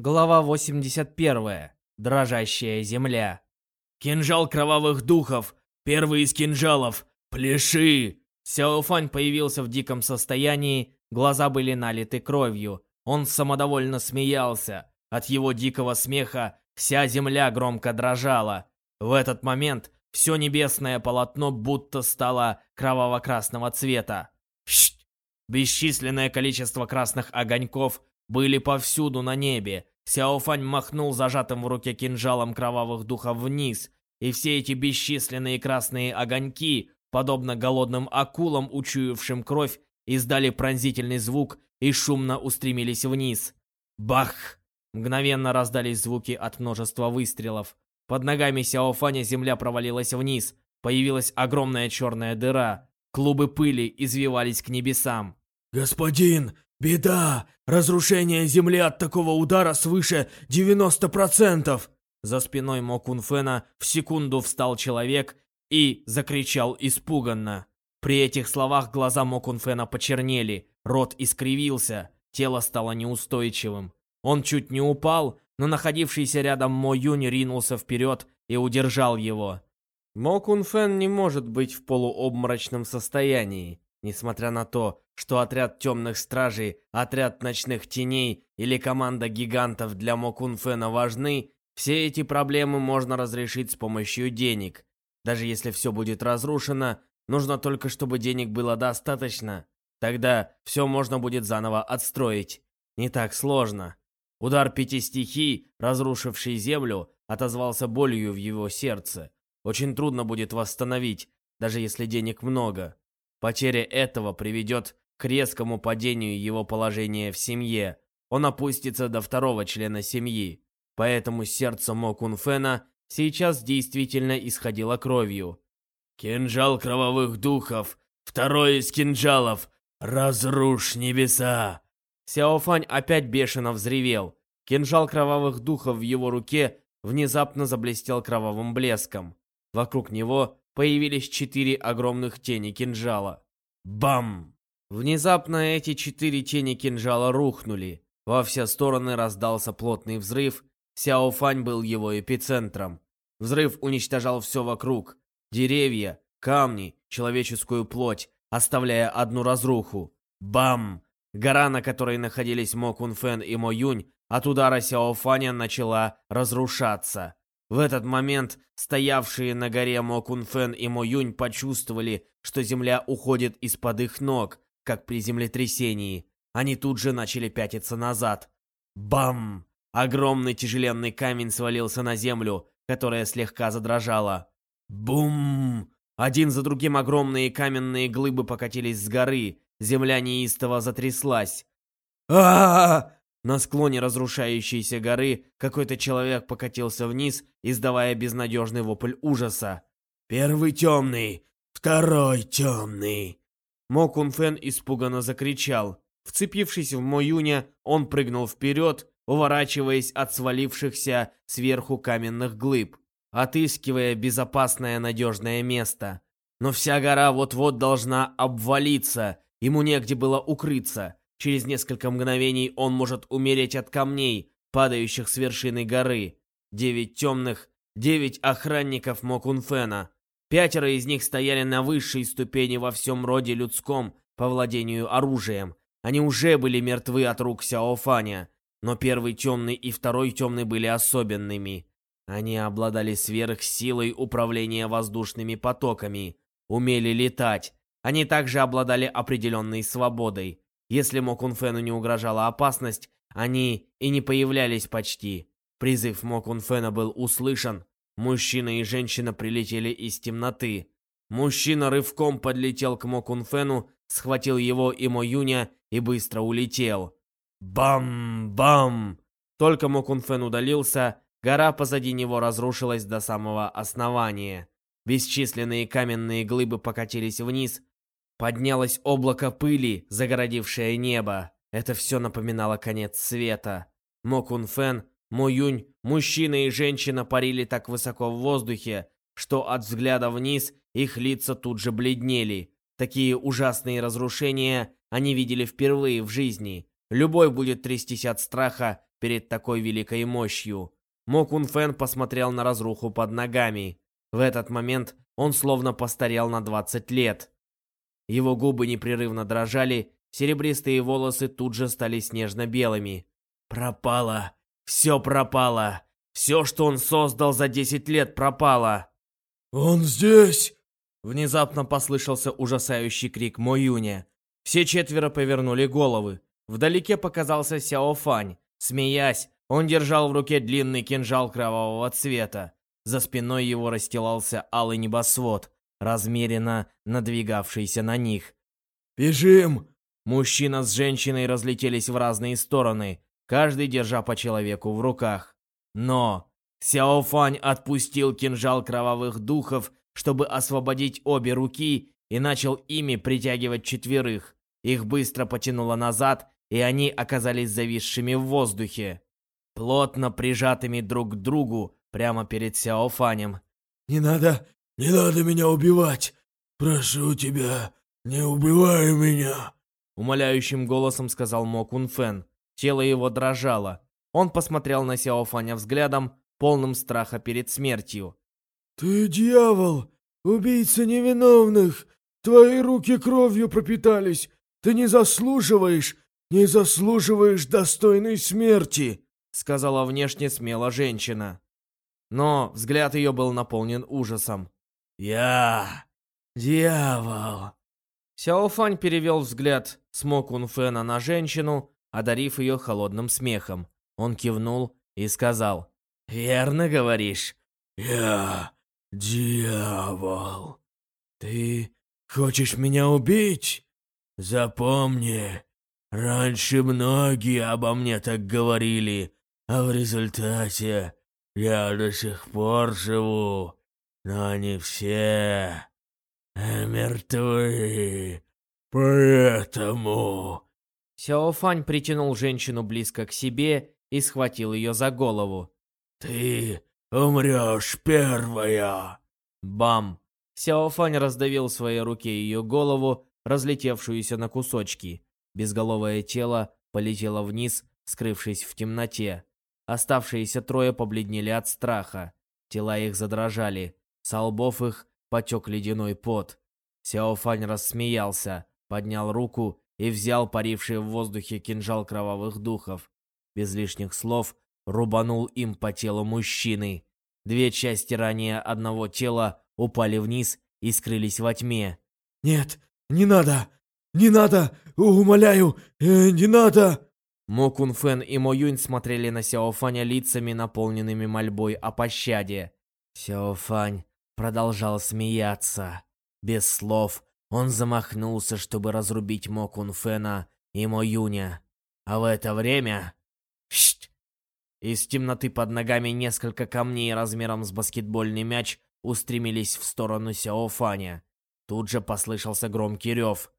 Глава 81. Дрожащая земля. «Кинжал кровавых духов! Первый из кинжалов! Пляши!» Сяофань появился в диком состоянии, глаза были налиты кровью. Он самодовольно смеялся. От его дикого смеха вся земля громко дрожала. В этот момент все небесное полотно будто стало кроваво-красного цвета. Бесчисленное количество красных огоньков были повсюду на небе. Сяофань махнул зажатым в руке кинжалом кровавых духов вниз, и все эти бесчисленные красные огоньки, подобно голодным акулам, учуявшим кровь, издали пронзительный звук и шумно устремились вниз. Бах! Мгновенно раздались звуки от множества выстрелов. Под ногами Сяофаня земля провалилась вниз. Появилась огромная черная дыра. Клубы пыли извивались к небесам. «Господин, беда! Разрушение земли от такого удара свыше 90%!» За спиной Мо Кунфена в секунду встал человек и закричал испуганно. При этих словах глаза Мо Кунфена почернели, рот искривился, тело стало неустойчивым. Он чуть не упал, но находившийся рядом Мо Юнь ринулся вперед и удержал его. Мо Кунфен не может быть в полуобморочном состоянии. Несмотря на то, что отряд темных стражей, отряд ночных теней или команда гигантов для Мокунфена важны, все эти проблемы можно разрешить с помощью денег. Даже если все будет разрушено, нужно только, чтобы денег было достаточно. Тогда все можно будет заново отстроить. Не так сложно. Удар пяти стихий, разрушивший землю, отозвался болью в его сердце. Очень трудно будет восстановить, даже если денег много. Потеря этого приведет к резкому падению его положения в семье. Он опустится до второго члена семьи. Поэтому сердце Мо Кунфена сейчас действительно исходило кровью. «Кинжал кровавых духов! Второй из кинжалов! Разрушь небеса!» Сяофань опять бешено взревел. Кинжал кровавых духов в его руке внезапно заблестел кровавым блеском. Вокруг него появились четыре огромных тени кинжала. Бам! Внезапно эти четыре тени кинжала рухнули. Во все стороны раздался плотный взрыв. Сяо Фань был его эпицентром. Взрыв уничтожал все вокруг. Деревья, камни, человеческую плоть, оставляя одну разруху. Бам! Гора, на которой находились Мо Кун Фэн и Мо Юнь, от удара Сяо Фаня начала разрушаться. В этот момент стоявшие на горе Мо Кунфен и Мо Юнь почувствовали, что земля уходит из-под их ног, как при землетрясении. Они тут же начали пятиться назад. Бам! Огромный тяжеленный камень свалился на землю, которая слегка задрожала. Бум! Один за другим огромные каменные глыбы покатились с горы. Земля неистово затряслась. а, -а, -а, на склоне разрушающейся горы какой-то человек покатился вниз, издавая безнадежный вопль ужаса. «Первый темный! Второй темный!» Мо Кунфен испуганно закричал. Вцепившись в Моюня, он прыгнул вперед, уворачиваясь от свалившихся сверху каменных глыб, отыскивая безопасное надежное место. Но вся гора вот-вот должна обвалиться, ему негде было укрыться. Через несколько мгновений он может умереть от камней, падающих с вершины горы. Девять темных, девять охранников Мокунфена. Пятеро из них стояли на высшей ступени во всем роде людском по владению оружием. Они уже были мертвы от рук Сяофаня. Но первый темный и второй темный были особенными. Они обладали сверхсилой управления воздушными потоками, умели летать. Они также обладали определенной свободой. Если Мокунфену не угрожала опасность, они и не появлялись почти. Призыв Мокунфена был услышан. Мужчина и женщина прилетели из темноты. Мужчина рывком подлетел к Мокунфену, схватил его и Моюня и быстро улетел. Бам-бам! Только Мокунфен удалился, гора позади него разрушилась до самого основания. Бесчисленные каменные глыбы покатились вниз, Поднялось облако пыли, загородившее небо. Это все напоминало конец света. Мо Кун Фэн, Мо Юнь, мужчина и женщина парили так высоко в воздухе, что от взгляда вниз их лица тут же бледнели. Такие ужасные разрушения они видели впервые в жизни. Любой будет трястись от страха, перед такой великой мощью. Мо Кун Фэн посмотрел на разруху под ногами. В этот момент он словно постарел на 20 лет. Его губы непрерывно дрожали, серебристые волосы тут же стали снежно-белыми. Пропало. Все пропало. Все, что он создал за 10 лет, пропало. «Он здесь!» Внезапно послышался ужасающий крик Моюня. Все четверо повернули головы. Вдалеке показался Сяо Фань. Смеясь, он держал в руке длинный кинжал кровавого цвета. За спиной его расстилался алый небосвод, размеренно надвигавшийся на них. «Бежим!» Мужчина с женщиной разлетелись в разные стороны, каждый держа по человеку в руках. Но Сяо Фань отпустил кинжал кровавых духов, чтобы освободить обе руки, и начал ими притягивать четверых. Их быстро потянуло назад, и они оказались зависшими в воздухе, плотно прижатыми друг к другу прямо перед Сяо Фанем. «Не надо, не надо меня убивать! Прошу тебя, не убивай меня!» Умоляющим голосом сказал Мо Кун Фэн. Тело его дрожало. Он посмотрел на Сяо Фаня взглядом, полным страха перед смертью. «Ты дьявол! Убийца невиновных! Твои руки кровью пропитались! Ты не заслуживаешь, не заслуживаешь достойной смерти!» Сказала внешне смело женщина. Но взгляд ее был наполнен ужасом. «Я дьявол!» Сяофань перевел взгляд с Мо Кун Фэна на женщину, одарив ее холодным смехом. Он кивнул и сказал, «Верно говоришь». «Я дьявол. Ты хочешь меня убить? Запомни, раньше многие обо мне так говорили, а в результате я до сих пор живу, но они все мертвы. Поэтому...» Сяофань притянул женщину близко к себе и схватил ее за голову. «Ты умрешь первая!» Бам! Сяофань раздавил своей руке ее голову, разлетевшуюся на кусочки. Безголовое тело полетело вниз, скрывшись в темноте. Оставшиеся трое побледнели от страха. Тела их задрожали. С лбов их потек ледяной пот. Сяофань рассмеялся, поднял руку и взял паривший в воздухе кинжал кровавых духов. Без лишних слов рубанул им по телу мужчины. Две части ранее одного тела упали вниз и скрылись во тьме. «Нет, не надо! Не надо! Умоляю, э, не надо!» Мо Кун Фэн и Мо Юнь смотрели на Сяо Фаня лицами, наполненными мольбой о пощаде. Сяо Фань продолжал смеяться. Без слов он замахнулся, чтобы разрубить Мо Кун Фэна и Мо Юня. А в это время... Шт! Из темноты под ногами несколько камней размером с баскетбольный мяч устремились в сторону Сяо Фаня. Тут же послышался громкий рев.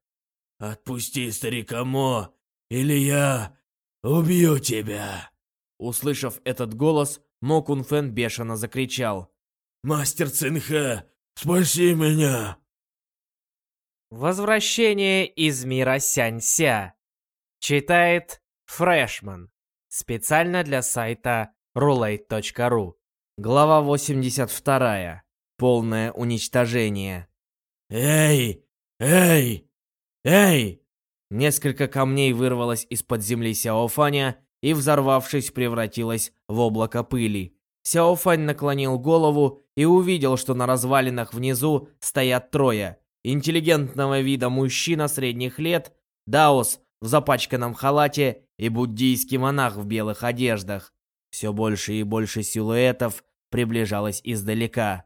«Отпусти старика Мо, или я убью тебя!» Услышав этот голос, Мо Кун Фэн бешено закричал. «Мастер Цинхэ, спаси меня!» Возвращение из мира Сянься. Читает Фрешман. Специально для сайта roulette.ru. Глава 82. Полное уничтожение. «Эй! Эй! Эй!» Несколько камней вырвалось из-под земли Сяофаня и, взорвавшись, превратилось в облако пыли. Сяофань наклонил голову и увидел, что на развалинах внизу стоят трое. Интеллигентного вида мужчина средних лет, даос в запачканном халате и буддийский монах в белых одеждах. Все больше и больше силуэтов приближалось издалека.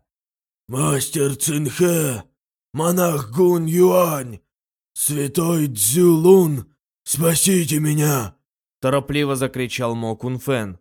«Мастер Цинхэ! Монах Гун Юань! Святой Цзюлун! Спасите меня!» Торопливо закричал Мо Кунфэн.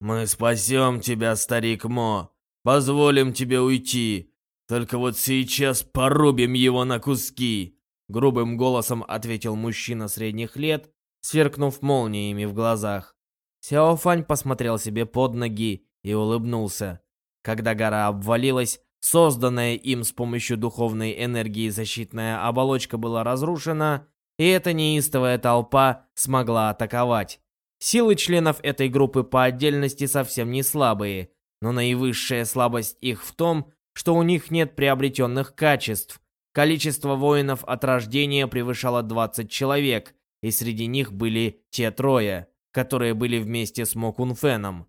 «Мы спасем тебя, старик Мо! Позволим тебе уйти! Только вот сейчас порубим его на куски!» Грубым голосом ответил мужчина средних лет, сверкнув молниями в глазах. Сяофань посмотрел себе под ноги и улыбнулся. Когда гора обвалилась, созданная им с помощью духовной энергии защитная оболочка была разрушена, и эта неистовая толпа смогла атаковать. Силы членов этой группы по отдельности совсем не слабые, но наивысшая слабость их в том, что у них нет приобретенных качеств. Количество воинов от рождения превышало 20 человек, и среди них были те трое, которые были вместе с Мокунфеном.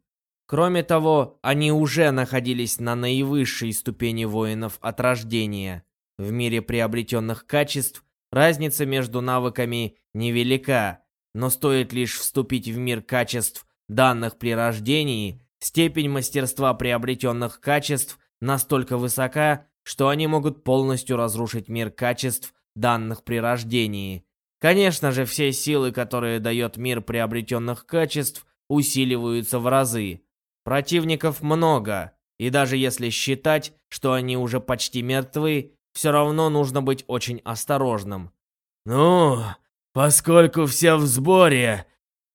Кроме того, они уже находились на наивысшей ступени воинов от рождения. В мире приобретенных качеств разница между навыками невелика, но стоит лишь вступить в мир качеств, данных при рождении, степень мастерства приобретенных качеств настолько высока, что они могут полностью разрушить мир качеств, данных при рождении. Конечно же, все силы, которые дает мир приобретенных качеств, усиливаются в разы. Противников много, и даже если считать, что они уже почти мертвы, все равно нужно быть очень осторожным. «Ну, поскольку все в сборе,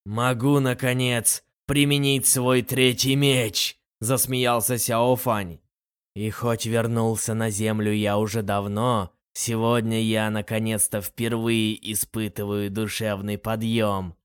могу, наконец, применить свой третий меч», — засмеялся Сяо Фань. «И хоть вернулся на землю я уже давно, сегодня я, наконец-то, впервые испытываю душевный подъем.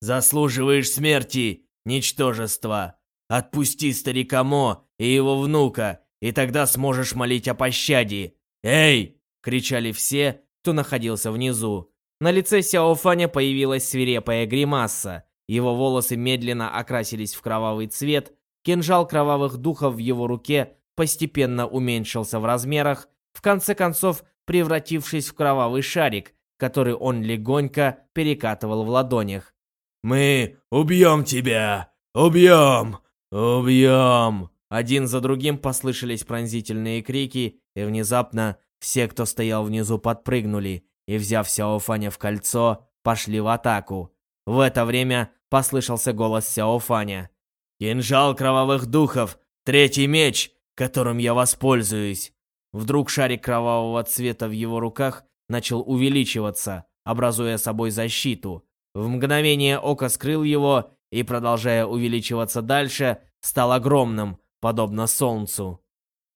Заслуживаешь смерти, ничтожество!» Отпусти старика Мо и его внука, и тогда сможешь молить о пощаде. Эй!» — кричали все, кто находился внизу. На лице Сяо Фаня появилась свирепая гримаса. Его волосы медленно окрасились в кровавый цвет, кинжал кровавых духов в его руке постепенно уменьшился в размерах, в конце концов превратившись в кровавый шарик, который он легонько перекатывал в ладонях. «Мы убьем тебя! Убьем! «Убьем!» Один за другим послышались пронзительные крики, и внезапно все, кто стоял внизу, подпрыгнули и, взяв Сяофаня в кольцо, пошли в атаку. В это время послышался голос Сяофаня. «Кинжал кровавых духов! Третий меч, которым я воспользуюсь!» Вдруг шарик кровавого цвета в его руках начал увеличиваться, образуя собой защиту. В мгновение ока скрыл его и, продолжая увеличиваться дальше, стал огромным, подобно солнцу.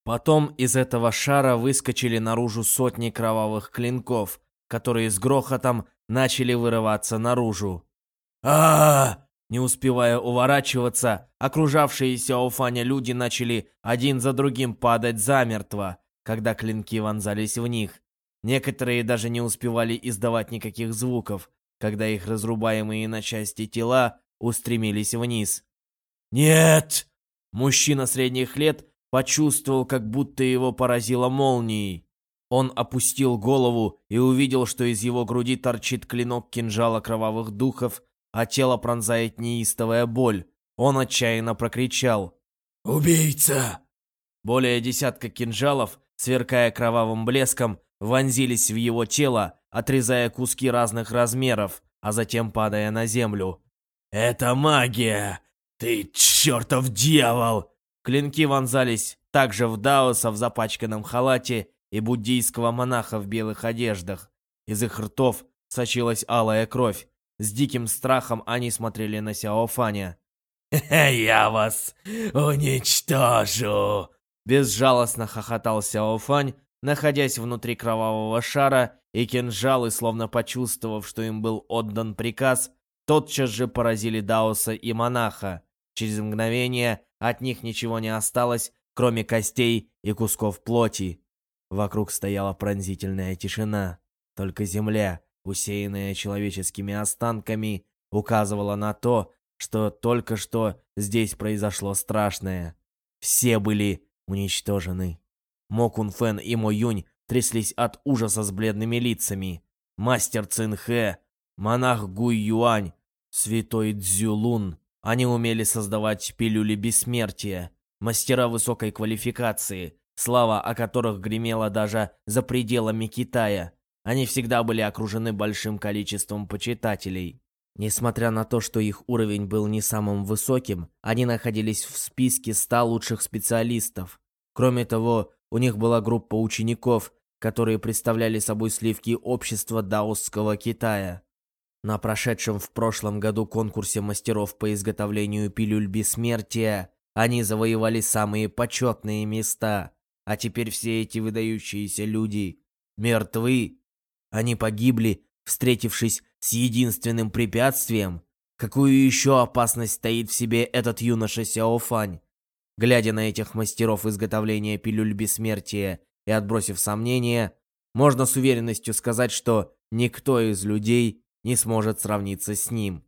Потом из этого шара выскочили наружу сотни кровавых клинков, которые с грохотом начали вырываться наружу. а, Не успевая уворачиваться, окружавшиеся Уфаня люди начали один за другим падать замертво, когда клинки вонзались в них. Некоторые даже не успевали издавать никаких звуков, когда их разрубаемые на части тела устремились вниз. «Нет!» Мужчина средних лет почувствовал, как будто его поразило молнией. Он опустил голову и увидел, что из его груди торчит клинок кинжала кровавых духов, а тело пронзает неистовая боль. Он отчаянно прокричал. «Убийца!» Более десятка кинжалов, сверкая кровавым блеском, вонзились в его тело, отрезая куски разных размеров, а затем падая на землю. «Это магия! Ты чертов дьявол!» Клинки вонзались также в Даоса в запачканном халате и буддийского монаха в белых одеждах. Из их ртов сочилась алая кровь. С диким страхом они смотрели на Сяофаня. «Я вас уничтожу!» Безжалостно хохотал Сяофань, находясь внутри кровавого шара, и кинжалы, словно почувствовав, что им был отдан приказ, тотчас же поразили Даоса и монаха. Через мгновение от них ничего не осталось, кроме костей и кусков плоти. Вокруг стояла пронзительная тишина. Только земля, усеянная человеческими останками, указывала на то, что только что здесь произошло страшное. Все были уничтожены. Мо Кун Фэн и Мо Юнь тряслись от ужаса с бледными лицами. Мастер Цин Хэ монах Гуй Юань, святой Цзюлун. Они умели создавать пилюли бессмертия, мастера высокой квалификации, слава о которых гремела даже за пределами Китая. Они всегда были окружены большим количеством почитателей. Несмотря на то, что их уровень был не самым высоким, они находились в списке 100 лучших специалистов. Кроме того, у них была группа учеников, которые представляли собой сливки общества даосского Китая. На прошедшем в прошлом году конкурсе мастеров по изготовлению пилюль бессмертия они завоевали самые почетные места, а теперь все эти выдающиеся люди мертвы. Они погибли, встретившись с единственным препятствием, какую еще опасность стоит в себе этот юноша Сяофань. Глядя на этих мастеров изготовления пилюль бессмертия и отбросив сомнения, можно с уверенностью сказать, что никто из людей не сможет сравниться с ним.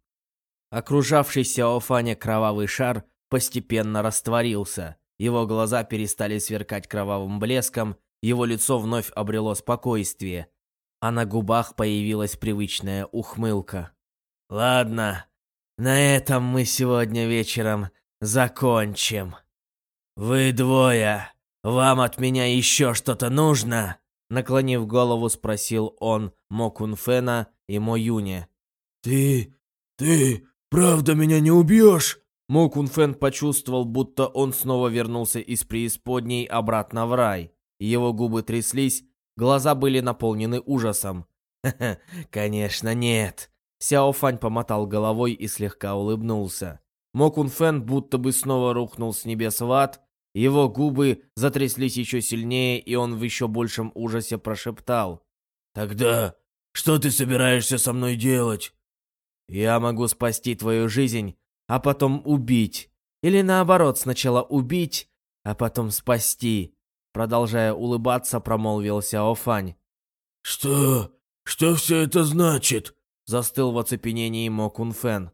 Окружавший Сяофаня кровавый шар постепенно растворился. Его глаза перестали сверкать кровавым блеском, его лицо вновь обрело спокойствие, а на губах появилась привычная ухмылка. «Ладно, на этом мы сегодня вечером закончим. Вы двое, вам от меня еще что-то нужно?» Наклонив голову, спросил он Мо Кунфена и Мо Юне. «Ты... ты правда меня не убьешь?» Мо Кунфен почувствовал, будто он снова вернулся из преисподней обратно в рай. Его губы тряслись, глаза были наполнены ужасом. «Ха-ха, конечно нет!» Сяо Фань помотал головой и слегка улыбнулся. Мо Кунфен будто бы снова рухнул с небес в ад, его губы затряслись еще сильнее, и он в еще большем ужасе прошептал. «Тогда что ты собираешься со мной делать?» «Я могу спасти твою жизнь, а потом убить. Или наоборот, сначала убить, а потом спасти», продолжая улыбаться, промолвил Сяофань. «Что? Что все это значит?» Застыл в оцепенении Мо Кунфен.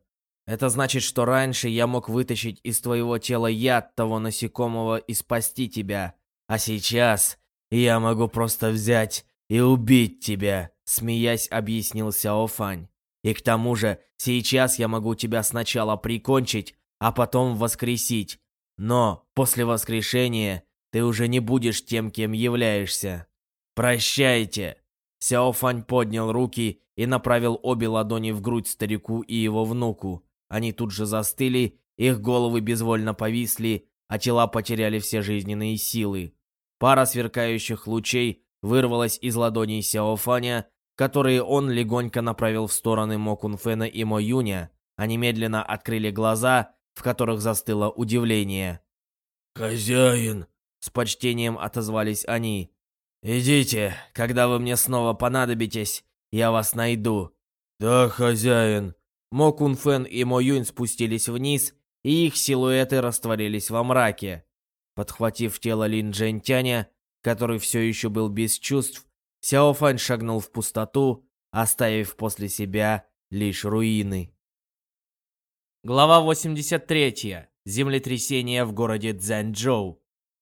Это значит, что раньше я мог вытащить из твоего тела яд того насекомого и спасти тебя. А сейчас я могу просто взять и убить тебя, смеясь, объяснил Сяофань. И к тому же, сейчас я могу тебя сначала прикончить, а потом воскресить. Но после воскрешения ты уже не будешь тем, кем являешься. Прощайте. Сяофань поднял руки и направил обе ладони в грудь старику и его внуку. Они тут же застыли, их головы безвольно повисли, а тела потеряли все жизненные силы. Пара сверкающих лучей вырвалась из ладоней Сяофаня, которые он легонько направил в стороны Мо Кунфена и Мо Юня. Они медленно открыли глаза, в которых застыло удивление. «Хозяин!» — с почтением отозвались они. «Идите, когда вы мне снова понадобитесь, я вас найду». «Да, хозяин», Мо Кун Фэн и Мо Юнь спустились вниз, и их силуэты растворились во мраке. Подхватив тело Лин Джентяня, который все еще был без чувств, Сяо Фань шагнул в пустоту, оставив после себя лишь руины. Глава 83. Землетрясение в городе Цзянчжоу.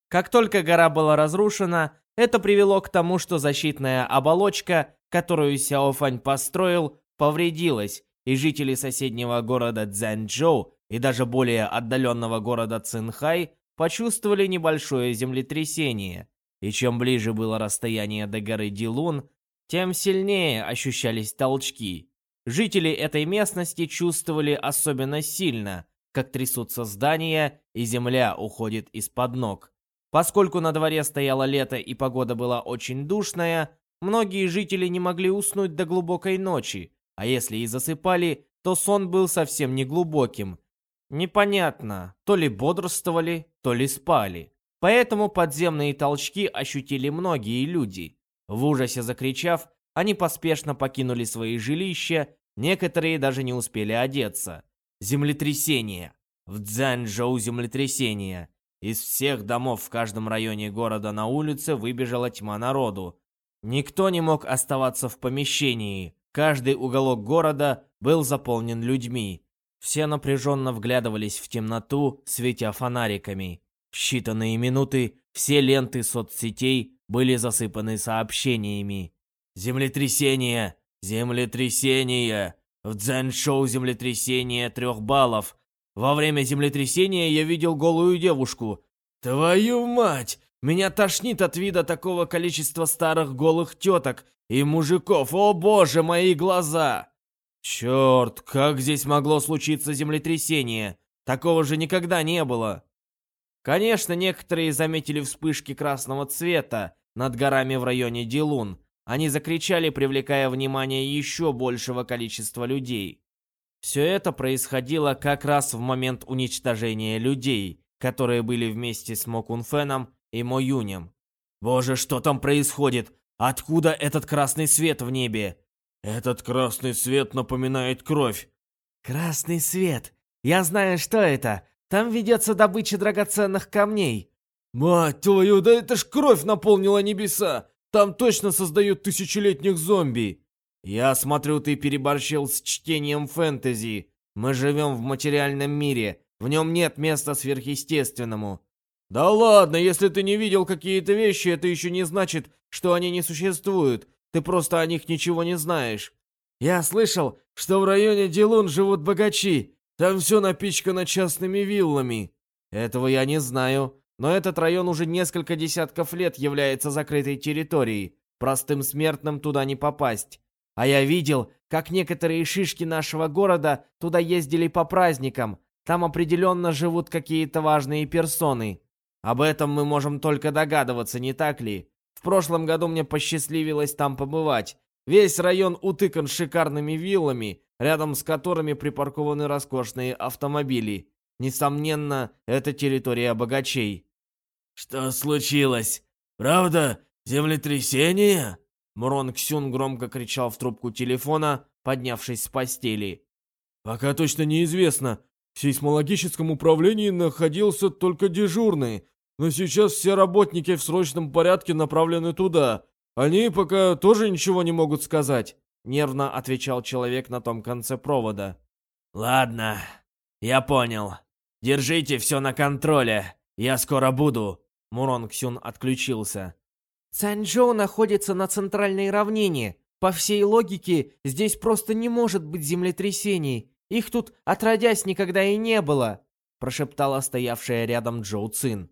Как только гора была разрушена, это привело к тому, что защитная оболочка, которую Сяо Фань построил, повредилась, и жители соседнего города Цзянчжоу и даже более отдаленного города Цинхай почувствовали небольшое землетрясение. И чем ближе было расстояние до горы Дилун, тем сильнее ощущались толчки. Жители этой местности чувствовали особенно сильно, как трясутся здания и земля уходит из-под ног. Поскольку на дворе стояло лето и погода была очень душная, многие жители не могли уснуть до глубокой ночи, а если и засыпали, то сон был совсем неглубоким. Непонятно, то ли бодрствовали, то ли спали. Поэтому подземные толчки ощутили многие люди. В ужасе закричав, они поспешно покинули свои жилища, некоторые даже не успели одеться. Землетрясение. В Цзянчжоу землетрясение. Из всех домов в каждом районе города на улице выбежала тьма народу. Никто не мог оставаться в помещении. Каждый уголок города был заполнен людьми. Все напряженно вглядывались в темноту, светя фонариками. В считанные минуты все ленты соцсетей были засыпаны сообщениями. «Землетрясение! Землетрясение! В Дзен-шоу землетрясение трех баллов! Во время землетрясения я видел голую девушку. Твою мать! Меня тошнит от вида такого количества старых голых теток и мужиков. О боже, мои глаза! Черт, как здесь могло случиться землетрясение? Такого же никогда не было. Конечно, некоторые заметили вспышки красного цвета над горами в районе Дилун. Они закричали, привлекая внимание еще большего количества людей. Все это происходило как раз в момент уничтожения людей, которые были вместе с Мокунфеном и Моюнем. Боже, что там происходит? Откуда этот красный свет в небе? Этот красный свет напоминает кровь. Красный свет. Я знаю, что это. Там ведется добыча драгоценных камней. Мать твою, да это ж кровь наполнила небеса! Там точно создают тысячелетних зомби! Я смотрю, ты переборщил с чтением фэнтези. Мы живем в материальном мире, в нем нет места сверхъестественному. Да ладно, если ты не видел какие-то вещи, это еще не значит, что они не существуют. Ты просто о них ничего не знаешь. Я слышал, что в районе Дилун живут богачи. Там все напичкано частными виллами. Этого я не знаю. Но этот район уже несколько десятков лет является закрытой территорией. Простым смертным туда не попасть. А я видел, как некоторые шишки нашего города туда ездили по праздникам. Там определенно живут какие-то важные персоны. Об этом мы можем только догадываться, не так ли? В прошлом году мне посчастливилось там побывать. Весь район утыкан шикарными виллами, рядом с которыми припаркованы роскошные автомобили. Несомненно, это территория богачей. «Что случилось? Правда? Землетрясение?» Мурон Ксюн громко кричал в трубку телефона, поднявшись с постели. «Пока точно неизвестно. В сейсмологическом управлении находился только дежурный, но сейчас все работники в срочном порядке направлены туда. Они пока тоже ничего не могут сказать», — нервно отвечал человек на том конце провода. «Ладно, я понял. Держите все на контроле. Я скоро буду. Мурон Ксюн отключился. Цанчжоу находится на центральной равнине. По всей логике, здесь просто не может быть землетрясений. Их тут отродясь никогда и не было, прошептала стоявшая рядом Джоу Цин.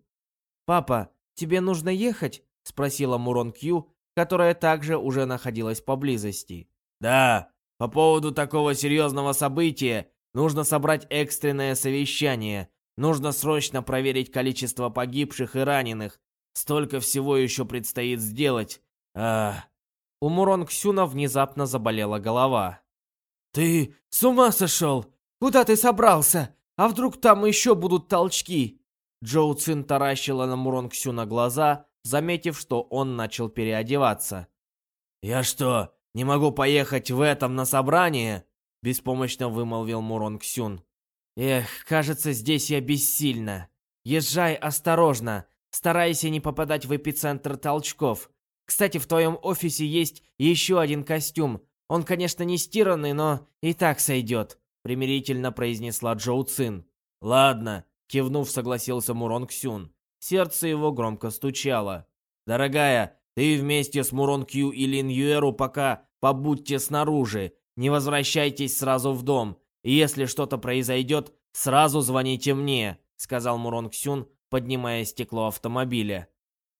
Папа, тебе нужно ехать? спросила Мурон Кью, которая также уже находилась поблизости. Да, по поводу такого серьезного события нужно собрать экстренное совещание. Нужно срочно проверить количество погибших и раненых. Столько всего еще предстоит сделать. А... У Мурон Ксюна внезапно заболела голова. «Ты с ума сошел? Куда ты собрался? А вдруг там еще будут толчки?» Джоу Цин таращила на Мурон Ксюна глаза, заметив, что он начал переодеваться. «Я что, не могу поехать в этом на собрание?» Беспомощно вымолвил Мурон Ксюн. Эх, кажется, здесь я бессильна. Езжай осторожно, старайся не попадать в эпицентр толчков. Кстати, в твоем офисе есть еще один костюм. Он, конечно, не стиранный, но и так сойдет», — примирительно произнесла Джоу Цин. «Ладно», — кивнув, согласился Мурон Ксюн. Сердце его громко стучало. «Дорогая, ты вместе с Мурон Кью и Лин Юэру пока побудьте снаружи. Не возвращайтесь сразу в дом. И если что-то произойдет, сразу звоните мне», — сказал Мурон Ксюн, поднимая стекло автомобиля.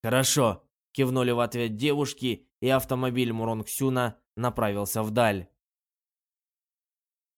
«Хорошо», — кивнули в ответ девушки, и автомобиль Мурон Ксюна направился вдаль.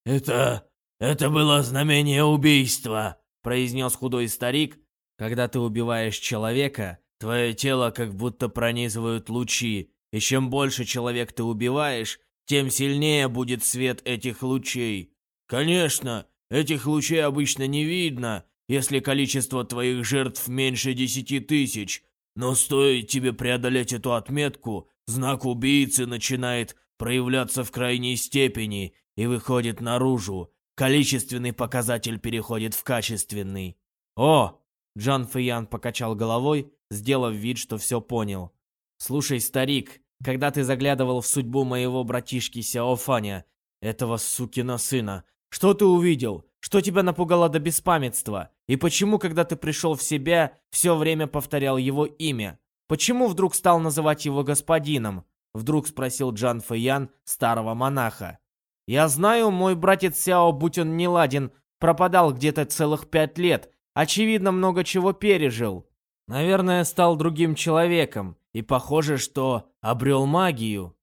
«Это... это было знамение убийства», — произнес худой старик. «Когда ты убиваешь человека, твое тело как будто пронизывают лучи, и чем больше человек ты убиваешь, тем сильнее будет свет этих лучей. Конечно, этих лучей обычно не видно, если количество твоих жертв меньше десяти тысяч, но стоит тебе преодолеть эту отметку, знак убийцы начинает проявляться в крайней степени и выходит наружу. Количественный показатель переходит в качественный. О! Джан Фэян покачал головой, сделав вид, что все понял. Слушай, старик, когда ты заглядывал в судьбу моего братишки Сяофаня, этого сукина сына, что ты увидел? Что тебя напугало до беспамятства? И почему, когда ты пришел в себя, все время повторял его имя? Почему вдруг стал называть его господином? Вдруг спросил Джан Фэян старого монаха. Я знаю, мой братец Сяо, будь он не ладен, пропадал где-то целых пять лет. Очевидно, много чего пережил. Наверное, стал другим человеком. И похоже, что обрел магию.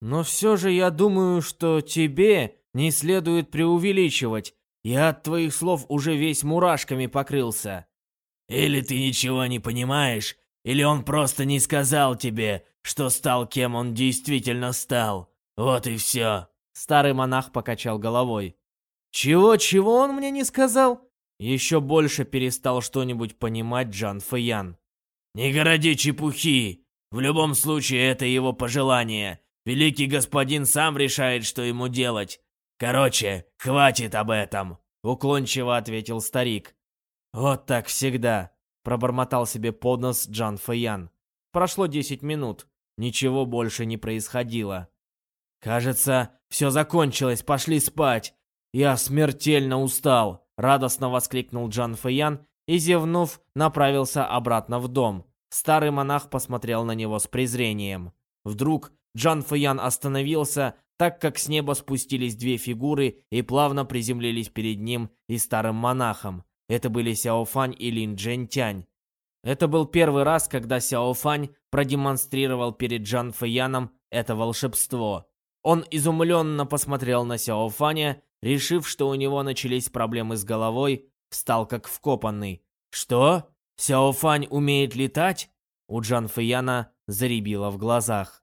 Но все же я думаю, что тебе не следует преувеличивать. Я от твоих слов уже весь мурашками покрылся. Или ты ничего не понимаешь, или он просто не сказал тебе, что стал кем он действительно стал. Вот и все. Старый монах покачал головой. Чего-чего он мне не сказал? Еще больше перестал что-нибудь понимать Джан Фэян. Не городи чепухи. В любом случае, это его пожелание. Великий господин сам решает, что ему делать. Короче, хватит об этом!» Уклончиво ответил старик. «Вот так всегда», — пробормотал себе под нос Джан Фэян. Прошло 10 минут. Ничего больше не происходило. «Кажется, все закончилось, пошли спать. Я смертельно устал», — радостно воскликнул Джан Фэян и, зевнув, направился обратно в дом. Старый монах посмотрел на него с презрением. Вдруг Джан Фэян остановился, так как с неба спустились две фигуры и плавно приземлились перед ним и старым монахом. Это были Сяо Фань и Лин Джентянь. Это был первый раз, когда Сяо Фань продемонстрировал перед Джан Фэяном это волшебство. Он изумленно посмотрел на Сяо Фаня, решив, что у него начались проблемы с головой, встал как вкопанный. «Что? Сяо Фань умеет летать?» У Джан Фэяна заребило в глазах.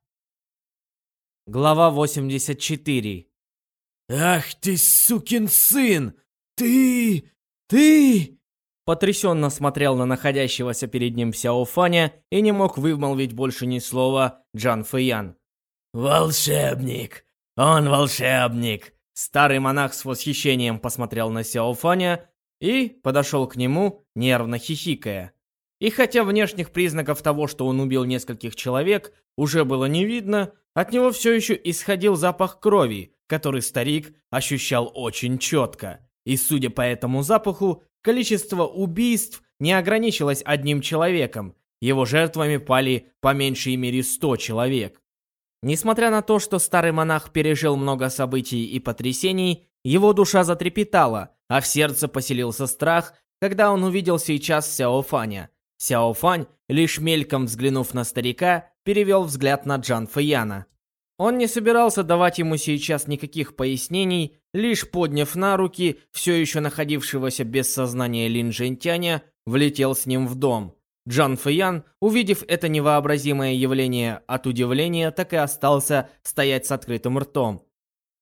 Глава 84 «Ах ты, сукин сын! Ты... ты...» Потрясенно смотрел на находящегося перед ним Сяо Фаня и не мог вымолвить больше ни слова Джан Фэян. «Волшебник! Он волшебник!» Старый монах с восхищением посмотрел на Сяо Фаня и подошел к нему, нервно хихикая. И хотя внешних признаков того, что он убил нескольких человек, уже было не видно, от него все еще исходил запах крови, который старик ощущал очень четко. И судя по этому запаху, количество убийств не ограничилось одним человеком. Его жертвами пали по меньшей мере 100 человек. Несмотря на то, что старый монах пережил много событий и потрясений, его душа затрепетала, а в сердце поселился страх, когда он увидел сейчас Сяо Фаня. Сяо Фань, лишь мельком взглянув на старика, перевел взгляд на Джан Фэяна. Он не собирался давать ему сейчас никаких пояснений, лишь подняв на руки все еще находившегося без сознания Лин Жентяня, влетел с ним в дом. Джан Фэян, увидев это невообразимое явление от удивления, так и остался стоять с открытым ртом.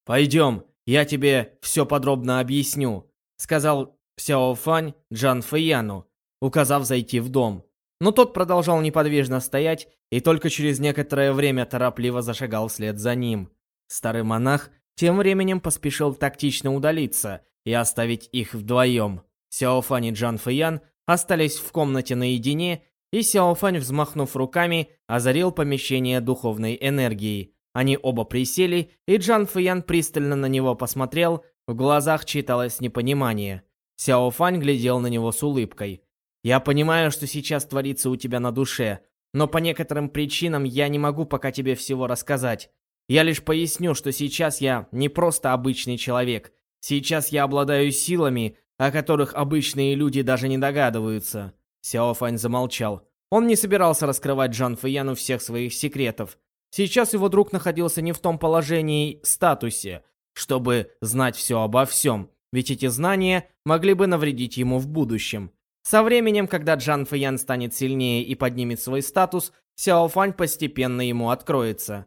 «Пойдем, я тебе все подробно объясню», — сказал Сяо Фань Джан Фэяну, указав зайти в дом. Но тот продолжал неподвижно стоять и только через некоторое время торопливо зашагал вслед за ним. Старый монах тем временем поспешил тактично удалиться и оставить их вдвоем. Сяофань и Джан Фэян остались в комнате наедине, и Сяофань, взмахнув руками, озарил помещение духовной энергией. Они оба присели, и Джан Фэян пристально на него посмотрел, в глазах читалось непонимание. Сяофань глядел на него с улыбкой. Я понимаю, что сейчас творится у тебя на душе, но по некоторым причинам я не могу пока тебе всего рассказать. Я лишь поясню, что сейчас я не просто обычный человек. Сейчас я обладаю силами, о которых обычные люди даже не догадываются. Сяо Фань замолчал. Он не собирался раскрывать Джан Фэяну всех своих секретов. Сейчас его друг находился не в том положении, статусе, чтобы знать все обо всем, ведь эти знания могли бы навредить ему в будущем. Со временем, когда Джан Фэян станет сильнее и поднимет свой статус, Сяо Фань постепенно ему откроется.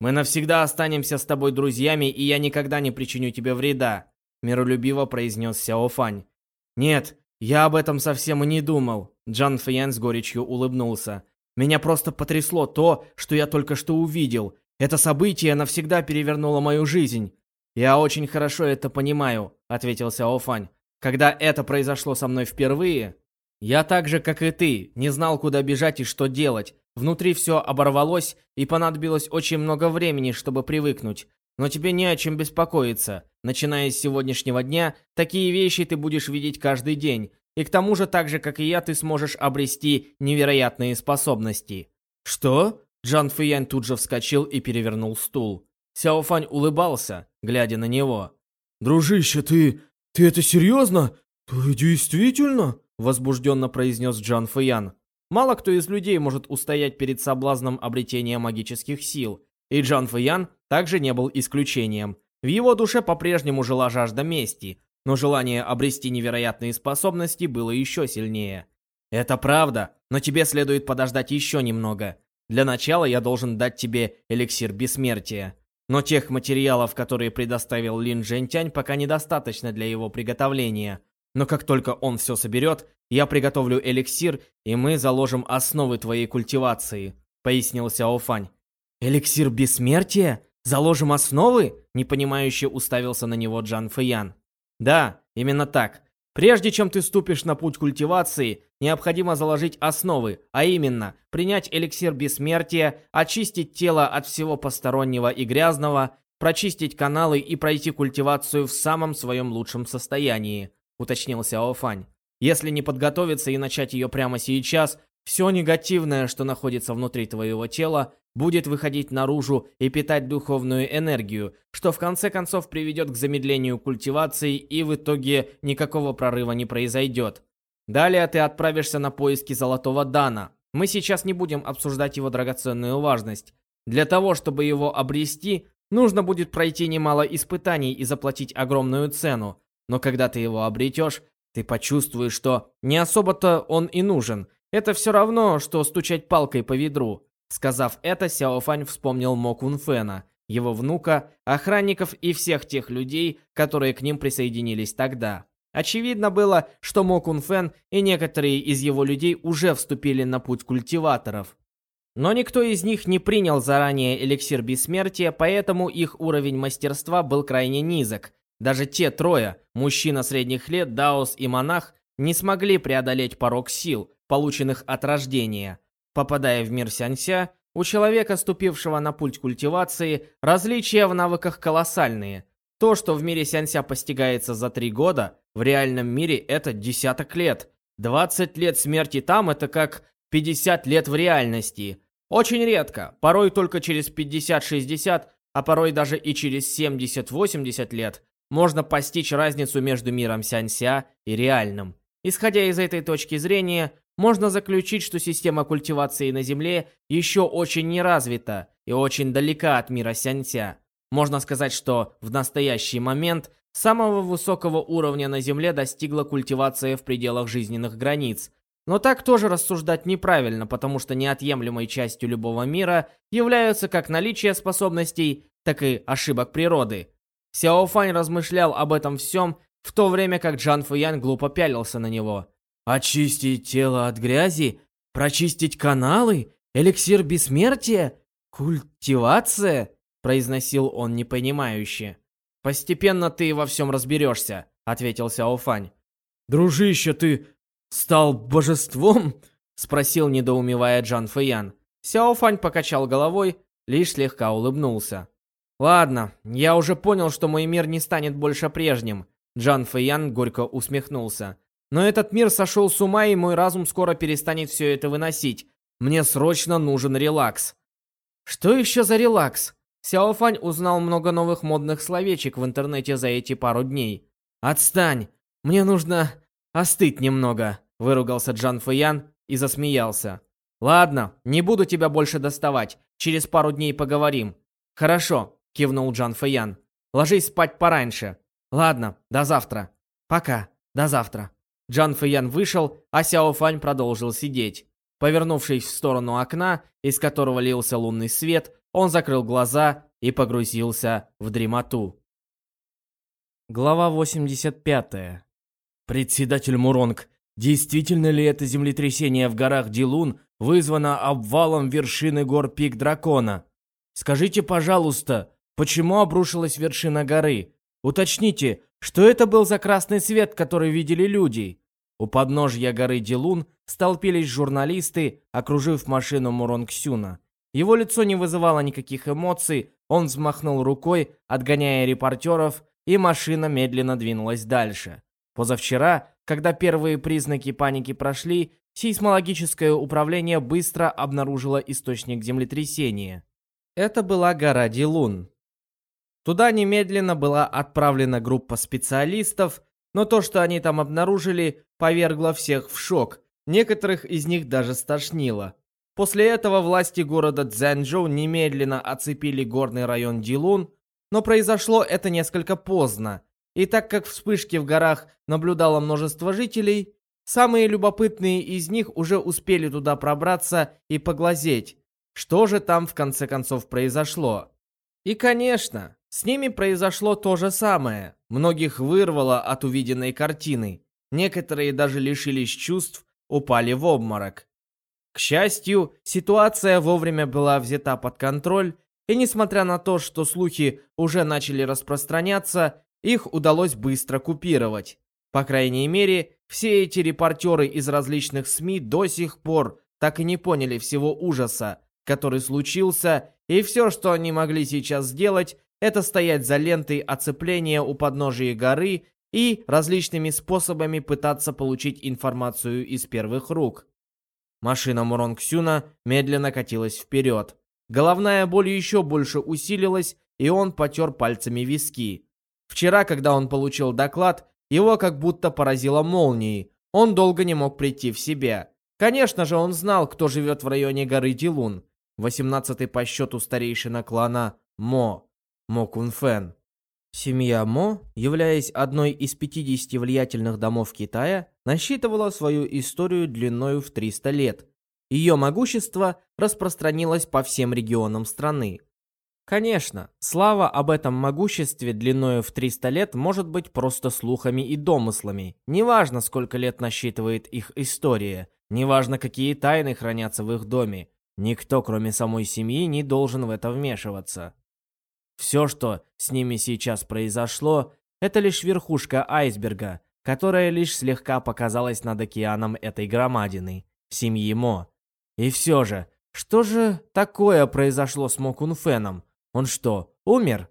«Мы навсегда останемся с тобой друзьями, и я никогда не причиню тебе вреда», миролюбиво произнес Сяо Фань. «Нет, я об этом совсем и не думал», Джан Фэян с горечью улыбнулся. «Меня просто потрясло то, что я только что увидел. Это событие навсегда перевернуло мою жизнь». «Я очень хорошо это понимаю», — ответил Сяо Фань. Когда это произошло со мной впервые, я так же, как и ты, не знал, куда бежать и что делать. Внутри все оборвалось, и понадобилось очень много времени, чтобы привыкнуть. Но тебе не о чем беспокоиться. Начиная с сегодняшнего дня, такие вещи ты будешь видеть каждый день. И к тому же, так же, как и я, ты сможешь обрести невероятные способности. Что? Джан Фиянь тут же вскочил и перевернул стул. Сяофань улыбался, глядя на него. «Дружище, ты «Ты это серьезно? Ты действительно?» Возбужденно произнес Джан Фэян. Мало кто из людей может устоять перед соблазном обретения магических сил. И Джан Фэян также не был исключением. В его душе по-прежнему жила жажда мести, но желание обрести невероятные способности было еще сильнее. «Это правда, но тебе следует подождать еще немного. Для начала я должен дать тебе эликсир бессмертия. Но тех материалов, которые предоставил Лин Джентянь, пока недостаточно для его приготовления. Но как только он все соберет, я приготовлю эликсир, и мы заложим основы твоей культивации», — пояснил Сяо Фань. «Эликсир бессмертия?» — Заложим основы?» — непонимающе уставился на него Джан Фэян. «Да, именно так. Прежде чем ты ступишь на путь культивации, необходимо заложить основы, а именно принять эликсир бессмертия, очистить тело от всего постороннего и грязного, прочистить каналы и пройти культивацию в самом своем лучшем состоянии», — уточнил Сяо Фань. «Если не подготовиться и начать ее прямо сейчас, все негативное, что находится внутри твоего тела, будет выходить наружу и питать духовную энергию, что в конце концов приведет к замедлению культивации и в итоге никакого прорыва не произойдет. Далее ты отправишься на поиски Золотого Дана. Мы сейчас не будем обсуждать его драгоценную важность. Для того, чтобы его обрести, нужно будет пройти немало испытаний и заплатить огромную цену. Но когда ты его обретешь, ты почувствуешь, что не особо-то он и нужен. Это все равно, что стучать палкой по ведру. Сказав это, Сяо Фань вспомнил Мо Кун Фэна, его внука, охранников и всех тех людей, которые к ним присоединились тогда. Очевидно было, что Мо Кун Фэн и некоторые из его людей уже вступили на путь культиваторов. Но никто из них не принял заранее эликсир бессмертия, поэтому их уровень мастерства был крайне низок. Даже те трое, мужчина средних лет, Даос и монах, не смогли преодолеть порог сил, полученных от рождения – Попадая в мир Сянься, у человека, ступившего на путь культивации, различия в навыках колоссальные. То, что в мире Сянся постигается за три года, в реальном мире это десяток лет. 20 лет смерти там это как 50 лет в реальности. Очень редко, порой только через 50-60, а порой даже и через 70-80 лет, можно постичь разницу между миром Сянься и реальным. Исходя из этой точки зрения, можно заключить, что система культивации на Земле еще очень не развита и очень далека от мира Сянься. Можно сказать, что в настоящий момент самого высокого уровня на Земле достигла культивация в пределах жизненных границ. Но так тоже рассуждать неправильно, потому что неотъемлемой частью любого мира являются как наличие способностей, так и ошибок природы. Сяо Фань размышлял об этом всем, в то время как Джан Фуян глупо пялился на него. Очистить тело от грязи? Прочистить каналы? Эликсир бессмертия? Культивация? Произносил он непонимающе. Постепенно ты во всем разберешься, ответил Сяофань. Дружище, ты стал божеством? Спросил недоумевая Джан Фэян. Сяофань покачал головой, лишь слегка улыбнулся. «Ладно, я уже понял, что мой мир не станет больше прежним», Джан Фэян горько усмехнулся. Но этот мир сошел с ума, и мой разум скоро перестанет все это выносить. Мне срочно нужен релакс. Что еще за релакс? Сяофань узнал много новых модных словечек в интернете за эти пару дней. «Отстань! Мне нужно остыть немного», — выругался Джан Фэян и засмеялся. «Ладно, не буду тебя больше доставать. Через пару дней поговорим». «Хорошо», — кивнул Джан Фэян. «Ложись спать пораньше». «Ладно, до завтра». «Пока, до завтра». Джан Фэян вышел, а Сяо Фань продолжил сидеть. Повернувшись в сторону окна, из которого лился лунный свет, он закрыл глаза и погрузился в дремоту. Глава 85. Председатель Муронг, действительно ли это землетрясение в горах Дилун вызвано обвалом вершины гор Пик Дракона? Скажите, пожалуйста, почему обрушилась вершина горы? Уточните, что это был за красный свет, который видели люди? У подножья горы Дилун столпились журналисты, окружив машину Муронгсюна. Его лицо не вызывало никаких эмоций, он взмахнул рукой, отгоняя репортеров, и машина медленно двинулась дальше. Позавчера, когда первые признаки паники прошли, сейсмологическое управление быстро обнаружило источник землетрясения. Это была гора Дилун. Туда немедленно была отправлена группа специалистов, но то, что они там обнаружили, повергло всех в шок. Некоторых из них даже стошнило. После этого власти города Цзянчжоу немедленно оцепили горный район Дилун, но произошло это несколько поздно. И так как вспышки в горах наблюдало множество жителей, самые любопытные из них уже успели туда пробраться и поглазеть, что же там в конце концов произошло. И, конечно, с ними произошло то же самое. Многих вырвало от увиденной картины. Некоторые даже лишились чувств, упали в обморок. К счастью, ситуация вовремя была взята под контроль, И несмотря на то, что слухи уже начали распространяться, их удалось быстро купировать. По крайней мере, все эти репортеры из различных СМИ до сих пор так и не поняли всего ужаса, который случился, и все, что они могли сейчас сделать, это стоять за лентой оцепления у подножия горы и различными способами пытаться получить информацию из первых рук. Машина Муронгсюна медленно катилась вперед. Головная боль еще больше усилилась, и он потер пальцами виски. Вчера, когда он получил доклад, его как будто поразило молнией. Он долго не мог прийти в себя. Конечно же, он знал, кто живет в районе горы Дилун. 18-й по счету старейшина клана Мо. Мо Кунфен. Семья Мо, являясь одной из 50 влиятельных домов Китая, насчитывала свою историю длиною в 300 лет. Ее могущество распространилось по всем регионам страны. Конечно, слава об этом могуществе длиною в 300 лет может быть просто слухами и домыслами. Неважно, сколько лет насчитывает их история, неважно, какие тайны хранятся в их доме. Никто, кроме самой семьи, не должен в это вмешиваться. Все, что с ними сейчас произошло, это лишь верхушка айсберга, которая лишь слегка показалась над океаном этой громадины, семьи Мо. И все же, что же такое произошло с Мо Кунфеном? Он что, умер?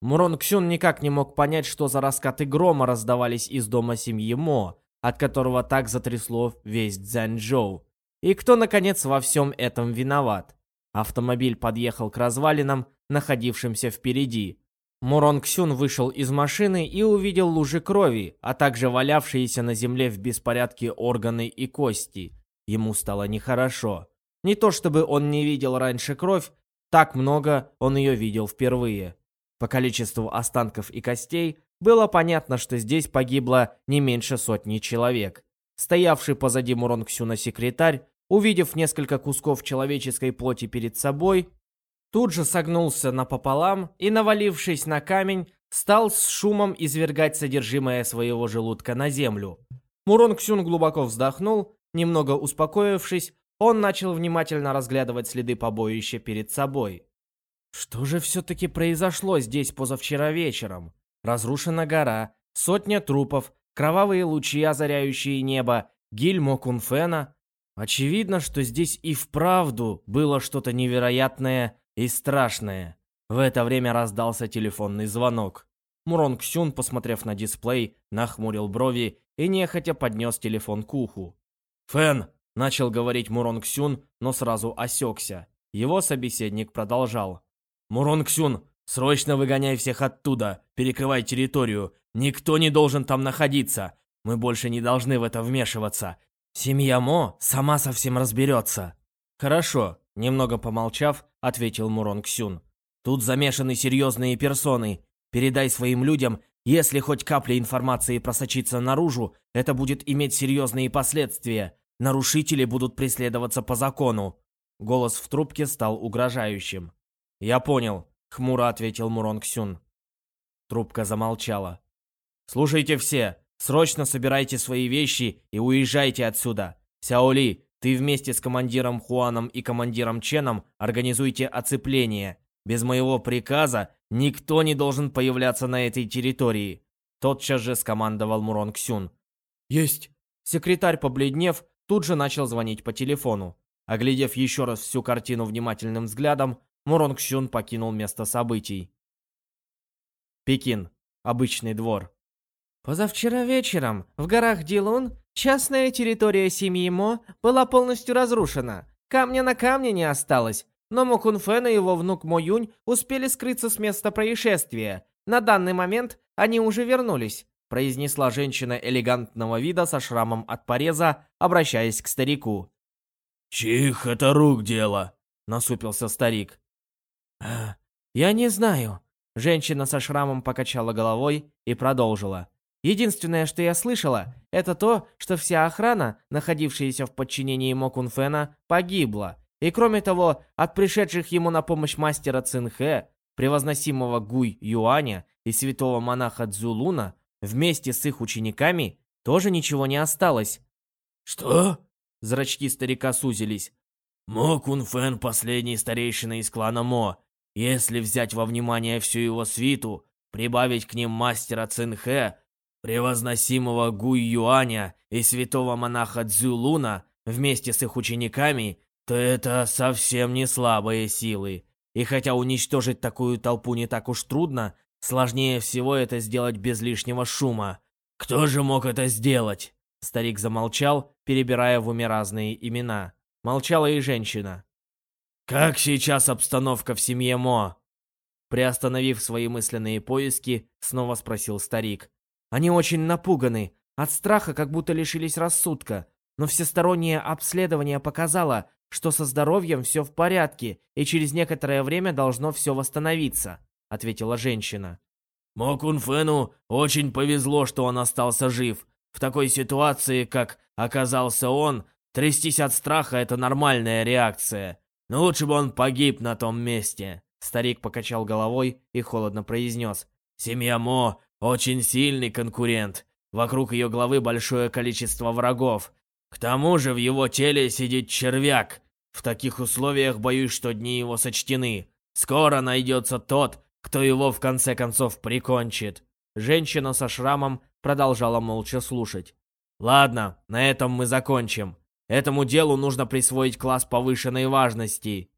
Мурон Ксюн никак не мог понять, что за раскаты грома раздавались из дома семьи Мо, от которого так затрясло весь Цзяньчжоу. И кто, наконец, во всем этом виноват? Автомобиль подъехал к развалинам, находившимся впереди. Мурон вышел из машины и увидел лужи крови, а также валявшиеся на земле в беспорядке органы и кости. Ему стало нехорошо. Не то чтобы он не видел раньше кровь, так много он ее видел впервые. По количеству останков и костей было понятно, что здесь погибло не меньше сотни человек. Стоявший позади Муронгсюна секретарь, увидев несколько кусков человеческой плоти перед собой, тут же согнулся напополам и, навалившись на камень, стал с шумом извергать содержимое своего желудка на землю. Муронгсюн глубоко вздохнул, немного успокоившись, он начал внимательно разглядывать следы побоища перед собой. Что же все-таки произошло здесь позавчера вечером? Разрушена гора, сотня трупов, кровавые лучи, озаряющие небо, гильмо Кунфена. Очевидно, что здесь и вправду было что-то невероятное и страшное. В это время раздался телефонный звонок. Мурон Ксюн, посмотрев на дисплей, нахмурил брови и нехотя поднес телефон к уху. «Фэн, Начал говорить Мурон Ксюн, но сразу осекся. Его собеседник продолжал. «Мурон Ксюн, срочно выгоняй всех оттуда, перекрывай территорию. Никто не должен там находиться. Мы больше не должны в это вмешиваться. Семья Мо сама совсем разберется». «Хорошо», — немного помолчав, ответил Мурон Ксюн. «Тут замешаны серьезные персоны. Передай своим людям, если хоть капля информации просочится наружу, это будет иметь серьезные последствия. Нарушители будут преследоваться по закону. Голос в трубке стал угрожающим. «Я понял», — хмуро ответил Мурон Ксюн. Трубка замолчала. «Слушайте все, срочно собирайте свои вещи и уезжайте отсюда. Сяоли, ты вместе с командиром Хуаном и командиром Ченом организуйте оцепление. Без моего приказа никто не должен появляться на этой территории», — тотчас же скомандовал Мурон Ксюн. «Есть!» Секретарь, побледнев, тут же начал звонить по телефону. Оглядев еще раз всю картину внимательным взглядом, Муронг Сюн покинул место событий. Пекин. Обычный двор. Позавчера вечером в горах Дилун частная территория семьи Мо была полностью разрушена. Камня на камне не осталось, но Мо Кунфен и его внук Мо Юнь успели скрыться с места происшествия. На данный момент они уже вернулись произнесла женщина элегантного вида со шрамом от пореза, обращаясь к старику. «Чих, это рук дело», — насупился старик. «А, «Я не знаю». Женщина со шрамом покачала головой и продолжила. «Единственное, что я слышала, это то, что вся охрана, находившаяся в подчинении Мокунфена, погибла. И кроме того, от пришедших ему на помощь мастера Цинхэ, превозносимого Гуй Юаня и святого монаха Цзулуна, Вместе с их учениками тоже ничего не осталось. «Что?» Зрачки старика сузились. «Мо Кун Фэн – последний старейшина из клана Мо. Если взять во внимание всю его свиту, прибавить к ним мастера Цинхэ, превозносимого Гуй Юаня и святого монаха Цзюлуна вместе с их учениками, то это совсем не слабые силы. И хотя уничтожить такую толпу не так уж трудно, сложнее всего это сделать без лишнего шума. Кто же мог это сделать? Старик замолчал, перебирая в уме разные имена. Молчала и женщина. «Как сейчас обстановка в семье Мо?» Приостановив свои мысленные поиски, снова спросил старик. «Они очень напуганы, от страха как будто лишились рассудка, но всестороннее обследование показало, что со здоровьем все в порядке, и через некоторое время должно все восстановиться», — ответила женщина. Мо Кунфену очень повезло, что он остался жив. В такой ситуации, как оказался он, трястись от страха — это нормальная реакция. Но лучше бы он погиб на том месте. Старик покачал головой и холодно произнес. Семья Мо — очень сильный конкурент. Вокруг ее главы большое количество врагов. К тому же в его теле сидит червяк. В таких условиях боюсь, что дни его сочтены. Скоро найдется тот, кто его в конце концов прикончит. Женщина со шрамом продолжала молча слушать. Ладно, на этом мы закончим. Этому делу нужно присвоить класс повышенной важности.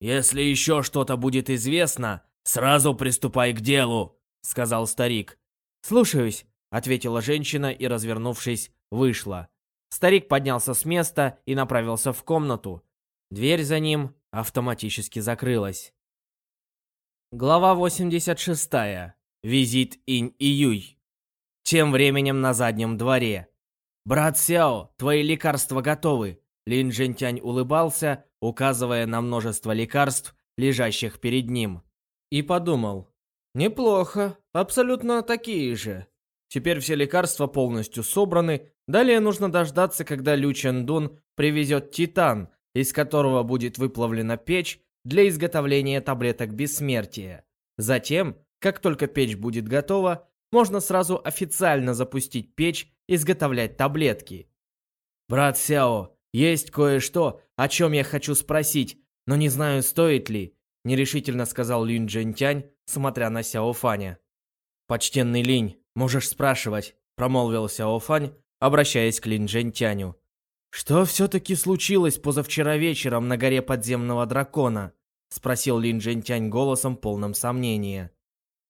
Если еще что-то будет известно, сразу приступай к делу, сказал старик. Слушаюсь, ответила женщина и, развернувшись, вышла. Старик поднялся с места и направился в комнату. Дверь за ним автоматически закрылась. Глава 86. Визит Инь и Юй. Тем временем на заднем дворе. «Брат Сяо, твои лекарства готовы!» Лин Джентянь улыбался, указывая на множество лекарств, лежащих перед ним. И подумал. «Неплохо, абсолютно такие же. Теперь все лекарства полностью собраны, далее нужно дождаться, когда Лю Чендун привезет титан, из которого будет выплавлена печь для изготовления таблеток бессмертия. Затем, как только печь будет готова, можно сразу официально запустить печь изготовлять таблетки. «Брат Сяо, есть кое-что, о чем я хочу спросить, но не знаю, стоит ли», нерешительно сказал Линь Джентянь, смотря на Сяо Фаня. «Почтенный Линь, можешь спрашивать», промолвил Сяо обращаясь к Линь Джентяню. «Что все-таки случилось позавчера вечером на горе подземного дракона?» спросил Лин Джентянь голосом полным сомнения.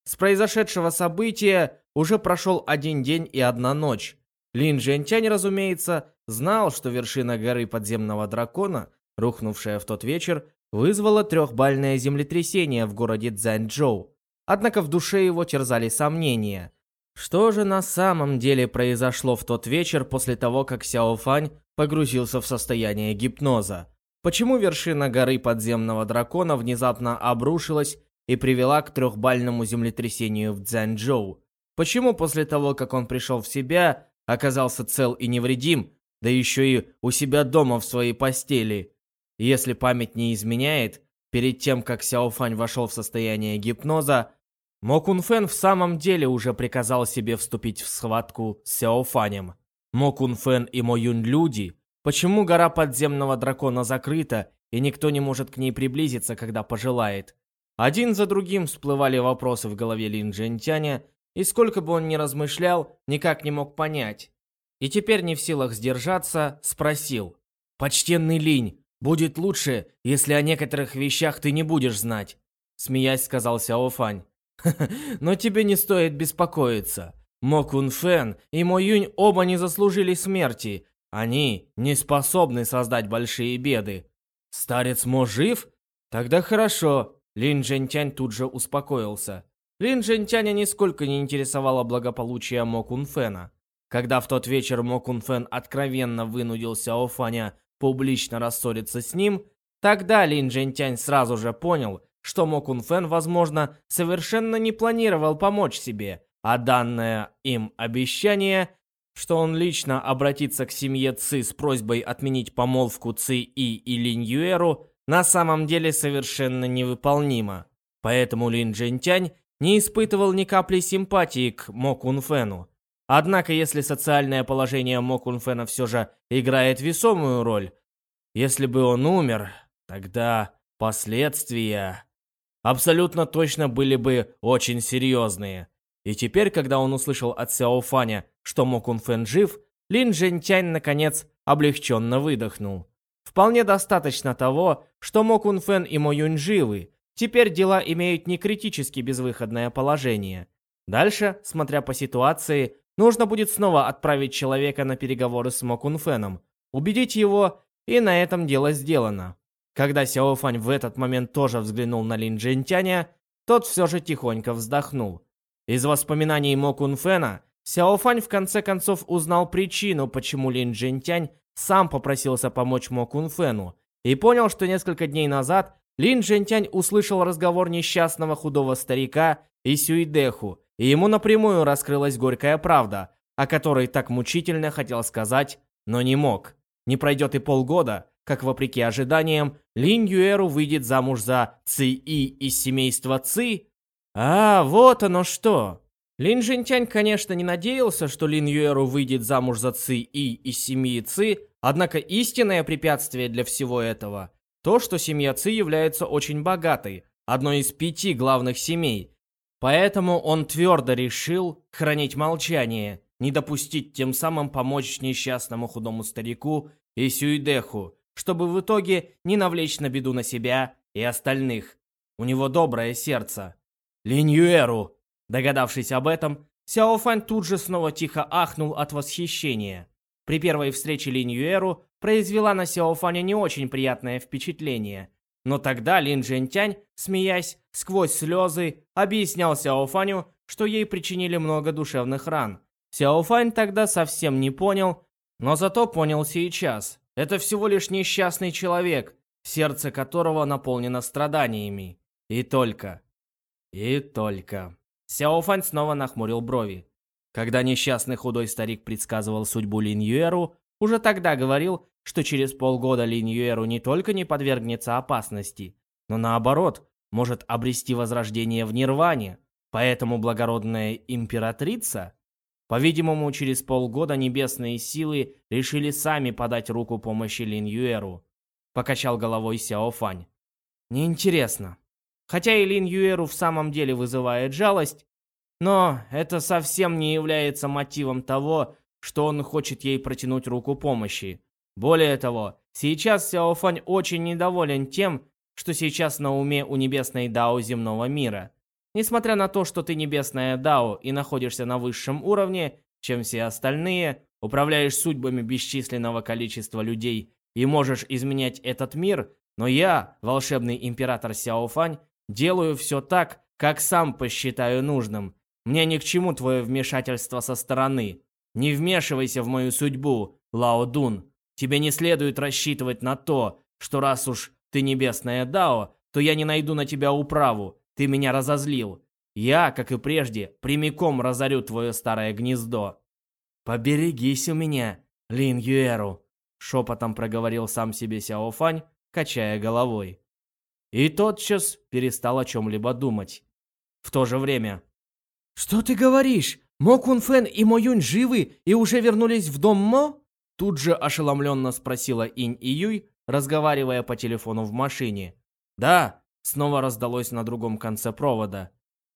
С произошедшего события уже прошел один день и одна ночь. Лин Джентянь, разумеется, знал, что вершина горы подземного дракона, рухнувшая в тот вечер, вызвала трехбальное землетрясение в городе Цзянчжоу. Однако в душе его терзали сомнения. Что же на самом деле произошло в тот вечер после того, как Сяо Фань погрузился в состояние гипноза? Почему вершина горы подземного дракона внезапно обрушилась и привела к трехбальному землетрясению в Цзянчжоу. Почему после того, как он пришел в себя, оказался цел и невредим, да еще и у себя дома в своей постели? Если память не изменяет, перед тем, как Сяофань вошел в состояние гипноза, Мо Кун Фэн в самом деле уже приказал себе вступить в схватку с Сяофанем. Мо Кун Фэн и Мо Юнь люди. Почему гора подземного дракона закрыта, и никто не может к ней приблизиться, когда пожелает? Один за другим всплывали вопросы в голове Лин Джентяня, и сколько бы он ни размышлял, никак не мог понять. И теперь не в силах сдержаться, спросил. «Почтенный Линь, будет лучше, если о некоторых вещах ты не будешь знать», смеясь сказал Сяо Фань. «Но тебе не стоит беспокоиться. Мо Кун Фэн и Мо Юнь оба не заслужили смерти. Они не способны создать большие беды. Старец Мо жив? Тогда хорошо. Лин Джентянь тут же успокоился. Лин Джентяня нисколько не интересовало благополучие Мо Кунфена. Когда в тот вечер Мо Кунфен откровенно вынудил Сяо Фаня публично рассориться с ним, тогда Лин Джентянь сразу же понял, что Мо Кунфен, возможно, совершенно не планировал помочь себе, а данное им обещание, что он лично обратится к семье Ци с просьбой отменить помолвку Ци И и Линь Юэру, на самом деле совершенно невыполнимо. Поэтому Лин Джентянь не испытывал ни капли симпатии к Мо Кунфену. Однако, если социальное положение Мо Кунфена все же играет весомую роль, если бы он умер, тогда последствия... абсолютно точно были бы очень серьезные. И теперь, когда он услышал от Сяо Фаня, что Мо Кун Фэн жив, Лин Джентянь наконец облегченно выдохнул. Вполне достаточно того, что Мо Кун Фэн и Мо Юнь живы. Теперь дела имеют не критически безвыходное положение. Дальше, смотря по ситуации, нужно будет снова отправить человека на переговоры с Мо Кун Фэном, убедить его, и на этом дело сделано. Когда Сяо Фань в этот момент тоже взглянул на Лин Джентяня, тот все же тихонько вздохнул. Из воспоминаний Мо Кун Фэна Сяо Фань в конце концов узнал причину, почему Лин Джентянь сам попросился помочь Мо Кун Фэну, и понял, что несколько дней назад Лин Джентянь услышал разговор несчастного худого старика и Сюйдеху, и ему напрямую раскрылась горькая правда, о которой так мучительно хотел сказать, но не мог. Не пройдет и полгода, как, вопреки ожиданиям, Лин Юэру выйдет замуж за Ци И из семейства Ци. А, вот оно что. Лин Жинтянь, конечно, не надеялся, что Лин Юэру выйдет замуж за Ци И из семьи Ци, однако истинное препятствие для всего этого – то, что семья Ци является очень богатой, одной из пяти главных семей. Поэтому он твердо решил хранить молчание, не допустить тем самым помочь несчастному худому старику и Сюйдеху, чтобы в итоге не навлечь на беду на себя и остальных. У него доброе сердце. Линьюэру. Догадавшись об этом, Сяо Фань тут же снова тихо ахнул от восхищения. При первой встрече Линьюэру произвела на Сяо Фаня не очень приятное впечатление. Но тогда Лин Джентянь, смеясь сквозь слезы, объяснял Сяо Фаню, что ей причинили много душевных ран. Сяо Фань тогда совсем не понял, но зато понял сейчас. Это всего лишь несчастный человек, сердце которого наполнено страданиями. И только. И только. Сяофань снова нахмурил брови. Когда несчастный худой старик предсказывал судьбу Лин Юэру, уже тогда говорил, что через полгода Лин Юэру не только не подвергнется опасности, но наоборот, может обрести возрождение в Нирване. Поэтому благородная императрица по-видимому, через полгода небесные силы решили сами подать руку помощи Лин Юэру. Покачал головой Сяо Фань. Неинтересно. Хотя и Лин Юэру в самом деле вызывает жалость, но это совсем не является мотивом того, что он хочет ей протянуть руку помощи. Более того, сейчас Сяо Фань очень недоволен тем, что сейчас на уме у небесной Дао земного мира. Несмотря на то, что ты небесная Дао и находишься на высшем уровне, чем все остальные, управляешь судьбами бесчисленного количества людей и можешь изменять этот мир, но я, волшебный император Сяофань, делаю все так, как сам посчитаю нужным. Мне ни к чему твое вмешательство со стороны. Не вмешивайся в мою судьбу, Лао Дун. Тебе не следует рассчитывать на то, что раз уж ты небесная Дао, то я не найду на тебя управу. Ты меня разозлил. Я, как и прежде, прямиком разорю твое старое гнездо. Поберегись у меня, Лин Юэру, шепотом проговорил сам себе Сяо Фань, качая головой. И тотчас перестал о чем-либо думать. В то же время... «Что ты говоришь? Мо Кун Фэн и Мо Юнь живы и уже вернулись в дом Мо?» Тут же ошеломленно спросила Инь и Юй, разговаривая по телефону в машине. «Да, Снова раздалось на другом конце провода.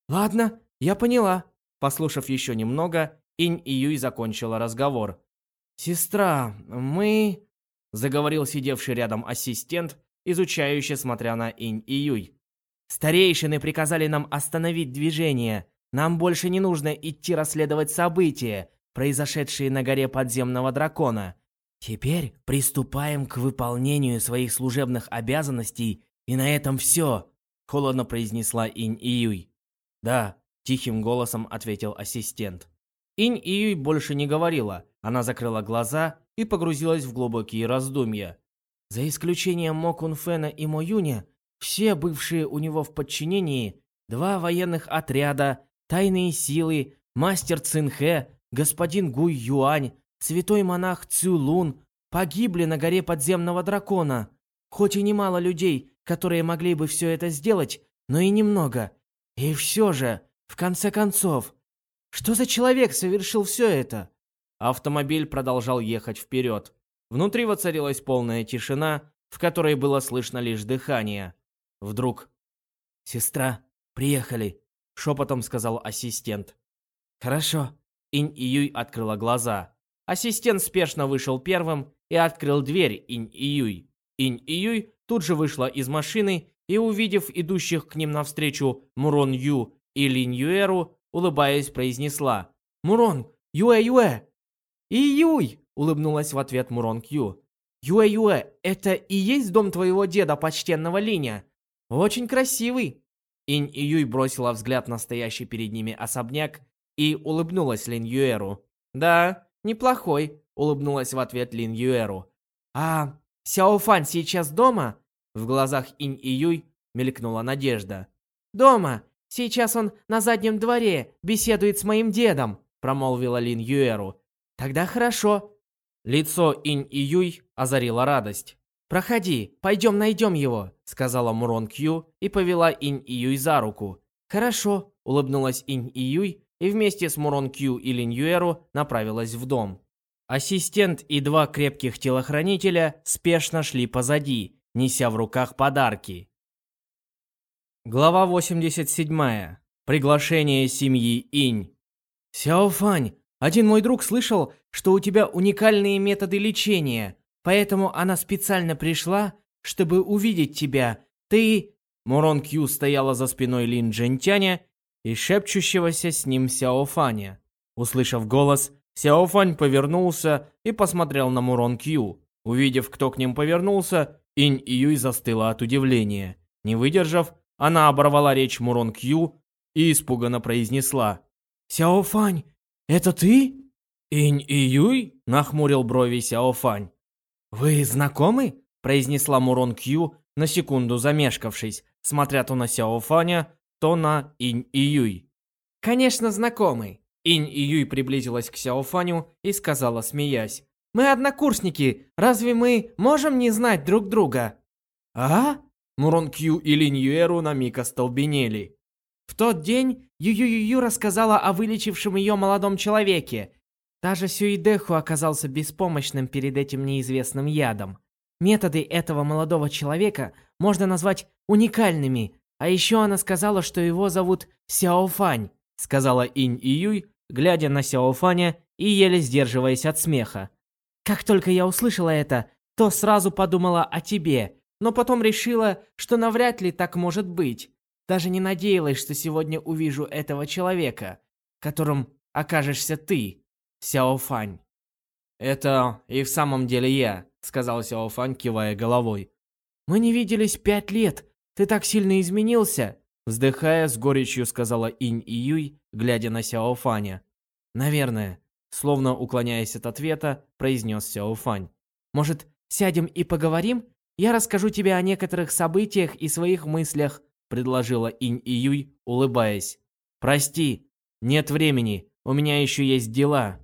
«Ладно, я поняла». Послушав еще немного, Инь и Юй закончила разговор. «Сестра, мы...» Заговорил сидевший рядом ассистент, изучающий, смотря на Инь и Юй. «Старейшины приказали нам остановить движение. Нам больше не нужно идти расследовать события, произошедшие на горе подземного дракона. Теперь приступаем к выполнению своих служебных обязанностей «И на этом все», — холодно произнесла Инь Июй. «Да», — тихим голосом ответил ассистент. Инь Июй больше не говорила. Она закрыла глаза и погрузилась в глубокие раздумья. За исключением Мо Кун Фэна и Мо Юня, все бывшие у него в подчинении, два военных отряда, тайные силы, мастер Цинхэ, господин Гуй Юань, святой монах Цю Лун погибли на горе подземного дракона. Хоть и немало людей, которые могли бы все это сделать, но и немного. И все же, в конце концов, что за человек совершил все это? Автомобиль продолжал ехать вперед. Внутри воцарилась полная тишина, в которой было слышно лишь дыхание. Вдруг «Сестра, приехали», — шепотом сказал ассистент. «Хорошо». Инь Июй открыла глаза. Ассистент спешно вышел первым и открыл дверь Инь Июй. Инь Июй тут же вышла из машины и, увидев идущих к ним навстречу Мурон Ю и Линь Юэру, улыбаясь, произнесла «Мурон, Юэ-Юэ!» «Июй!» — улыбнулась в ответ Мурон Кью. «Юэ-Юэ, это и есть дом твоего деда, почтенного Линя? Очень красивый!» Инь Июй бросила взгляд на стоящий перед ними особняк и улыбнулась Лин Юэру. «Да, неплохой», — улыбнулась в ответ Лин Юэру. «А Сяо Фан сейчас дома?» В глазах Инь Июй мелькнула надежда. «Дома. Сейчас он на заднем дворе беседует с моим дедом», промолвила Лин Юэру. «Тогда хорошо». Лицо Инь Июй озарила радость. «Проходи, пойдем найдем его», сказала Мурон Кью и повела Инь Июй за руку. «Хорошо», улыбнулась Инь Июй и вместе с Мурон Кью и Лин Юэру направилась в дом. Ассистент и два крепких телохранителя спешно шли позади, неся в руках подарки. Глава 87. Приглашение семьи Инь. Сяофань, один мой друг слышал, что у тебя уникальные методы лечения, поэтому она специально пришла, чтобы увидеть тебя. Ты... Мурон Кью стояла за спиной Лин Джентяня и шепчущегося с ним Сяофаня. Услышав голос, Сяофань повернулся и посмотрел на Мурон Кью. Увидев, кто к ним повернулся, Инь Июй застыла от удивления. Не выдержав, она оборвала речь Мурон Кью и испуганно произнесла. «Сяофань, это ты?» «Инь Июй?» – нахмурил брови Сяофань. «Вы знакомы?» – произнесла Мурон Кью, на секунду замешкавшись, смотря то на Сяофаня, то на Инь Июй. «Конечно, знакомы!» Инь Июй приблизилась к Сяофаню и сказала, смеясь. «Мы однокурсники, разве мы можем не знать друг друга?» «А?» Мурон Кью и Линь Юэру на миг остолбенели. В тот день Ю-Ю-Ю рассказала о вылечившем ее молодом человеке. Даже Сюидеху оказался беспомощным перед этим неизвестным ядом. Методы этого молодого человека можно назвать уникальными. А еще она сказала, что его зовут Сяофань, сказала Инь Июй, глядя на Сяофаня и еле сдерживаясь от смеха. Как только я услышала это, то сразу подумала о тебе, но потом решила, что навряд ли так может быть. Даже не надеялась, что сегодня увижу этого человека, которым окажешься ты, Сяофань. «Это и в самом деле я», — сказал Сяофань, кивая головой. «Мы не виделись пять лет. Ты так сильно изменился!» Вздыхая, с горечью сказала Инь Июй, глядя на Сяофаня. «Наверное», словно уклоняясь от ответа, произнес Сяофань. «Может, сядем и поговорим? Я расскажу тебе о некоторых событиях и своих мыслях», предложила Инь Июй, улыбаясь. «Прости, нет времени, у меня еще есть дела»,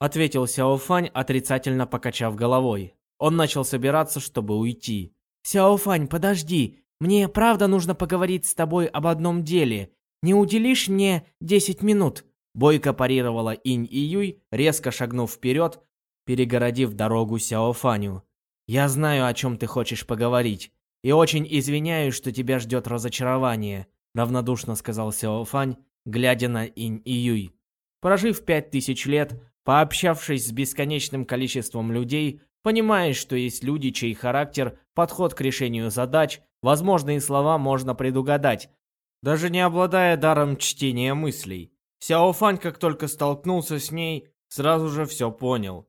ответил Сяофань, отрицательно покачав головой. Он начал собираться, чтобы уйти. «Сяофань, подожди, мне правда нужно поговорить с тобой об одном деле. Не уделишь мне 10 минут?» Бойко парировала Инь Июй, резко шагнув вперед, перегородив дорогу Сяофаню. «Я знаю, о чем ты хочешь поговорить, и очень извиняюсь, что тебя ждет разочарование», равнодушно сказал Сяофань, глядя на Инь Июй. Прожив пять тысяч лет, пообщавшись с бесконечным количеством людей, понимаешь, что есть люди, чей характер, подход к решению задач, возможные слова можно предугадать, даже не обладая даром чтения мыслей. Сяофань, как только столкнулся с ней, сразу же все понял.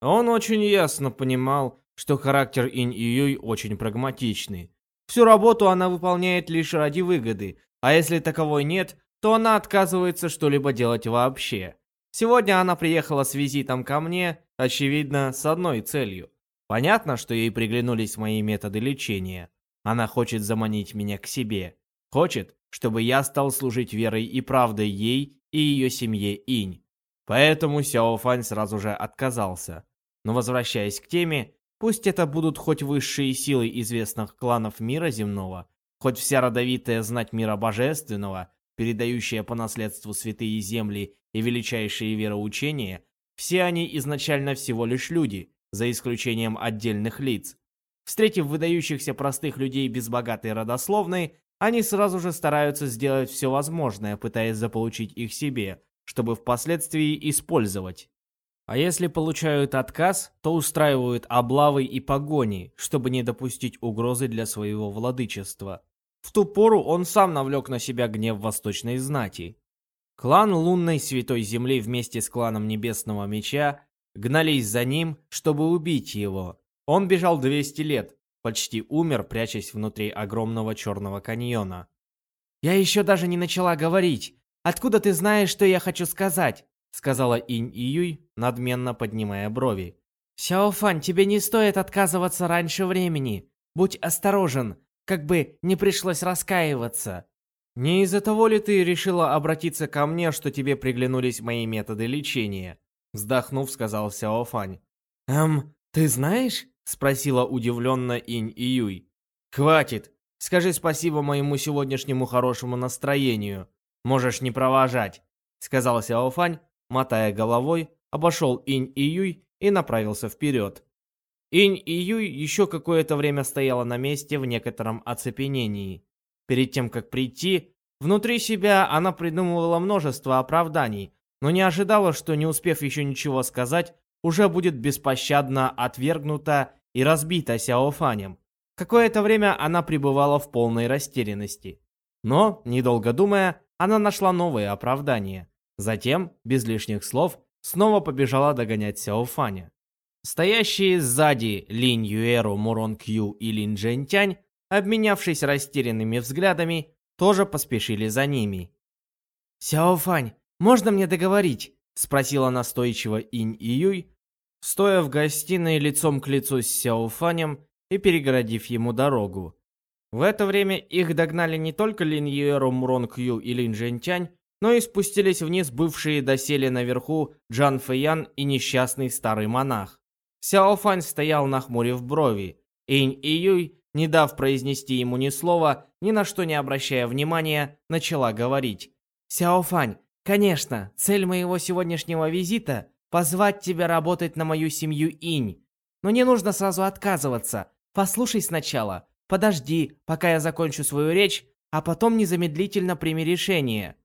Он очень ясно понимал, что характер Инь Июй очень прагматичный. Всю работу она выполняет лишь ради выгоды, а если таковой нет, то она отказывается что-либо делать вообще. Сегодня она приехала с визитом ко мне, очевидно, с одной целью. Понятно, что ей приглянулись мои методы лечения. Она хочет заманить меня к себе. Хочет, чтобы я стал служить верой и правдой ей и ее семье Инь. Поэтому Сяо Фань сразу же отказался. Но возвращаясь к теме, пусть это будут хоть высшие силы известных кланов мира земного, хоть вся родовитая знать мира божественного, передающая по наследству святые земли и величайшие вероучения, все они изначально всего лишь люди, за исключением отдельных лиц. Встретив выдающихся простых людей без богатой родословной, они сразу же стараются сделать все возможное, пытаясь заполучить их себе, чтобы впоследствии использовать. А если получают отказ, то устраивают облавы и погони, чтобы не допустить угрозы для своего владычества. В ту пору он сам навлек на себя гнев восточной знати. Клан лунной святой земли вместе с кланом небесного меча гнались за ним, чтобы убить его. Он бежал 200 лет, почти умер, прячась внутри огромного черного каньона. «Я еще даже не начала говорить. Откуда ты знаешь, что я хочу сказать?» Сказала Инь Июй, надменно поднимая брови. «Сяофан, тебе не стоит отказываться раньше времени. Будь осторожен, как бы не пришлось раскаиваться. Не из-за того ли ты решила обратиться ко мне, что тебе приглянулись мои методы лечения?» Вздохнув, сказал Сяофань. «Эм, ты знаешь?» Спросила удивленно Инь Июй. «Хватит. Скажи спасибо моему сегодняшнему хорошему настроению. Можешь не провожать», — сказал Сяофань, мотая головой, обошел Инь Июй и направился вперед. Инь Июй еще какое-то время стояла на месте в некотором оцепенении. Перед тем, как прийти, внутри себя она придумывала множество оправданий, но не ожидала, что, не успев еще ничего сказать, уже будет беспощадно отвергнута и разбита Сяофанем. Какое-то время она пребывала в полной растерянности. Но, недолго думая, она нашла новые оправдания. Затем, без лишних слов, снова побежала догонять Сяофаня. Стоящие сзади Линь Юэру, Мурон Кью и Лин Джентянь, обменявшись растерянными взглядами, тоже поспешили за ними. «Сяофань, можно мне договорить?» — спросила настойчиво Инь Июй, стоя в гостиной лицом к лицу с Сяофанем и перегородив ему дорогу. В это время их догнали не только Лин Юэру, Мурон Кью и Лин Жэньтянь, но и спустились вниз бывшие доселе наверху Джан Фэян и несчастный старый монах. Сяофань стоял нахмурив брови. Инь Июй, не дав произнести ему ни слова, ни на что не обращая внимания, начала говорить. «Сяофань, конечно, цель моего сегодняшнего визита позвать тебя работать на мою семью Инь. Но не нужно сразу отказываться. Послушай сначала. Подожди, пока я закончу свою речь, а потом незамедлительно прими решение.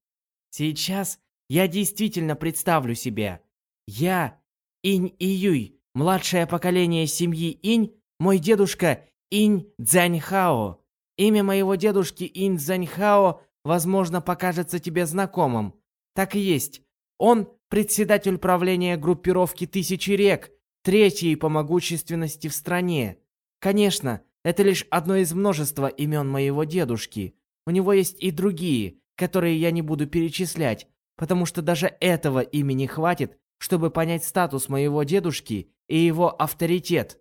Сейчас я действительно представлю себе. Я, Инь Июй, младшее поколение семьи Инь, мой дедушка Инь Цзяньхао. Имя моего дедушки Инь Цзяньхао, возможно, покажется тебе знакомым. Так и есть. Он председатель правления группировки «Тысячи рек», третьей по могущественности в стране. Конечно, это лишь одно из множества имен моего дедушки. У него есть и другие, которые я не буду перечислять, потому что даже этого имени хватит, чтобы понять статус моего дедушки и его авторитет.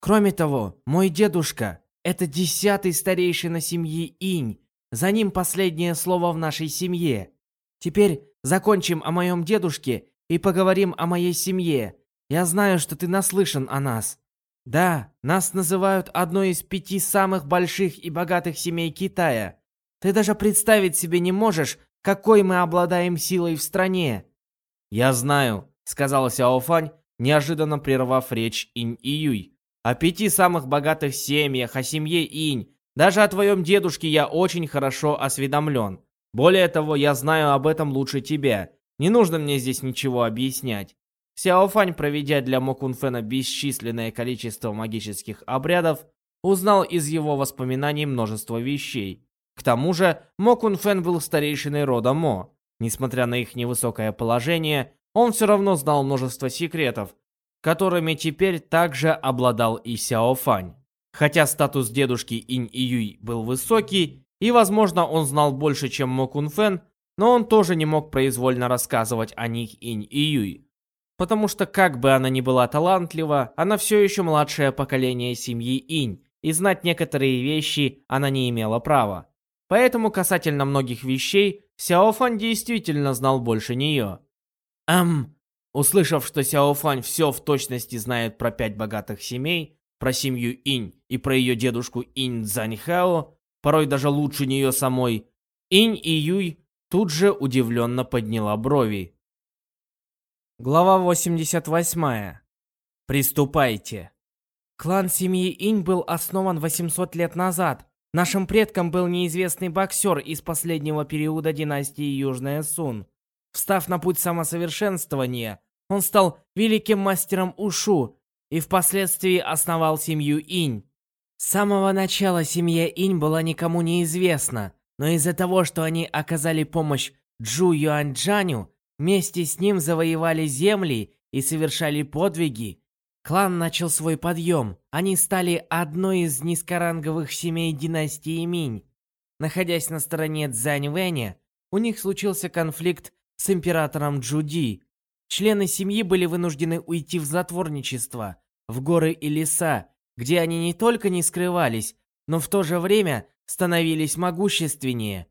Кроме того, мой дедушка – это десятый старейшина семьи Инь, за ним последнее слово в нашей семье. Теперь закончим о моем дедушке и поговорим о моей семье. Я знаю, что ты наслышан о нас. Да, нас называют одной из пяти самых больших и богатых семей Китая. Ты даже представить себе не можешь, какой мы обладаем силой в стране. Я знаю, сказал Сяофань, неожиданно прервав речь Инь Июй. О пяти самых богатых семьях, о семье Инь. Даже о твоем дедушке я очень хорошо осведомлен. Более того, я знаю об этом лучше тебя. Не нужно мне здесь ничего объяснять. Сяофань, проведя для Мокунфена бесчисленное количество магических обрядов, узнал из его воспоминаний множество вещей. К тому же, Мокунфен был старейшиной рода Мо. Несмотря на их невысокое положение, он все равно знал множество секретов, которыми теперь также обладал и Сяофань. Хотя статус дедушки Инь Июй был высокий, и, возможно, он знал больше, чем Мо Кун Фэн, но он тоже не мог произвольно рассказывать о них Инь и Юй. Потому что, как бы она ни была талантлива, она все еще младшее поколение семьи Инь, и знать некоторые вещи она не имела права. Поэтому касательно многих вещей, Сяофан действительно знал больше нее. Эм, услышав, что Сяофань все в точности знает про пять богатых семей, про семью Инь и про ее дедушку Инь Цзаньхао, порой даже лучше нее самой, Инь и Юй тут же удивленно подняла брови. Глава 88. Приступайте. Клан семьи Инь был основан 800 лет назад, Нашим предком был неизвестный боксер из последнего периода династии Южная Сун. Встав на путь самосовершенствования, он стал великим мастером Ушу и впоследствии основал семью Инь. С самого начала семья Инь была никому не известна, но из-за того, что они оказали помощь Джу Юаньчжаню, вместе с ним завоевали земли и совершали подвиги, клан начал свой подъем. Они стали одной из низкоранговых семей династии Минь. Находясь на стороне Цзань Вэня, у них случился конфликт с императором Джуди. Члены семьи были вынуждены уйти в затворничество, в горы и леса, где они не только не скрывались, но в то же время становились могущественнее.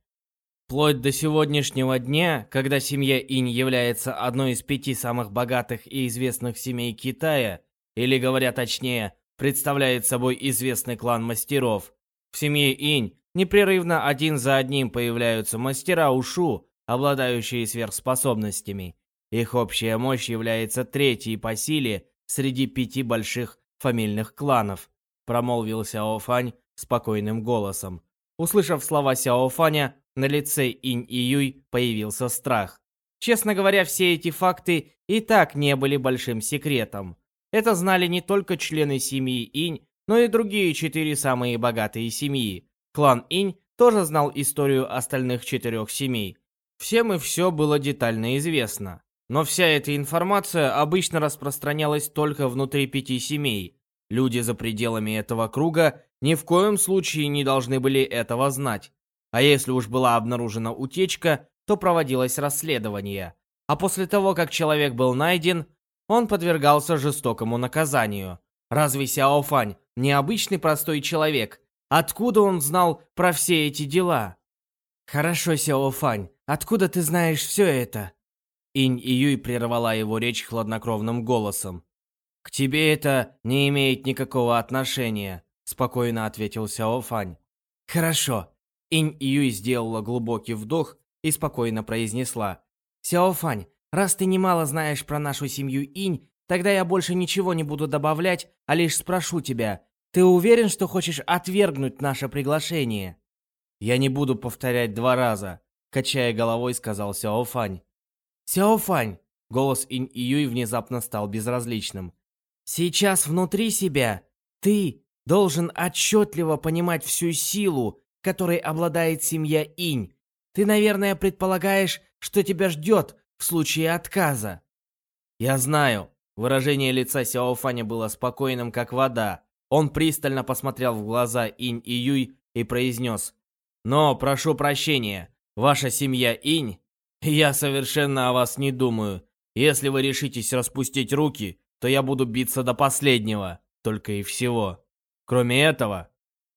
Вплоть до сегодняшнего дня, когда семья Инь является одной из пяти самых богатых и известных семей Китая, или, говоря точнее, представляет собой известный клан мастеров, в семье Инь непрерывно один за одним появляются мастера Ушу, обладающие сверхспособностями. Их общая мощь является третьей по силе среди пяти больших фамильных кланов», — промолвил Сяо Фань спокойным голосом. Услышав слова Сяо Фаня, на лице Инь и Юй появился страх. Честно говоря, все эти факты и так не были большим секретом. Это знали не только члены семьи Инь, но и другие четыре самые богатые семьи. Клан Инь тоже знал историю остальных четырех семей. Всем и все было детально известно. Но вся эта информация обычно распространялась только внутри пяти семей. Люди за пределами этого круга ни в коем случае не должны были этого знать. А если уж была обнаружена утечка, то проводилось расследование. А после того, как человек был найден, он подвергался жестокому наказанию. Разве Сяо Фань не обычный простой человек? Откуда он знал про все эти дела? «Хорошо, Сяо Фань, откуда ты знаешь все это?» Инь Июй прервала его речь хладнокровным голосом. «К тебе это не имеет никакого отношения», — спокойно ответил Сяо Фань. «Хорошо». Инь Июй сделала глубокий вдох и спокойно произнесла. «Сяо Фань, раз ты немало знаешь про нашу семью Инь, тогда я больше ничего не буду добавлять, а лишь спрошу тебя, ты уверен, что хочешь отвергнуть наше приглашение?» «Я не буду повторять два раза», — качая головой, сказал Сяо Фань. «Сяофань!» Голос Инь Июй внезапно стал безразличным. «Сейчас внутри себя ты должен отчетливо понимать всю силу, которой обладает семья Инь. Ты, наверное, предполагаешь, что тебя ждет в случае отказа». «Я знаю». Выражение лица Сяофаня было спокойным, как вода. Он пристально посмотрел в глаза Инь Июй и произнес. «Но, прошу прощения, ваша семья Инь я совершенно о вас не думаю. Если вы решитесь распустить руки, то я буду биться до последнего, только и всего. Кроме этого,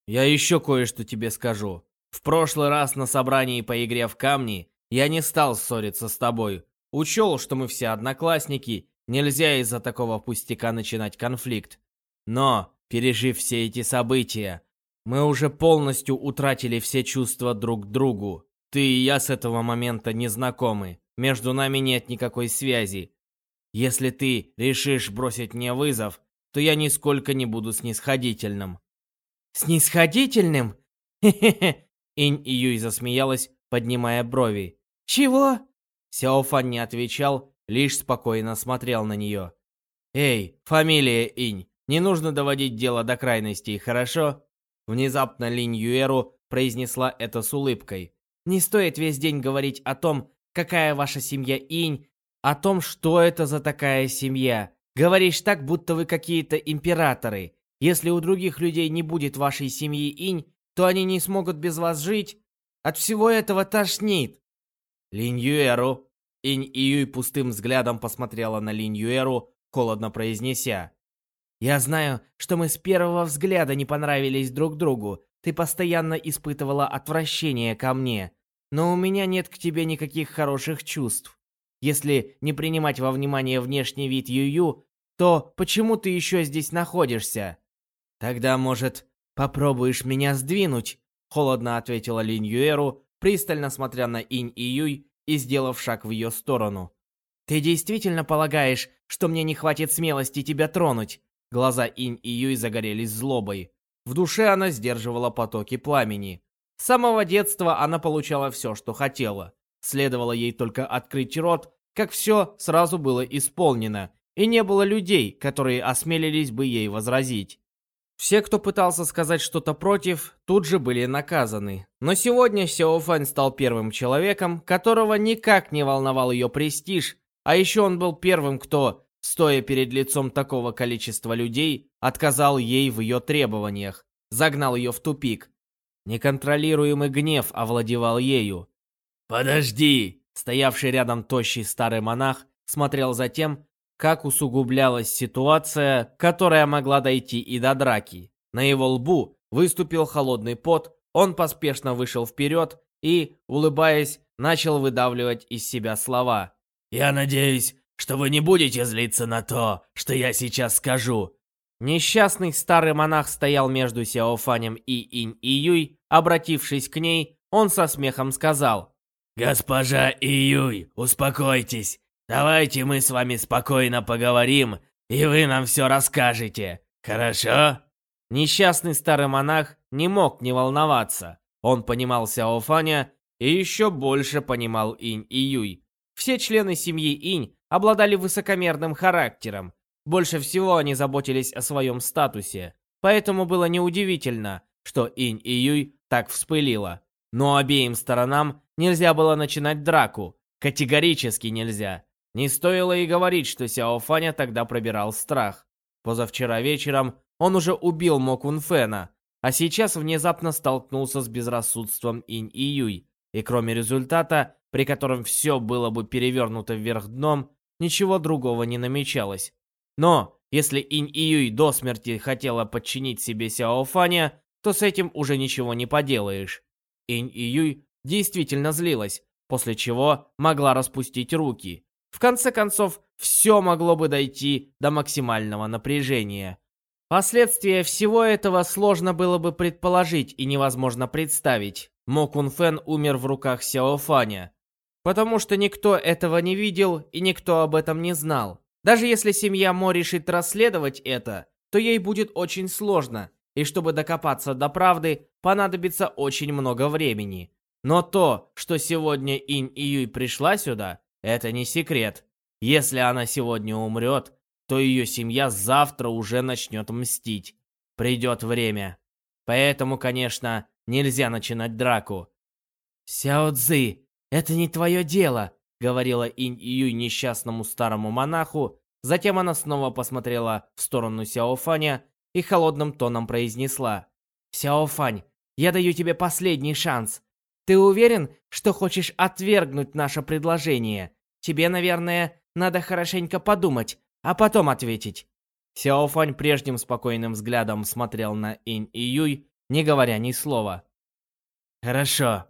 я еще кое-что тебе скажу. В прошлый раз на собрании по игре в камни я не стал ссориться с тобой. Учел, что мы все одноклассники, нельзя из-за такого пустяка начинать конфликт. Но, пережив все эти события, мы уже полностью утратили все чувства друг к другу. Ты и я с этого момента не знакомы. Между нами нет никакой связи. Если ты решишь бросить мне вызов, то я нисколько не буду снисходительным». «Снисходительным?» «Хе-хе-хе!» Инь Июй засмеялась, поднимая брови. «Чего?» Сяофан не отвечал, лишь спокойно смотрел на нее. «Эй, фамилия Инь, не нужно доводить дело до крайностей, хорошо?» Внезапно Линь Юэру произнесла это с улыбкой. Не стоит весь день говорить о том, какая ваша семья инь, о том, что это за такая семья. Говоришь так, будто вы какие-то императоры. Если у других людей не будет вашей семьи инь, то они не смогут без вас жить. От всего этого тошнит. Линь Юэру. Инь Июй пустым взглядом посмотрела на Линь Юэру, холодно произнеся. «Я знаю, что мы с первого взгляда не понравились друг другу, ты постоянно испытывала отвращение ко мне, но у меня нет к тебе никаких хороших чувств. Если не принимать во внимание внешний вид Юю, то почему ты еще здесь находишься? Тогда, может, попробуешь меня сдвинуть? Холодно ответила Линь Юэру, пристально смотря на Инь и Юй и сделав шаг в ее сторону. Ты действительно полагаешь, что мне не хватит смелости тебя тронуть? Глаза Инь и Юй загорелись злобой. В душе она сдерживала потоки пламени. С самого детства она получала все, что хотела. Следовало ей только открыть рот, как все сразу было исполнено, и не было людей, которые осмелились бы ей возразить. Все, кто пытался сказать что-то против, тут же были наказаны. Но сегодня Сяо Фэн стал первым человеком, которого никак не волновал ее престиж, а еще он был первым, кто, стоя перед лицом такого количества людей, отказал ей в ее требованиях, загнал ее в тупик. Неконтролируемый гнев овладевал ею. «Подожди!» Стоявший рядом тощий старый монах смотрел за тем, как усугублялась ситуация, которая могла дойти и до драки. На его лбу выступил холодный пот, он поспешно вышел вперед и, улыбаясь, начал выдавливать из себя слова. «Я надеюсь, что вы не будете злиться на то, что я сейчас скажу». Несчастный старый монах стоял между Сяофанем и Инь и Юй. Обратившись к ней, он со смехом сказал. «Госпожа Июй, успокойтесь. Давайте мы с вами спокойно поговорим, и вы нам все расскажете. Хорошо?» Несчастный старый монах не мог не волноваться. Он понимал Сяо Фаня и еще больше понимал Инь и Юй. Все члены семьи Инь обладали высокомерным характером. Больше всего они заботились о своем статусе. Поэтому было неудивительно, что Инь и Юй так вспылила. Но обеим сторонам нельзя было начинать драку. Категорически нельзя. Не стоило и говорить, что Сяо Фаня тогда пробирал страх. Позавчера вечером он уже убил Мо Фэна, а сейчас внезапно столкнулся с безрассудством Инь и Юй. И кроме результата, при котором все было бы перевернуто вверх дном, ничего другого не намечалось. Но, если Инь и Юй до смерти хотела подчинить себе Сяо Фаня, то с этим уже ничего не поделаешь. Инь и Юй действительно злилась, после чего могла распустить руки. В конце концов, все могло бы дойти до максимального напряжения. Последствия всего этого сложно было бы предположить и невозможно представить. Мо Кун Фэн умер в руках Сяо Фаня. Потому что никто этого не видел и никто об этом не знал. Даже если семья Мо решит расследовать это, то ей будет очень сложно, и чтобы докопаться до правды, понадобится очень много времени. Но то, что сегодня Инь Юй пришла сюда, это не секрет. Если она сегодня умрет, то ее семья завтра уже начнет мстить. Придет время. Поэтому, конечно, нельзя начинать драку. «Сяо Цзы, это не твое дело», — говорила Инь Юй несчастному старому монаху. Затем она снова посмотрела в сторону Сяо Фаня и холодным тоном произнесла. «Сяо Фань, я даю тебе последний шанс. Ты уверен, что хочешь отвергнуть наше предложение? Тебе, наверное, надо хорошенько подумать, а потом ответить». Сяофань прежним спокойным взглядом смотрел на Инь и Юй, не говоря ни слова. «Хорошо».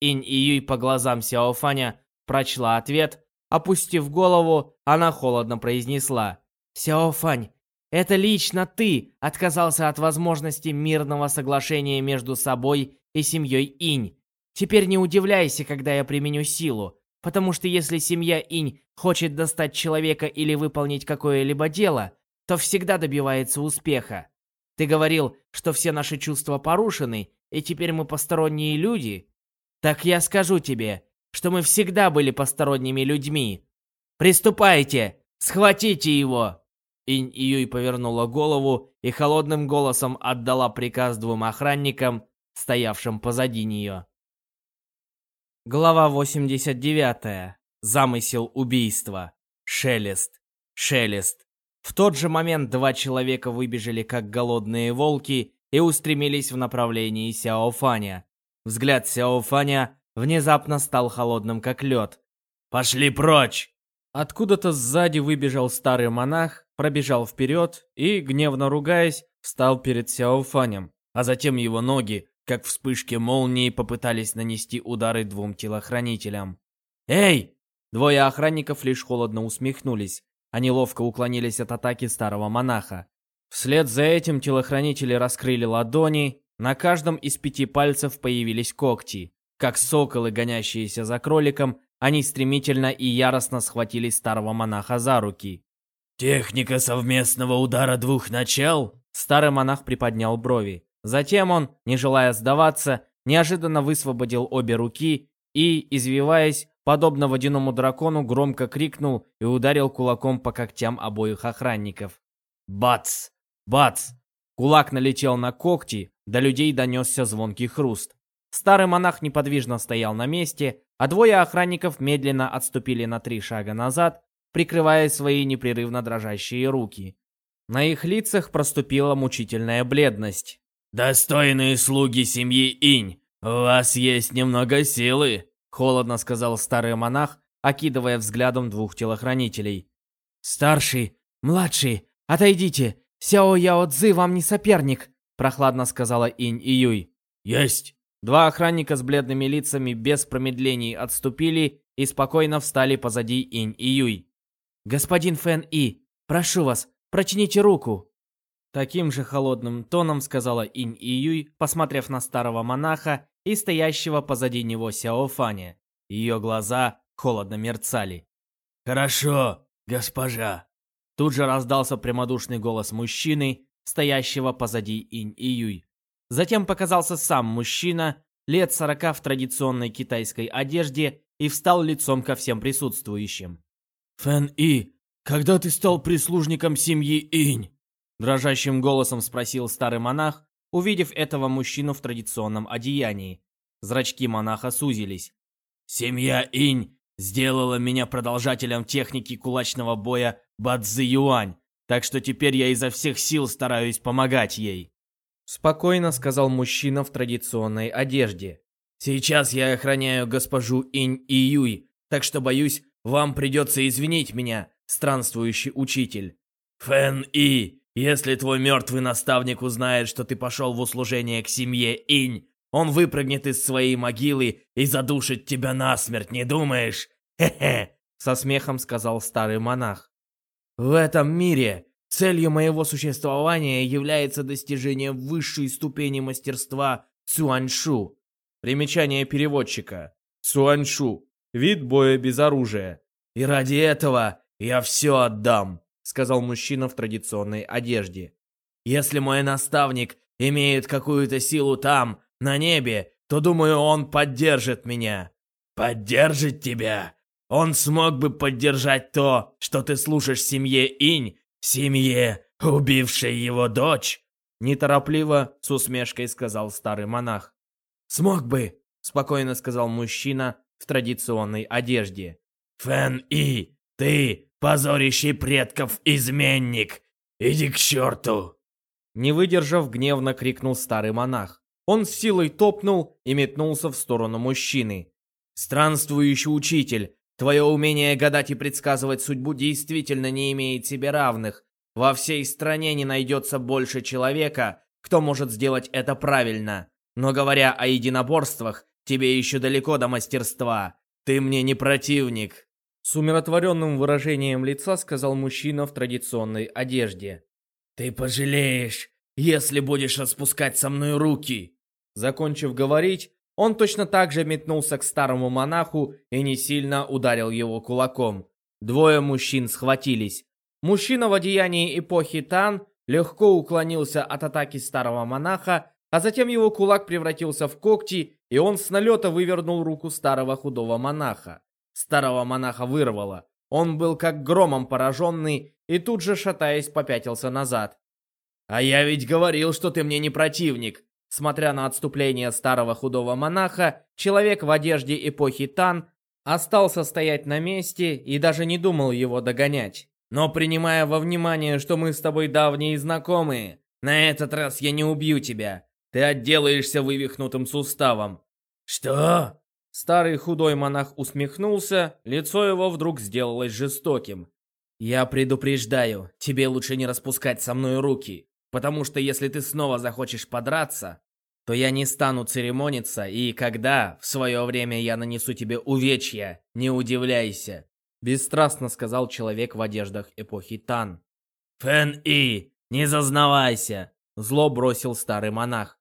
Инь и Юй по глазам Сяофаня прочла ответ. Опустив голову, она холодно произнесла. «Сяофань, это лично ты отказался от возможности мирного соглашения между собой и семьей Инь. Теперь не удивляйся, когда я применю силу, потому что если семья Инь хочет достать человека или выполнить какое-либо дело, то всегда добивается успеха. Ты говорил, что все наши чувства порушены, и теперь мы посторонние люди. Так я скажу тебе, что мы всегда были посторонними людьми. Приступайте! Схватите его!» Инь Июй повернула голову и холодным голосом отдала приказ двум охранникам, стоявшим позади нее. Глава 89. Замысел убийства. Шелест. Шелест. В тот же момент два человека выбежали как голодные волки и устремились в направлении Сяофаня. Взгляд Сяофаня внезапно стал холодным как лед. «Пошли прочь!» Откуда-то сзади выбежал старый монах, пробежал вперед и, гневно ругаясь, встал перед Сяофанем, а затем его ноги как вспышки молнии попытались нанести удары двум телохранителям. «Эй!» Двое охранников лишь холодно усмехнулись. Они ловко уклонились от атаки старого монаха. Вслед за этим телохранители раскрыли ладони, на каждом из пяти пальцев появились когти. Как соколы, гонящиеся за кроликом, они стремительно и яростно схватили старого монаха за руки. «Техника совместного удара двух начал?» Старый монах приподнял брови. Затем он, не желая сдаваться, неожиданно высвободил обе руки и, извиваясь, подобно водяному дракону, громко крикнул и ударил кулаком по когтям обоих охранников. Бац! Бац! Кулак налетел на когти, до людей донесся звонкий хруст. Старый монах неподвижно стоял на месте, а двое охранников медленно отступили на три шага назад, прикрывая свои непрерывно дрожащие руки. На их лицах проступила мучительная бледность. «Достойные слуги семьи Инь, у вас есть немного силы», — холодно сказал старый монах, окидывая взглядом двух телохранителей. «Старший, младший, отойдите! Сяо Яо Цзы вам не соперник!» — прохладно сказала Инь и Юй. «Есть!» Два охранника с бледными лицами без промедлений отступили и спокойно встали позади Инь и Юй. «Господин Фэн И, прошу вас, прочините руку!» Таким же холодным тоном сказала Инь и Юй, посмотрев на старого монаха и стоящего позади него Сяо Фаня. Ее глаза холодно мерцали. «Хорошо, госпожа!» Тут же раздался прямодушный голос мужчины, стоящего позади Инь и Юй. Затем показался сам мужчина, лет сорока в традиционной китайской одежде, и встал лицом ко всем присутствующим. «Фэн И, когда ты стал прислужником семьи Инь?» Дрожащим голосом спросил старый монах, увидев этого мужчину в традиционном одеянии. Зрачки монаха сузились. «Семья Инь сделала меня продолжателем техники кулачного боя Бадзи Юань, так что теперь я изо всех сил стараюсь помогать ей». Спокойно сказал мужчина в традиционной одежде. «Сейчас я охраняю госпожу Инь и Юй, так что, боюсь, вам придется извинить меня, странствующий учитель. Фэн И, если твой мертвый наставник узнает, что ты пошел в услужение к семье Инь, он выпрыгнет из своей могилы и задушит тебя насмерть, не думаешь? Хе-хе!» Со смехом сказал старый монах. «В этом мире целью моего существования является достижение высшей ступени мастерства Цюаньшу». Примечание переводчика. Цюаньшу. Вид боя без оружия. «И ради этого я все отдам», — сказал мужчина в традиционной одежде. «Если мой наставник имеет какую-то силу там, на небе, то, думаю, он поддержит меня». «Поддержит тебя? Он смог бы поддержать то, что ты слушаешь семье Инь, семье, убившей его дочь?» Неторопливо, с усмешкой сказал старый монах. «Смог бы», — спокойно сказал мужчина в традиционной одежде. «Фэн И, ты, позорящий предков изменник, иди к черту!» Не выдержав, гневно крикнул старый монах. Он с силой топнул и метнулся в сторону мужчины. «Странствующий учитель, твое умение гадать и предсказывать судьбу действительно не имеет себе равных. Во всей стране не найдется больше человека, кто может сделать это правильно. Но говоря о единоборствах, тебе еще далеко до мастерства. Ты мне не противник». С умиротворенным выражением лица сказал мужчина в традиционной одежде. «Ты пожалеешь, если будешь распускать со мной руки!» Закончив говорить, он точно так же метнулся к старому монаху и не сильно ударил его кулаком. Двое мужчин схватились. Мужчина в одеянии эпохи Тан легко уклонился от атаки старого монаха, а затем его кулак превратился в когти, и он с налета вывернул руку старого худого монаха. Старого монаха вырвало. Он был как громом пораженный и тут же, шатаясь, попятился назад. «А я ведь говорил, что ты мне не противник!» Смотря на отступление старого худого монаха, человек в одежде эпохи Тан остался стоять на месте и даже не думал его догонять. Но принимая во внимание, что мы с тобой давние знакомые, на этот раз я не убью тебя. Ты отделаешься вывихнутым суставом. Что? Старый худой монах усмехнулся, лицо его вдруг сделалось жестоким. Я предупреждаю, тебе лучше не распускать со мной руки. Потому что если ты снова захочешь подраться, то я не стану церемониться, и когда в свое время я нанесу тебе увечья, не удивляйся. Бесстрастно сказал человек в одеждах эпохи Тан. Фэн И, не зазнавайся, зло бросил старый монах.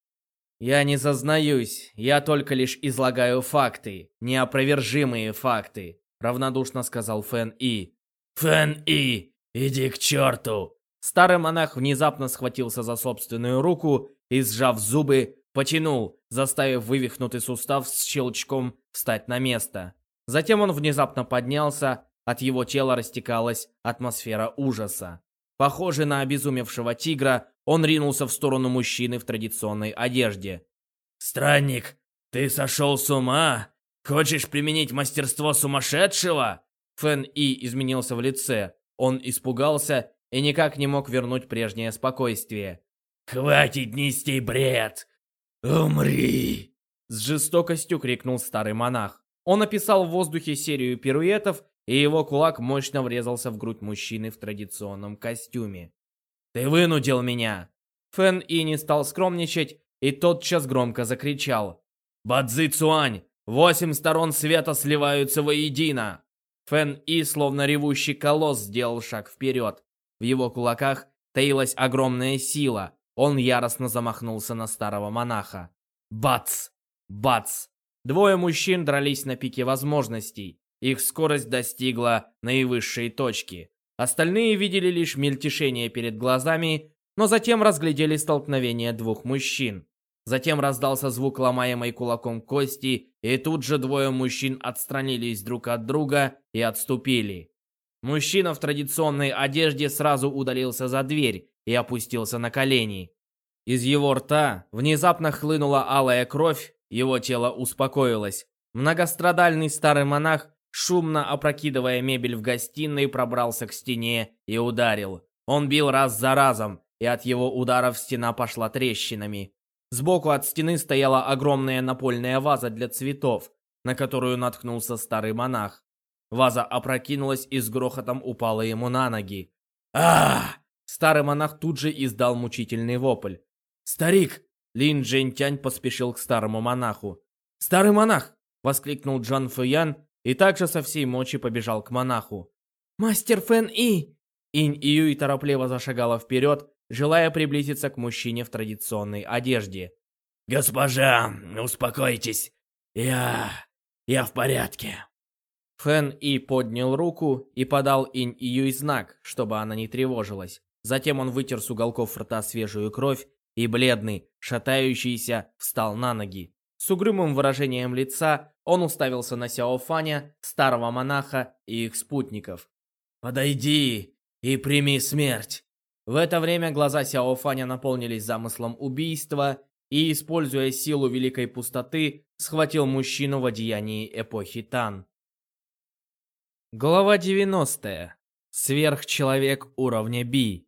Я не зазнаюсь, я только лишь излагаю факты, неопровержимые факты, равнодушно сказал Фэн И. Фэн И, иди к черту, Старый монах внезапно схватился за собственную руку и, сжав зубы, потянул, заставив вывихнутый сустав с щелчком встать на место. Затем он внезапно поднялся, от его тела растекалась атмосфера ужаса. Похожий на обезумевшего тигра, он ринулся в сторону мужчины в традиционной одежде. «Странник, ты сошел с ума? Хочешь применить мастерство сумасшедшего?» Фэн И изменился в лице. Он испугался и никак не мог вернуть прежнее спокойствие. «Хватит нести бред! Умри!» С жестокостью крикнул старый монах. Он описал в воздухе серию пируэтов, и его кулак мощно врезался в грудь мужчины в традиционном костюме. «Ты вынудил меня!» Фэн И не стал скромничать и тотчас громко закричал. «Бадзи Цуань! Восемь сторон света сливаются воедино!» Фэн И, словно ревущий колосс, сделал шаг вперед. В его кулаках таилась огромная сила. Он яростно замахнулся на старого монаха. Бац! Бац! Двое мужчин дрались на пике возможностей. Их скорость достигла наивысшей точки. Остальные видели лишь мельтешение перед глазами, но затем разглядели столкновение двух мужчин. Затем раздался звук ломаемой кулаком кости, и тут же двое мужчин отстранились друг от друга и отступили. Мужчина в традиционной одежде сразу удалился за дверь и опустился на колени. Из его рта внезапно хлынула алая кровь, его тело успокоилось. Многострадальный старый монах, шумно опрокидывая мебель в гостиной, пробрался к стене и ударил. Он бил раз за разом, и от его ударов стена пошла трещинами. Сбоку от стены стояла огромная напольная ваза для цветов, на которую наткнулся старый монах. Ваза опрокинулась и с грохотом упала ему на ноги. а Старый монах тут же издал мучительный вопль. «Старик!» Лин Джентянь поспешил к старому монаху. «Старый монах!» — воскликнул Джан Фэян и также со всей мочи побежал к монаху. «Мастер Фэн И!» Инь Июй торопливо зашагала вперед, желая приблизиться к мужчине в традиционной одежде. «Госпожа, успокойтесь. Я... я в порядке». Фэн И поднял руку и подал Инь Июй знак, чтобы она не тревожилась. Затем он вытер с уголков рта свежую кровь и бледный, шатающийся, встал на ноги. С угрюмым выражением лица он уставился на Сяофаня, старого монаха и их спутников. «Подойди и прими смерть!» В это время глаза Сяофаня наполнились замыслом убийства и, используя силу Великой Пустоты, схватил мужчину в одеянии эпохи Тан. Глава 90. Сверхчеловек уровня Би.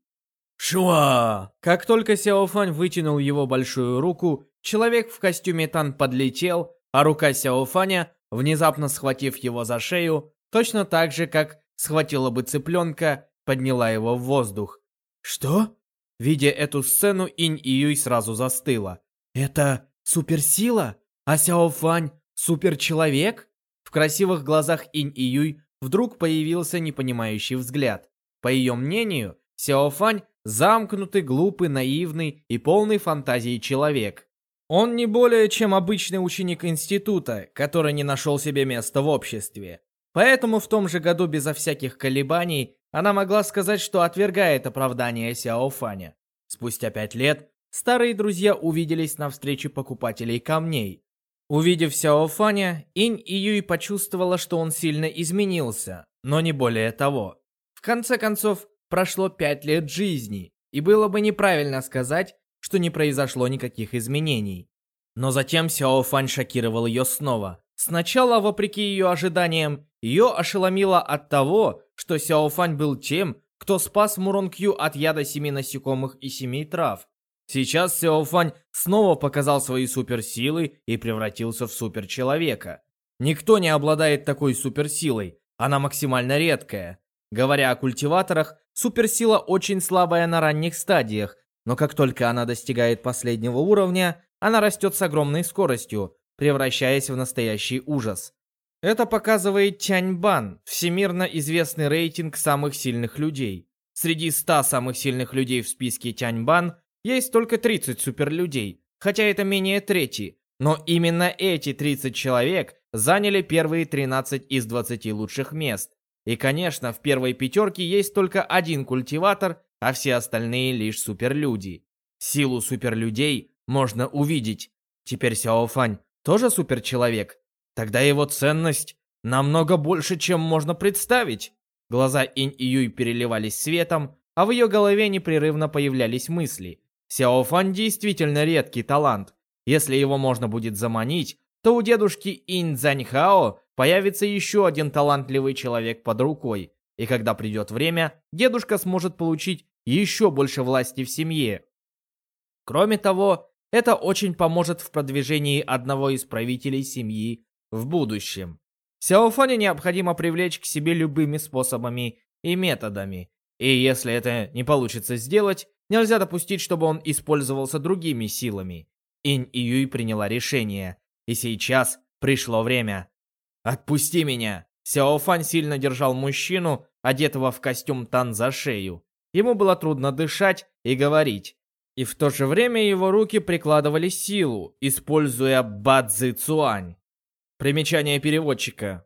Шуа! Как только Сяофань вытянул его большую руку, человек в костюме Тан подлетел, а рука Сяофаня, внезапно схватив его за шею, точно так же, как схватила бы цыпленка, подняла его в воздух. Что? Видя эту сцену, Инь и Юй сразу застыла. Это суперсила? А Сяофань суперчеловек? В красивых глазах Инь и Юй вдруг появился непонимающий взгляд. По ее мнению, Сяофань замкнутый, глупый, наивный и полный фантазии человек. Он не более чем обычный ученик института, который не нашел себе места в обществе. Поэтому в том же году безо всяких колебаний она могла сказать, что отвергает оправдание Сяофаня. Спустя пять лет старые друзья увиделись на встрече покупателей камней. Увидев Сяофаня, Инь и Юй почувствовала, что он сильно изменился, но не более того. В конце концов, прошло пять лет жизни, и было бы неправильно сказать, что не произошло никаких изменений. Но затем Сяо Фань шокировал ее снова. Сначала, вопреки ее ожиданиям, ее ошеломило от того, что Сяо Фань был тем, кто спас Мурон Кью от яда семи насекомых и семи трав. Сейчас Сяо Фань снова показал свои суперсилы и превратился в суперчеловека. Никто не обладает такой суперсилой, она максимально редкая. Говоря о культиваторах, суперсила очень слабая на ранних стадиях, но как только она достигает последнего уровня, она растет с огромной скоростью, превращаясь в настоящий ужас. Это показывает Тяньбан, всемирно известный рейтинг самых сильных людей. Среди 100 самых сильных людей в списке Тяньбан есть только 30 суперлюдей, хотя это менее трети, но именно эти 30 человек заняли первые 13 из 20 лучших мест. И, конечно, в первой пятерке есть только один культиватор, а все остальные лишь суперлюди. Силу суперлюдей можно увидеть. Теперь Сяофань тоже суперчеловек? Тогда его ценность намного больше, чем можно представить. Глаза Инь и Юй переливались светом, а в ее голове непрерывно появлялись мысли. Сяофан действительно редкий талант. Если его можно будет заманить, то у дедушки Инь Цзаньхао появится еще один талантливый человек под рукой. И когда придет время, дедушка сможет получить еще больше власти в семье. Кроме того, это очень поможет в продвижении одного из правителей семьи в будущем. Сяофаня необходимо привлечь к себе любыми способами и методами. И если это не получится сделать, нельзя допустить, чтобы он использовался другими силами. Инь и Юй приняла решение. И сейчас пришло время. «Отпусти меня!» Сяофань сильно держал мужчину, одетого в костюм Тан за шею. Ему было трудно дышать и говорить. И в то же время его руки прикладывали силу, используя Бадзи Цуань. Примечание переводчика.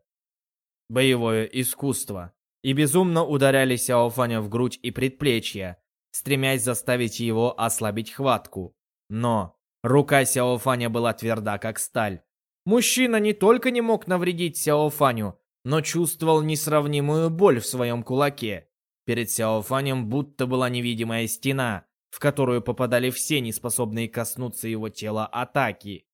Боевое искусство. И безумно ударяли Сяофаня в грудь и предплечья, стремясь заставить его ослабить хватку. Но рука Сяофаня была тверда, как сталь. Мужчина не только не мог навредить Сяофаню, но чувствовал несравнимую боль в своем кулаке. Перед Сяофанем будто была невидимая стена, в которую попадали все неспособные коснуться его тела атаки.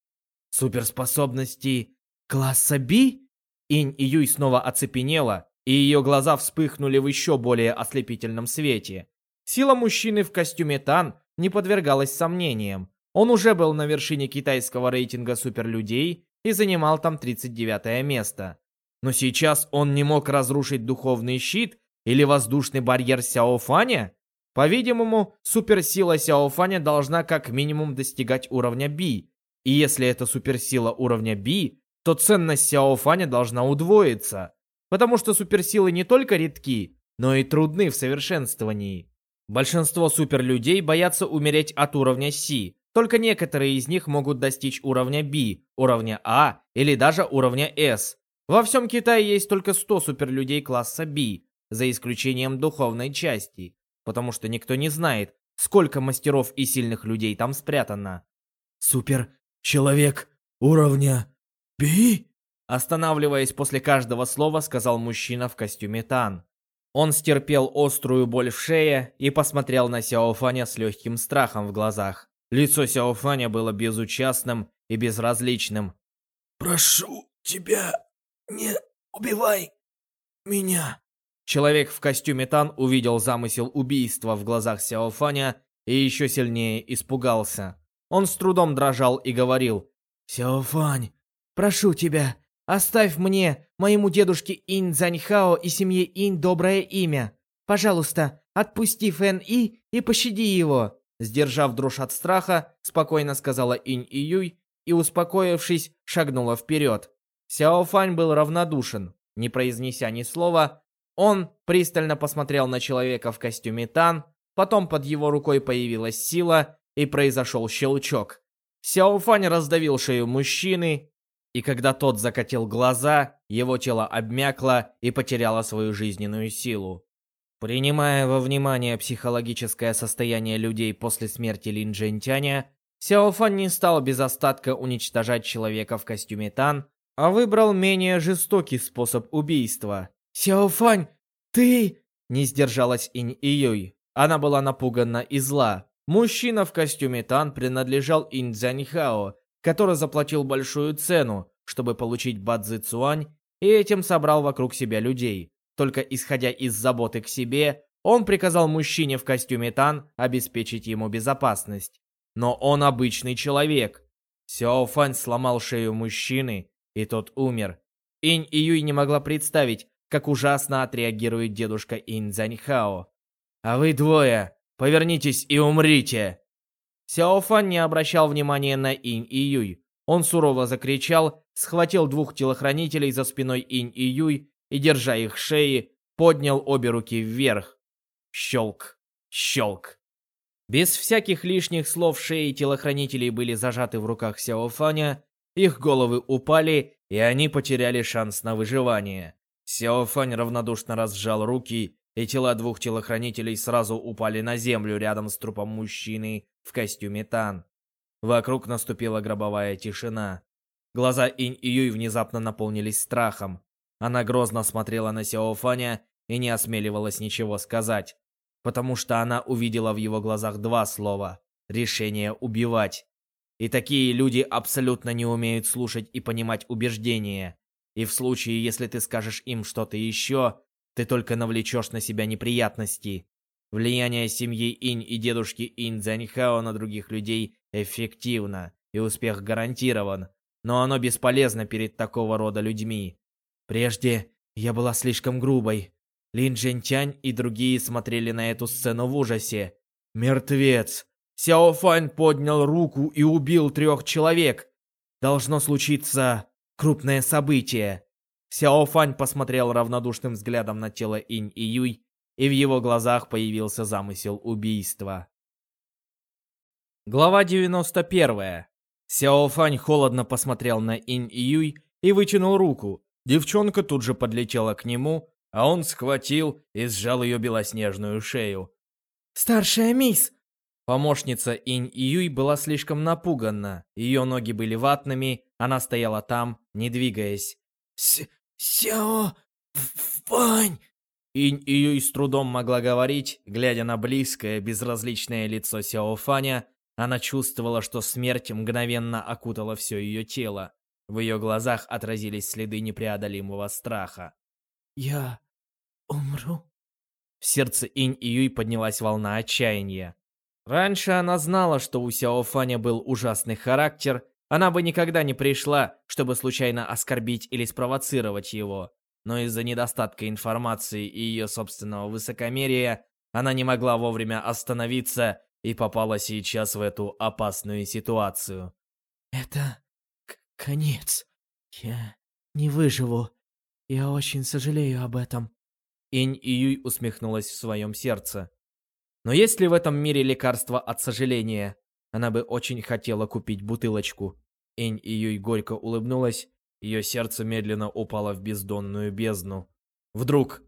Суперспособности класса Би? Инь и Юй снова оцепенела, и ее глаза вспыхнули в еще более ослепительном свете. Сила мужчины в костюме Тан не подвергалась сомнениям. Он уже был на вершине китайского рейтинга суперлюдей и занимал там 39 место. Но сейчас он не мог разрушить духовный щит или воздушный барьер Сяофаня? По-видимому, суперсила Сяофаня должна как минимум достигать уровня B. И если это суперсила уровня B, то ценность Сяофаня должна удвоиться. Потому что суперсилы не только редки, но и трудны в совершенствовании. Большинство суперлюдей боятся умереть от уровня С. Только некоторые из них могут достичь уровня B, уровня А или даже уровня S. Во всем Китае есть только 100 суперлюдей класса B, за исключением духовной части потому что никто не знает, сколько мастеров и сильных людей там спрятано. «Супер-человек уровня Би?» Останавливаясь после каждого слова, сказал мужчина в костюме Тан. Он стерпел острую боль в шее и посмотрел на Сяофаня с легким страхом в глазах. Лицо Сяофаня было безучастным и безразличным. «Прошу тебя, не убивай меня!» Человек в костюме Тан увидел замысел убийства в глазах Сяофаня и еще сильнее испугался. Он с трудом дрожал и говорил. «Сяофань, прошу тебя, оставь мне, моему дедушке Инь Цзаньхао и семье Инь доброе имя. Пожалуйста, отпусти Фэн И и пощади его». Сдержав дрожь от страха, спокойно сказала Инь Июй и, успокоившись, шагнула вперед. Сяофань был равнодушен. Не произнеся ни слова, он пристально посмотрел на человека в костюме Тан, потом под его рукой появилась сила, и произошел щелчок. Сяофань раздавил шею мужчины, и когда тот закатил глаза, его тело обмякло и потеряло свою жизненную силу. Принимая во внимание психологическое состояние людей после смерти Лин Джентяня, Сяофан не стал без остатка уничтожать человека в костюме Тан, а выбрал менее жестокий способ убийства. «Сяофань, ты...» Не сдержалась Инь Июй. Она была напугана и зла. Мужчина в костюме Тан принадлежал Инь Цзяньхао, который заплатил большую цену, чтобы получить Бадзи Цуань, и этим собрал вокруг себя людей. Только исходя из заботы к себе, он приказал мужчине в костюме Тан обеспечить ему безопасность. Но он обычный человек. Сяо Фань сломал шею мужчины, и тот умер. Инь Июй не могла представить, как ужасно отреагирует дедушка Ин Цзаньхао. «А вы двое, повернитесь и умрите!» Сяофан не обращал внимания на Инь и Юй. Он сурово закричал, схватил двух телохранителей за спиной Инь и Юй и, держа их шеи, поднял обе руки вверх. Щелк, щелк. Без всяких лишних слов шеи телохранителей были зажаты в руках Сяофаня, их головы упали, и они потеряли шанс на выживание. Сяофань равнодушно разжал руки и тела двух телохранителей сразу упали на землю рядом с трупом мужчины в костюме Тан. Вокруг наступила гробовая тишина. Глаза Инь и Юй внезапно наполнились страхом. Она грозно смотрела на Сяо Фаня и не осмеливалась ничего сказать, потому что она увидела в его глазах два слова «решение убивать». И такие люди абсолютно не умеют слушать и понимать убеждения. И в случае, если ты скажешь им что-то еще, ты только навлечешь на себя неприятности. Влияние семьи Инь и дедушки Инь Цзяньхао на других людей эффективно, и успех гарантирован, но оно бесполезно перед такого рода людьми. Прежде я была слишком грубой. Лин Джентянь и другие смотрели на эту сцену в ужасе. Мертвец! Сяо Фань поднял руку и убил трех человек. Должно случиться крупное событие. Сяо Фань посмотрел равнодушным взглядом на тело Инь и Юй, и в его глазах появился замысел убийства. Глава 91. Сяо Фань холодно посмотрел на Инь и Юй и вытянул руку. Девчонка тут же подлетела к нему, а он схватил и сжал ее белоснежную шею. «Старшая мисс!» Помощница Инь и Юй была слишком напугана. Ее ноги были ватными, она стояла там, не двигаясь. «Сяо Фань!» Инь и Юй с трудом могла говорить, глядя на близкое, безразличное лицо Сяо Фаня, она чувствовала, что смерть мгновенно окутала все ее тело. В ее глазах отразились следы непреодолимого страха. «Я умру?» В сердце Инь и Юй поднялась волна отчаяния. Раньше она знала, что у Сяо Фаня был ужасный характер, она бы никогда не пришла, чтобы случайно оскорбить или спровоцировать его. Но из-за недостатка информации и ее собственного высокомерия она не могла вовремя остановиться и попала сейчас в эту опасную ситуацию. «Это конец. Я не выживу. Я очень сожалею об этом». Инь Июй усмехнулась в своем сердце. Но есть ли в этом мире лекарство от сожаления? Она бы очень хотела купить бутылочку. Инь Июй горько улыбнулась, ее сердце медленно упало в бездонную бездну. Вдруг...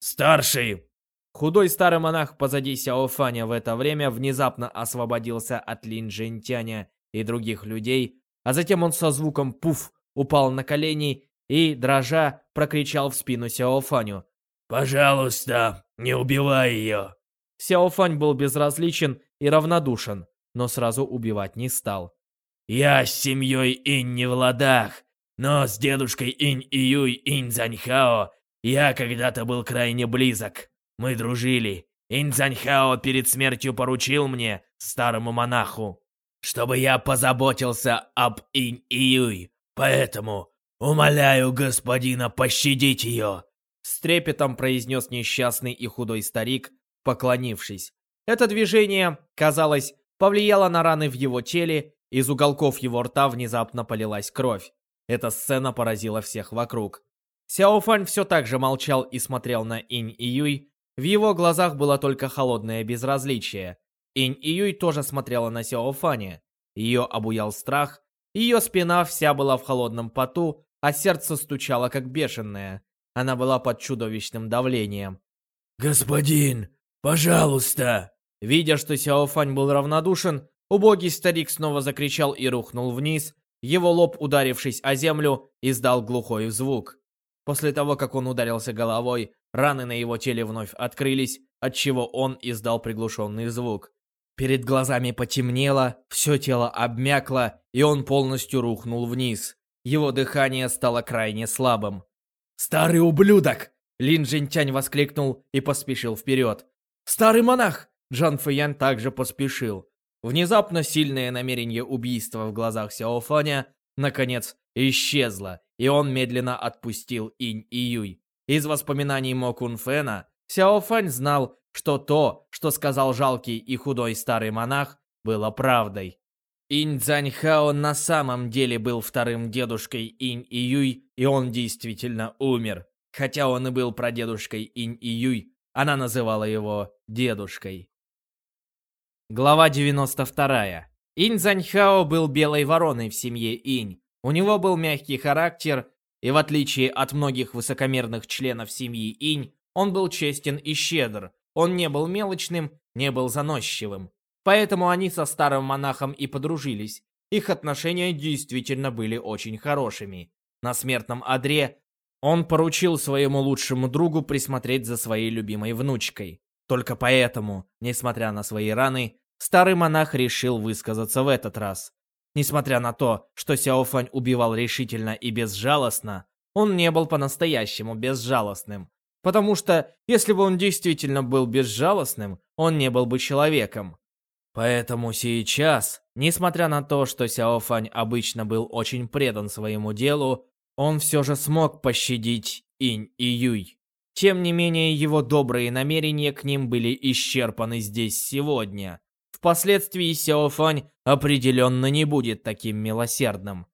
«Старший!» Худой старый монах позади Сяофаня в это время внезапно освободился от Лин Джентяня и других людей, а затем он со звуком «пуф» упал на колени и, дрожа, прокричал в спину Сяофаню. «Пожалуйста, не убивай ее!» Сяофань был безразличен и равнодушен, но сразу убивать не стал. «Я с семьей Инь не в ладах, но с дедушкой Инь Июй Инь Заньхао я когда-то был крайне близок. Мы дружили. Инцаньхао перед смертью поручил мне, старому монаху, чтобы я позаботился об Инь-Июй. Поэтому умоляю господина пощадить ее. С трепетом произнес несчастный и худой старик, поклонившись. Это движение, казалось, повлияло на раны в его теле, из уголков его рта внезапно полилась кровь. Эта сцена поразила всех вокруг. Сяофань все так же молчал и смотрел на Инь-Июй, в его глазах было только холодное безразличие. Инь Июй тоже смотрела на Сяо Фаня. Ее обуял страх, ее спина вся была в холодном поту, а сердце стучало как бешеное. Она была под чудовищным давлением. «Господин, пожалуйста!» Видя, что Сяо Фань был равнодушен, убогий старик снова закричал и рухнул вниз. Его лоб, ударившись о землю, издал глухой звук. После того, как он ударился головой, раны на его теле вновь открылись, отчего он издал приглушенный звук. Перед глазами потемнело, все тело обмякло, и он полностью рухнул вниз. Его дыхание стало крайне слабым. «Старый ублюдок!» Лин Джинтянь воскликнул и поспешил вперед. «Старый монах!» Джан Фэян также поспешил. Внезапно сильное намерение убийства в глазах Сяофаня наконец исчезло, и он медленно отпустил Инь и Юй. Из воспоминаний Мо Кун Фэна Сяо Фань знал, что то, что сказал жалкий и худой старый монах, было правдой. Инь Цзаньхао на самом деле был вторым дедушкой Инь и Юй, и он действительно умер. Хотя он и был прадедушкой Инь и Юй, она называла его дедушкой. Глава 92. Инь Цзаньхао был белой вороной в семье Инь. У него был мягкий характер, и в отличие от многих высокомерных членов семьи Инь, Он был честен и щедр. Он не был мелочным, не был заносчивым. Поэтому они со старым монахом и подружились. Их отношения действительно были очень хорошими. На смертном одре он поручил своему лучшему другу присмотреть за своей любимой внучкой. Только поэтому, несмотря на свои раны, старый монах решил высказаться в этот раз. Несмотря на то, что Сяофань убивал решительно и безжалостно, он не был по-настоящему безжалостным. Потому что, если бы он действительно был безжалостным, он не был бы человеком. Поэтому сейчас, несмотря на то, что Сяофань обычно был очень предан своему делу, он все же смог пощадить Инь и Юй. Тем не менее, его добрые намерения к ним были исчерпаны здесь сегодня. Впоследствии Сяофань определенно не будет таким милосердным.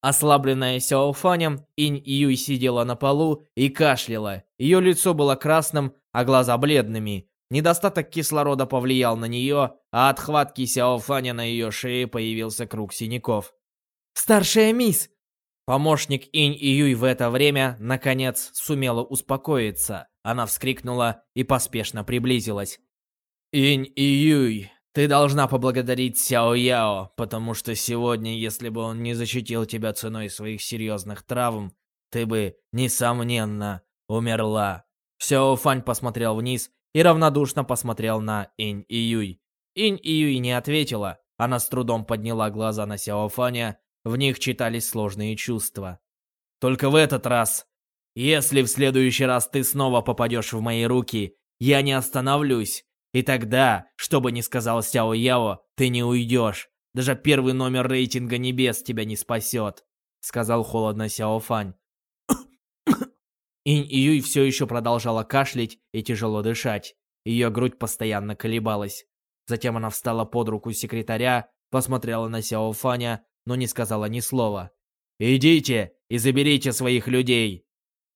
Ослабленная Сяофанем, Инь Юй сидела на полу и кашляла. Ее лицо было красным, а глаза бледными. Недостаток кислорода повлиял на нее, а от хватки Сяофаня на ее шее появился круг синяков. «Старшая мисс!» Помощник Инь Юй в это время, наконец, сумела успокоиться. Она вскрикнула и поспешно приблизилась. «Инь и Юй, ты должна поблагодарить Сяо Яо, потому что сегодня, если бы он не защитил тебя ценой своих серьезных травм, ты бы, несомненно, умерла». Сяо Фань посмотрел вниз и равнодушно посмотрел на Инь и Юй. Инь и Юй не ответила. Она с трудом подняла глаза на Сяо Фаня в них читались сложные чувства. Только в этот раз, если в следующий раз ты снова попадешь в мои руки, я не остановлюсь. И тогда, что бы ни сказал Сяо Яо, ты не уйдешь. Даже первый номер рейтинга небес тебя не спасет, сказал холодно Сяо Фань. Инь Июй все еще продолжала кашлять и тяжело дышать. Ее грудь постоянно колебалась. Затем она встала под руку секретаря, посмотрела на Сяо Фаня но не сказала ни слова. «Идите и заберите своих людей!»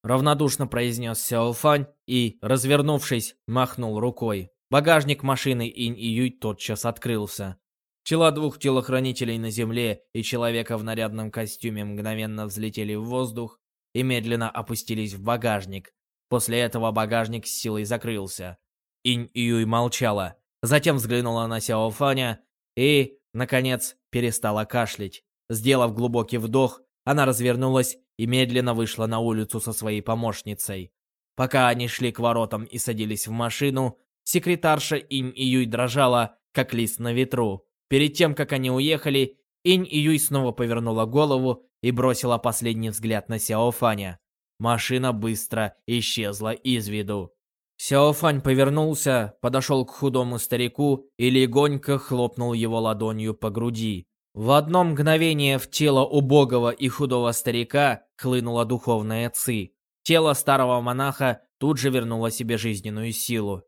Равнодушно произнес Сяо Фань и, развернувшись, махнул рукой. Багажник машины Инь и Юй тотчас открылся. Тела двух телохранителей на земле и человека в нарядном костюме мгновенно взлетели в воздух и медленно опустились в багажник. После этого багажник с силой закрылся. Инь и Юй молчала, затем взглянула на Сяо Фаня и, наконец, перестала кашлять. Сделав глубокий вдох, она развернулась и медленно вышла на улицу со своей помощницей. Пока они шли к воротам и садились в машину, секретарша Инь Июй дрожала, как лист на ветру. Перед тем, как они уехали, Инь Июй снова повернула голову и бросила последний взгляд на Сяо Фаня. Машина быстро исчезла из виду. Сяофань повернулся, подошел к худому старику и легонько хлопнул его ладонью по груди. В одно мгновение в тело убогого и худого старика хлынула духовная ци. Тело старого монаха тут же вернуло себе жизненную силу.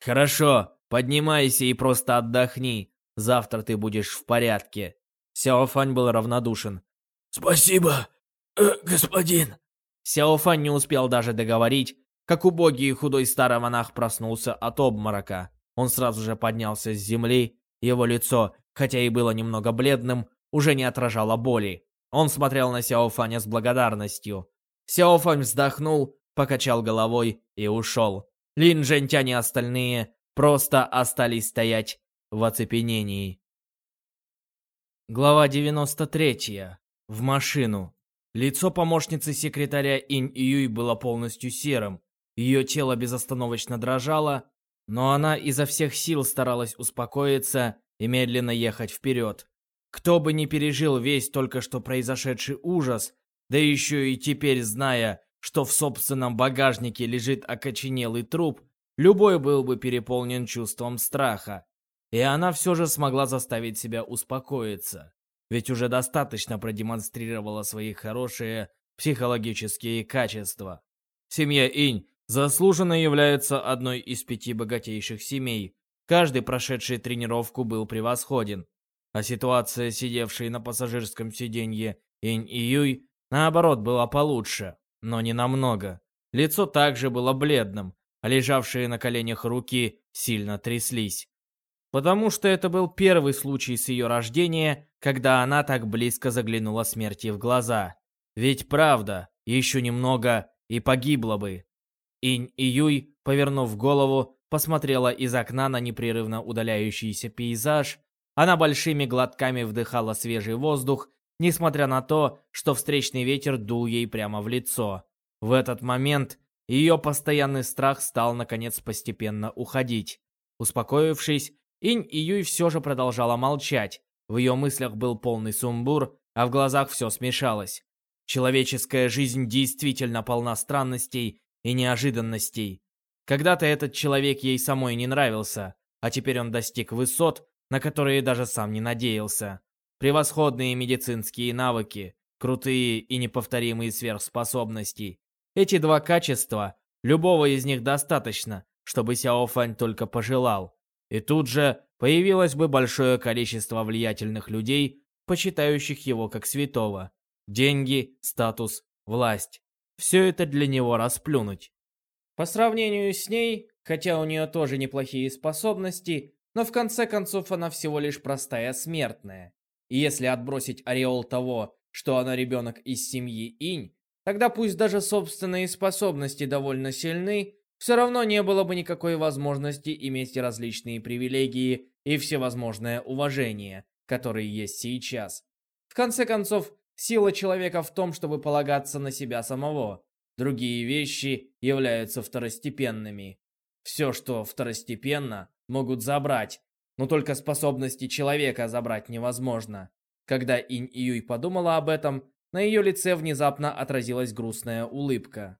«Хорошо, поднимайся и просто отдохни. Завтра ты будешь в порядке». Сяофань был равнодушен. «Спасибо, э, господин». Сяофань не успел даже договорить, как убогий и худой старый монах проснулся от обморока. Он сразу же поднялся с земли, его лицо, хотя и было немного бледным, уже не отражало боли. Он смотрел на Сяофаня с благодарностью. Сяофань вздохнул, покачал головой и ушел. Лин Жентянь и остальные просто остались стоять в оцепенении. Глава 93. В машину. Лицо помощницы секретаря Инь Июй было полностью серым, ее тело безостановочно дрожало, но она изо всех сил старалась успокоиться и медленно ехать вперед. Кто бы ни пережил весь только что произошедший ужас, да еще и теперь зная, что в собственном багажнике лежит окоченелый труп, любой был бы переполнен чувством страха. И она все же смогла заставить себя успокоиться, ведь уже достаточно продемонстрировала свои хорошие психологические качества. Семья Инь заслуженно является одной из пяти богатейших семей. Каждый прошедший тренировку был превосходен. А ситуация, сидевшей на пассажирском сиденье Инь и Юй, наоборот, была получше, но не намного. Лицо также было бледным, а лежавшие на коленях руки сильно тряслись. Потому что это был первый случай с ее рождения, когда она так близко заглянула смерти в глаза. Ведь правда, Еще немного и погибла бы. Инь и Юй, повернув голову, посмотрела из окна на непрерывно удаляющийся пейзаж. Она большими глотками вдыхала свежий воздух, несмотря на то, что встречный ветер дул ей прямо в лицо. В этот момент ее постоянный страх стал, наконец, постепенно уходить. Успокоившись, Инь и Юй все же продолжала молчать. В ее мыслях был полный сумбур, а в глазах все смешалось. Человеческая жизнь действительно полна странностей и неожиданностей. Когда-то этот человек ей самой не нравился, а теперь он достиг высот, на которые даже сам не надеялся. Превосходные медицинские навыки, крутые и неповторимые сверхспособности. Эти два качества, любого из них достаточно, чтобы Сяо Фань только пожелал. И тут же появилось бы большое количество влиятельных людей, почитающих его как святого. Деньги, статус, власть. Все это для него расплюнуть. По сравнению с ней, хотя у нее тоже неплохие способности, но в конце концов она всего лишь простая смертная. И если отбросить ореол того, что она ребенок из семьи Инь, тогда пусть даже собственные способности довольно сильны, все равно не было бы никакой возможности иметь различные привилегии и всевозможное уважение, которые есть сейчас. В конце концов, сила человека в том, чтобы полагаться на себя самого. Другие вещи являются второстепенными. Все, что второстепенно, могут забрать, но только способности человека забрать невозможно. Когда Инь Июй подумала об этом, на ее лице внезапно отразилась грустная улыбка.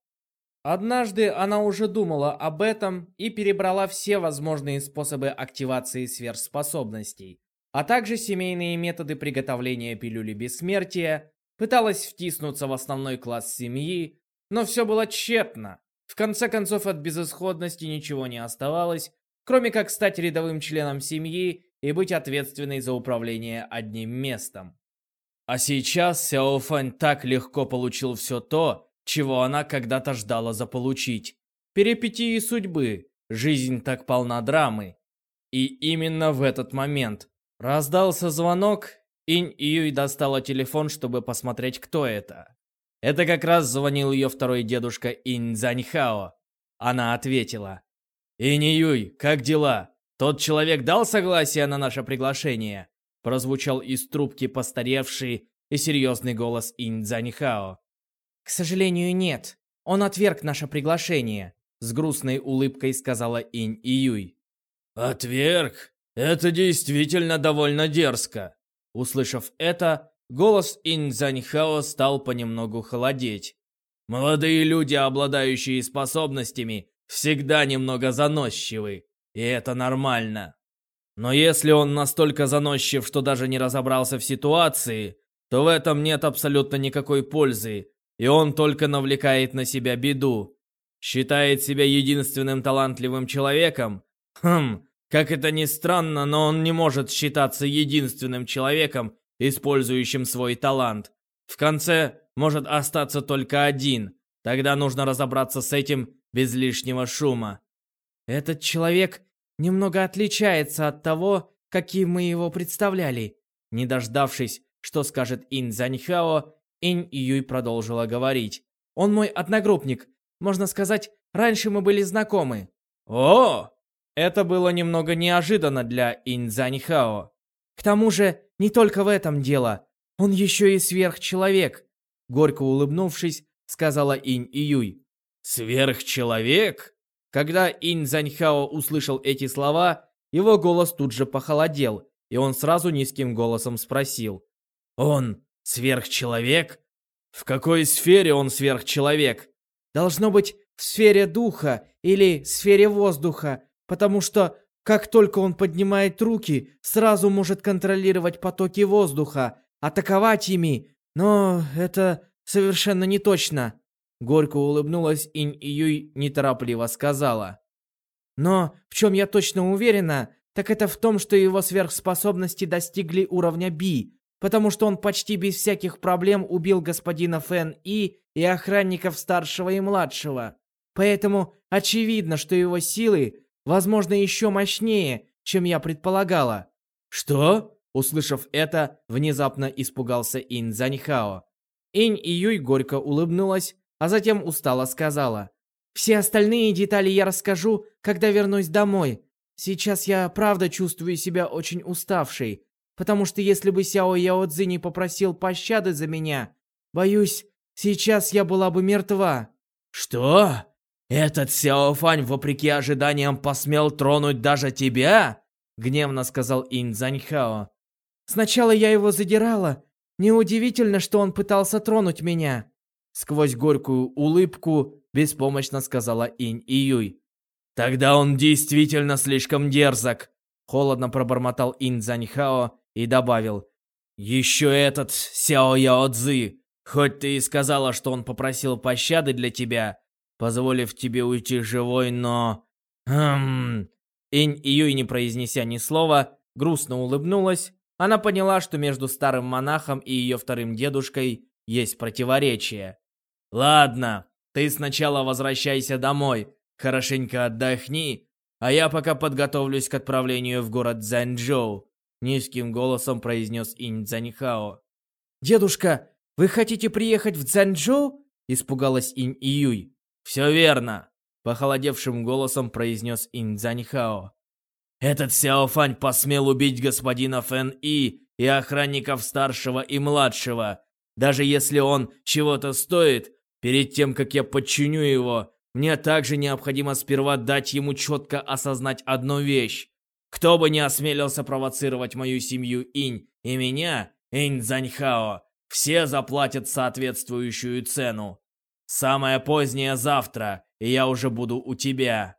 Однажды она уже думала об этом и перебрала все возможные способы активации сверхспособностей, а также семейные методы приготовления пилюли бессмертия, пыталась втиснуться в основной класс семьи, но все было тщетно. В конце концов, от безысходности ничего не оставалось, кроме как стать рядовым членом семьи и быть ответственной за управление одним местом. А сейчас Сяо Фань так легко получил все то, чего она когда-то ждала заполучить. Перипетии судьбы, жизнь так полна драмы. И именно в этот момент раздался звонок, Инь Июй достала телефон, чтобы посмотреть, кто это. Это как раз звонил ее второй дедушка Инь Заньхао. Она ответила. «Инь Июй, как дела? Тот человек дал согласие на наше приглашение?» Прозвучал из трубки постаревший и серьезный голос Инь Заньхао. «К сожалению, нет. Он отверг наше приглашение», — с грустной улыбкой сказала Инь Июй. «Отверг? Это действительно довольно дерзко». Услышав это, голос Инь Заньхао стал понемногу холодеть. «Молодые люди, обладающие способностями, всегда немного заносчивы, и это нормально. Но если он настолько заносчив, что даже не разобрался в ситуации, то в этом нет абсолютно никакой пользы, и он только навлекает на себя беду. Считает себя единственным талантливым человеком? Хм, как это ни странно, но он не может считаться единственным человеком, использующим свой талант. В конце может остаться только один. Тогда нужно разобраться с этим без лишнего шума. Этот человек немного отличается от того, каким мы его представляли. Не дождавшись, что скажет Ин Заньхао, Инь Юй продолжила говорить. «Он мой одногруппник. Можно сказать, раньше мы были знакомы». «О!» Это было немного неожиданно для Инь Заньхао. «К тому же, не только в этом дело. Он еще и сверхчеловек», — горько улыбнувшись, сказала Инь Июй. «Сверхчеловек?» Когда Инь Заньхао услышал эти слова, его голос тут же похолодел, и он сразу низким голосом спросил. «Он Сверхчеловек? В какой сфере он сверхчеловек? Должно быть в сфере духа или сфере воздуха, потому что как только он поднимает руки, сразу может контролировать потоки воздуха, атаковать ими, но это совершенно не точно. Горько улыбнулась Инь Июй, неторопливо сказала. Но в чем я точно уверена, так это в том, что его сверхспособности достигли уровня Би, потому что он почти без всяких проблем убил господина Фэн И и охранников старшего и младшего. Поэтому очевидно, что его силы, возможно, еще мощнее, чем я предполагала. Что? Услышав это, внезапно испугался Ин Заньхао. Инь и Юй горько улыбнулась, а затем устало сказала. «Все остальные детали я расскажу, когда вернусь домой. Сейчас я правда чувствую себя очень уставшей, потому что если бы Сяо Яо Цзи не попросил пощады за меня, боюсь, сейчас я была бы мертва». «Что? Этот Сяо Фань, вопреки ожиданиям, посмел тронуть даже тебя?» Гневно сказал Инь Заньхао. «Сначала я его задирала. Неудивительно, что он пытался тронуть меня». Сквозь горькую улыбку беспомощно сказала Инь Июй. «Тогда он действительно слишком дерзок!» Холодно пробормотал Ин Заньхао и добавил. «Еще этот Сяо Яо Цзы, хоть ты и сказала, что он попросил пощады для тебя, позволив тебе уйти живой, но... Хм... Инь Июй, не произнеся ни слова, грустно улыбнулась. Она поняла, что между старым монахом и ее вторым дедушкой есть противоречие. «Ладно, ты сначала возвращайся домой, хорошенько отдохни, а я пока подготовлюсь к отправлению в город Цзянчжоу», низким голосом произнес Инь Цзяньхао. «Дедушка, вы хотите приехать в Цзянчжоу?» испугалась Инь Июй. «Все верно», — похолодевшим голосом произнес Ин Цзаньхао. «Этот Сяофань посмел убить господина Фэн И и охранников старшего и младшего. Даже если он чего-то стоит, перед тем, как я подчиню его, мне также необходимо сперва дать ему четко осознать одну вещь. Кто бы ни осмелился провоцировать мою семью Инь и меня, Инь Цзаньхао, все заплатят соответствующую цену. Самое позднее завтра, и я уже буду у тебя.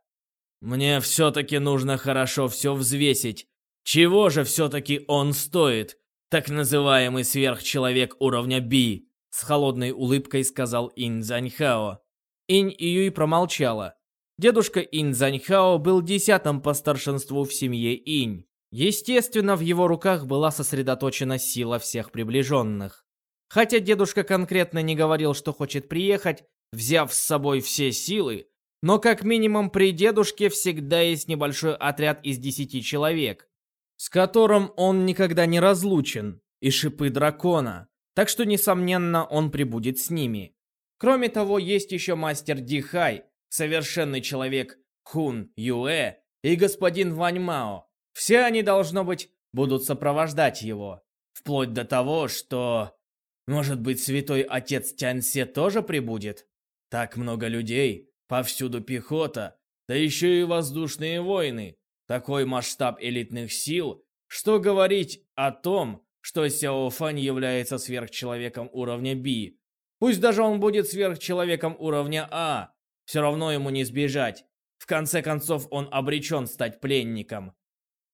Мне все-таки нужно хорошо все взвесить. Чего же все-таки он стоит? Так называемый сверхчеловек уровня Би. С холодной улыбкой сказал Ин Заньхао. Инь Июй промолчала. Дедушка Инь Заньхао был десятым по старшинству в семье Инь. Естественно, в его руках была сосредоточена сила всех приближенных. Хотя дедушка конкретно не говорил, что хочет приехать, взяв с собой все силы, но как минимум при дедушке всегда есть небольшой отряд из десяти человек, с которым он никогда не разлучен, и шипы дракона, так что, несомненно, он прибудет с ними. Кроме того, есть еще мастер Дихай, совершенный человек Хун Юэ и господин Вань Мао. Все они, должно быть, будут сопровождать его. Вплоть до того, что может быть, святой отец Тяньсе тоже прибудет? Так много людей, повсюду пехота, да еще и воздушные войны. Такой масштаб элитных сил, что говорить о том, что Сяо Фань является сверхчеловеком уровня B. Пусть даже он будет сверхчеловеком уровня А, все равно ему не сбежать. В конце концов, он обречен стать пленником.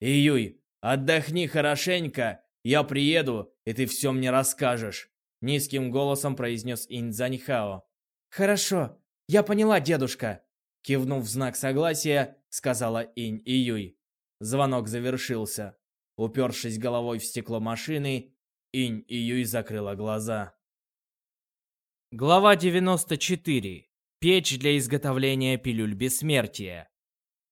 Июй, отдохни хорошенько, я приеду, и ты все мне расскажешь. Низким голосом произнес Инзаньхао. «Хорошо, я поняла, дедушка!» Кивнув в знак согласия, сказала Инь Июй. Звонок завершился. Упершись головой в стекло машины, Инь Июй закрыла глаза. Глава 94. Печь для изготовления пилюль бессмертия.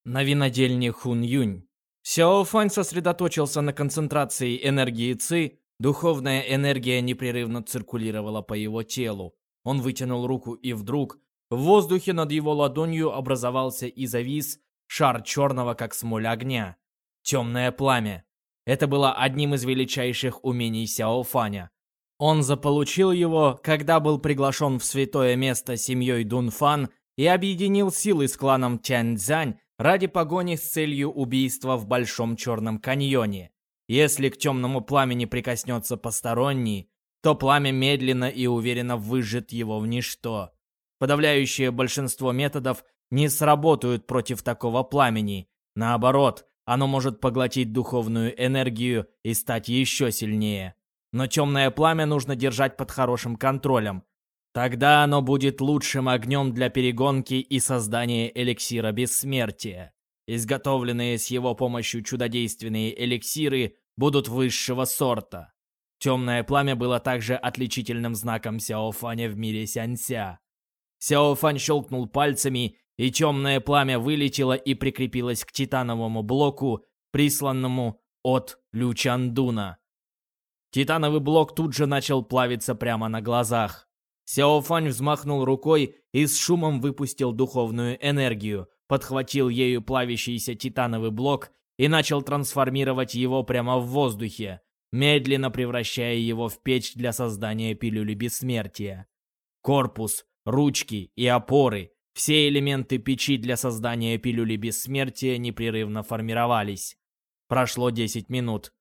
На винодельне Хун Юнь. Сяо Фань сосредоточился на концентрации энергии Ци Духовная энергия непрерывно циркулировала по его телу. Он вытянул руку, и вдруг в воздухе над его ладонью образовался и завис шар черного, как смоль огня. Темное пламя. Это было одним из величайших умений Сяо Фаня. Он заполучил его, когда был приглашен в святое место семьей Дунфан и объединил силы с кланом Тяньцзянь ради погони с целью убийства в Большом Черном каньоне. Если к темному пламени прикоснется посторонний, то пламя медленно и уверенно выжжет его в ничто. Подавляющее большинство методов не сработают против такого пламени. Наоборот, оно может поглотить духовную энергию и стать еще сильнее. Но темное пламя нужно держать под хорошим контролем. Тогда оно будет лучшим огнем для перегонки и создания эликсира бессмертия. Изготовленные с его помощью чудодейственные эликсиры будут высшего сорта. Темное пламя было также отличительным знаком Сяофаня в мире Сянься. Сяофань щелкнул пальцами, и темное пламя вылетело и прикрепилось к титановому блоку, присланному от Лючандуна. Титановый блок тут же начал плавиться прямо на глазах. Сяофань взмахнул рукой и с шумом выпустил духовную энергию, подхватил ею плавящийся титановый блок и начал трансформировать его прямо в воздухе, медленно превращая его в печь для создания пилюли бессмертия. Корпус, ручки и опоры – все элементы печи для создания пилюли бессмертия непрерывно формировались. Прошло 10 минут.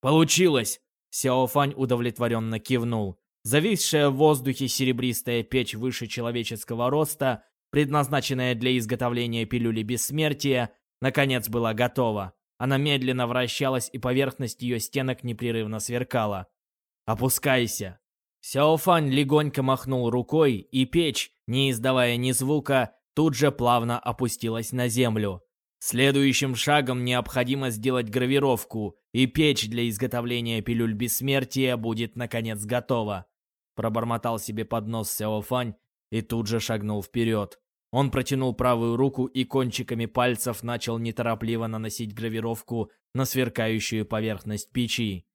«Получилось!» Сяофань удовлетворенно кивнул. Зависшая в воздухе серебристая печь выше человеческого роста, предназначенная для изготовления пилюли бессмертия, наконец была готова. Она медленно вращалась, и поверхность ее стенок непрерывно сверкала. «Опускайся!» Сяофань легонько махнул рукой, и печь, не издавая ни звука, тут же плавно опустилась на землю. Следующим шагом необходимо сделать гравировку, и печь для изготовления пилюль бессмертия будет наконец готова. Пробормотал себе под нос Сяофань и тут же шагнул вперед. Он протянул правую руку и кончиками пальцев начал неторопливо наносить гравировку на сверкающую поверхность печи.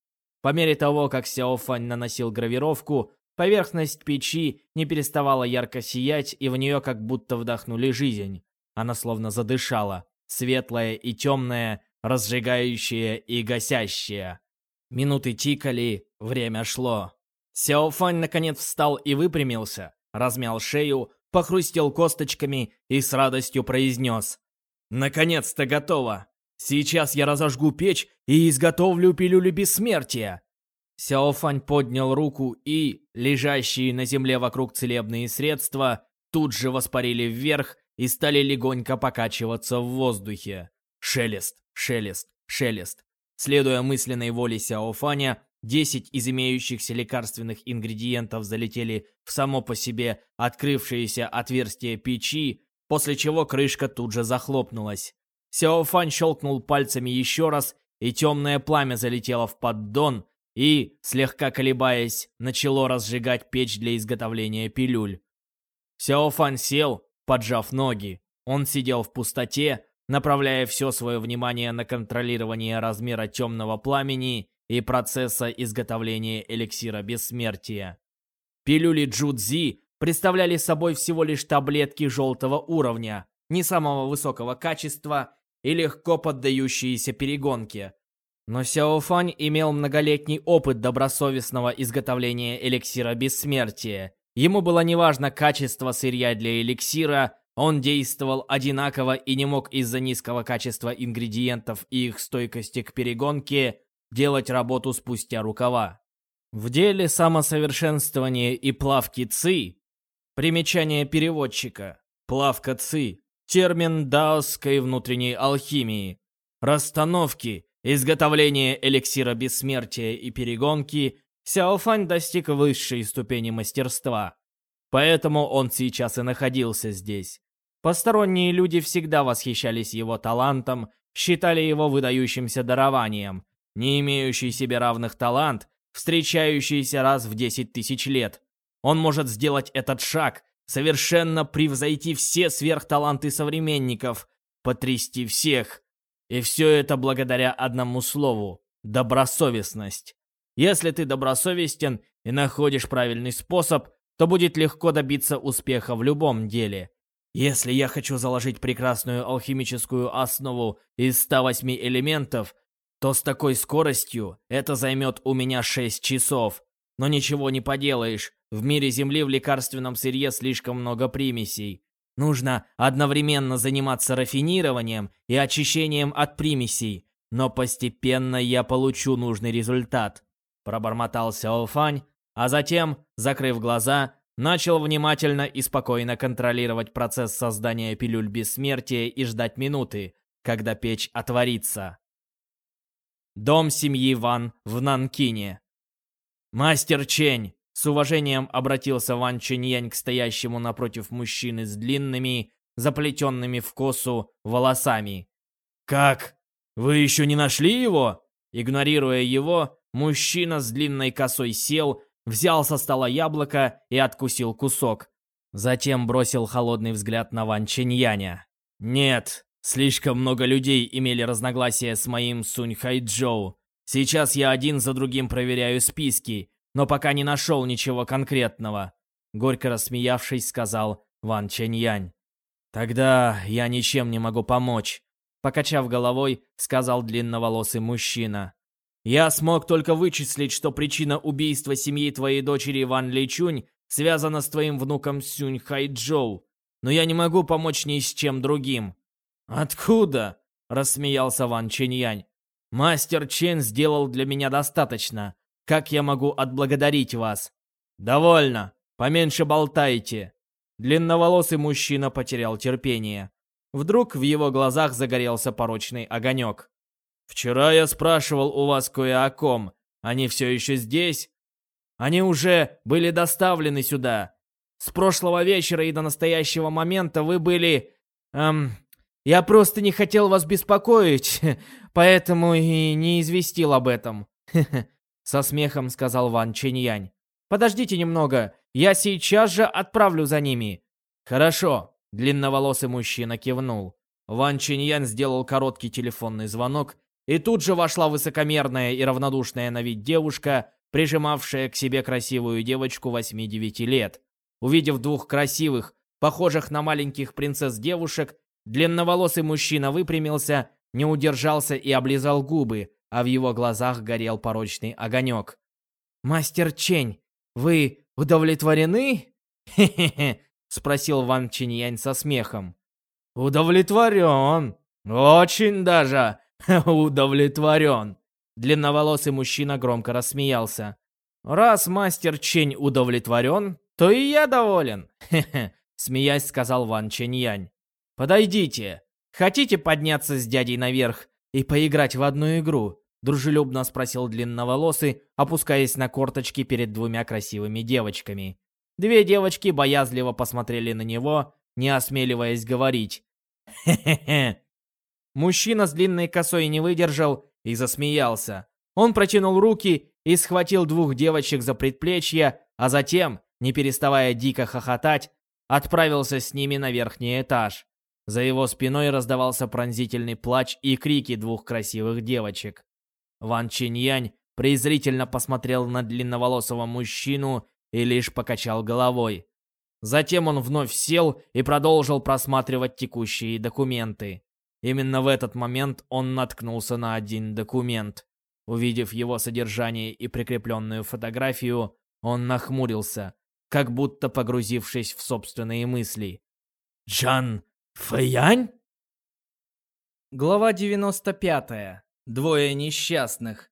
По мере того, как Сяофань наносил гравировку, поверхность печи не переставала ярко сиять, и в нее как будто вдохнули жизнь. Она словно задышала, светлая и темная, разжигающая и гасящая. Минуты тикали, время шло. Сяофань наконец встал и выпрямился, размял шею, похрустел косточками и с радостью произнес. «Наконец-то готово! Сейчас я разожгу печь и изготовлю пилюлю бессмертия!» Сяофань поднял руку и, лежащие на земле вокруг целебные средства, тут же воспарили вверх и стали легонько покачиваться в воздухе. Шелест, шелест, шелест. Следуя мысленной воле Сяофаня, 10 из имеющихся лекарственных ингредиентов залетели в само по себе открывшееся отверстие печи, после чего крышка тут же захлопнулась. Сяофань щелкнул пальцами еще раз, и темное пламя залетело в поддон и, слегка колебаясь, начало разжигать печь для изготовления пилюль. Сяофань сел, поджав ноги. Он сидел в пустоте, направляя все свое внимание на контролирование размера темного пламени и процесса изготовления эликсира бессмертия. Пилюли Джудзи представляли собой всего лишь таблетки желтого уровня, не самого высокого качества и легко поддающиеся перегонке. Но Сяофань имел многолетний опыт добросовестного изготовления эликсира бессмертия. Ему было неважно качество сырья для эликсира, он действовал одинаково и не мог из-за низкого качества ингредиентов и их стойкости к перегонке делать работу спустя рукава. В деле самосовершенствования и плавки ЦИ примечание переводчика. Плавка ЦИ – термин даосской внутренней алхимии. Расстановки, изготовление эликсира бессмертия и перегонки Сяофань достиг высшей ступени мастерства. Поэтому он сейчас и находился здесь. Посторонние люди всегда восхищались его талантом, считали его выдающимся дарованием, не имеющий себе равных талант, встречающийся раз в 10 тысяч лет. Он может сделать этот шаг, совершенно превзойти все сверхталанты современников, потрясти всех. И все это благодаря одному слову – добросовестность. Если ты добросовестен и находишь правильный способ, то будет легко добиться успеха в любом деле. Если я хочу заложить прекрасную алхимическую основу из 108 элементов, то с такой скоростью это займет у меня 6 часов. Но ничего не поделаешь, в мире Земли в лекарственном сырье слишком много примесей. Нужно одновременно заниматься рафинированием и очищением от примесей, но постепенно я получу нужный результат. Пробормотал Сяофань, а затем, закрыв глаза, начал внимательно и спокойно контролировать процесс создания пилюль бессмертия и ждать минуты, когда печь отворится. Дом семьи Ван в Нанкине. «Мастер Чень!» С уважением обратился Ван Ченьянь к стоящему напротив мужчины с длинными, заплетенными в косу, волосами. «Как? Вы еще не нашли его?» Игнорируя его, мужчина с длинной косой сел, взял со стола яблоко и откусил кусок. Затем бросил холодный взгляд на Ван Ченьяня. «Нет, Слишком много людей имели разногласия с моим Сунь Хайчжоу. Сейчас я один за другим проверяю списки, но пока не нашел ничего конкретного», — горько рассмеявшись, сказал Ван Чэньянь. «Тогда я ничем не могу помочь», — покачав головой, сказал длинноволосый мужчина. «Я смог только вычислить, что причина убийства семьи твоей дочери Ван Личунь связана с твоим внуком Сюнь Хайчжоу, но я не могу помочь ни с чем другим». «Откуда?» — рассмеялся Ван Чиньянь. «Мастер Чен сделал для меня достаточно. Как я могу отблагодарить вас?» «Довольно. Поменьше болтайте». Длинноволосый мужчина потерял терпение. Вдруг в его глазах загорелся порочный огонек. «Вчера я спрашивал у вас кое о ком. Они все еще здесь?» «Они уже были доставлены сюда. С прошлого вечера и до настоящего момента вы были... Эм, я просто не хотел вас беспокоить, поэтому и не известил об этом. Со смехом сказал Ван Чиньянь. Подождите немного, я сейчас же отправлю за ними. Хорошо, длинноволосый мужчина кивнул. Ван Чиньянь сделал короткий телефонный звонок, и тут же вошла высокомерная и равнодушная на вид девушка, прижимавшая к себе красивую девочку 8-9 лет. Увидев двух красивых, похожих на маленьких принцесс девушек, Длинноволосый мужчина выпрямился, не удержался и облизал губы, а в его глазах горел порочный огонек. «Мастер Чень, вы удовлетворены?» «Хе-хе-хе», — спросил Ван Чиньянь со смехом. «Удовлетворен. Очень даже удовлетворен». Длинноволосый мужчина громко рассмеялся. «Раз мастер Чень удовлетворен, то и я доволен», — хе-хе, смеясь сказал Ван Чиньянь. «Подойдите! Хотите подняться с дядей наверх и поиграть в одну игру?» Дружелюбно спросил длинноволосый, опускаясь на корточки перед двумя красивыми девочками. Две девочки боязливо посмотрели на него, не осмеливаясь говорить. «Хе-хе-хе!» Мужчина с длинной косой не выдержал и засмеялся. Он протянул руки и схватил двух девочек за предплечья, а затем, не переставая дико хохотать, отправился с ними на верхний этаж. За его спиной раздавался пронзительный плач и крики двух красивых девочек. Ван Чиньянь презрительно посмотрел на длинноволосого мужчину и лишь покачал головой. Затем он вновь сел и продолжил просматривать текущие документы. Именно в этот момент он наткнулся на один документ. Увидев его содержание и прикрепленную фотографию, он нахмурился, как будто погрузившись в собственные мысли. «Джан Фэянь? Глава 95. Двое несчастных.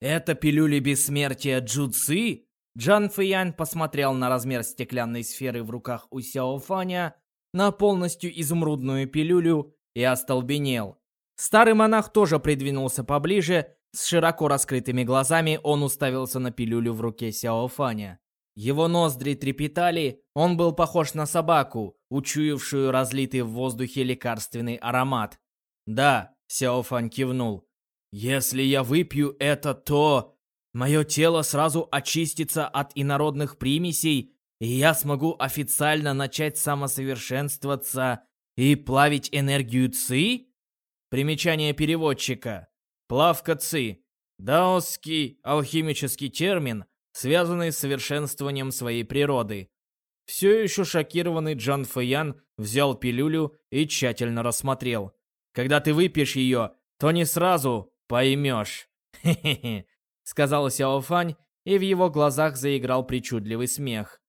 Это пилюли бессмертия Джуци? Джан Фэянь посмотрел на размер стеклянной сферы в руках у Сяо Фаня, на полностью изумрудную пилюлю и остолбенел. Старый монах тоже придвинулся поближе, с широко раскрытыми глазами он уставился на пилюлю в руке Сяо Фаня. Его ноздри трепетали, он был похож на собаку, учуявшую разлитый в воздухе лекарственный аромат. «Да», — Сяофан кивнул, — «если я выпью это, то мое тело сразу очистится от инородных примесей, и я смогу официально начать самосовершенствоваться и плавить энергию Ци?» Примечание переводчика. Плавка Ци. Даосский алхимический термин — связанный с совершенствованием своей природы. Все еще шокированный Джан Фэян взял пилюлю и тщательно рассмотрел. Когда ты выпьешь ее, то не сразу поймешь. Хе-хе-хе, сказал Сяо Фань, и в его глазах заиграл причудливый смех.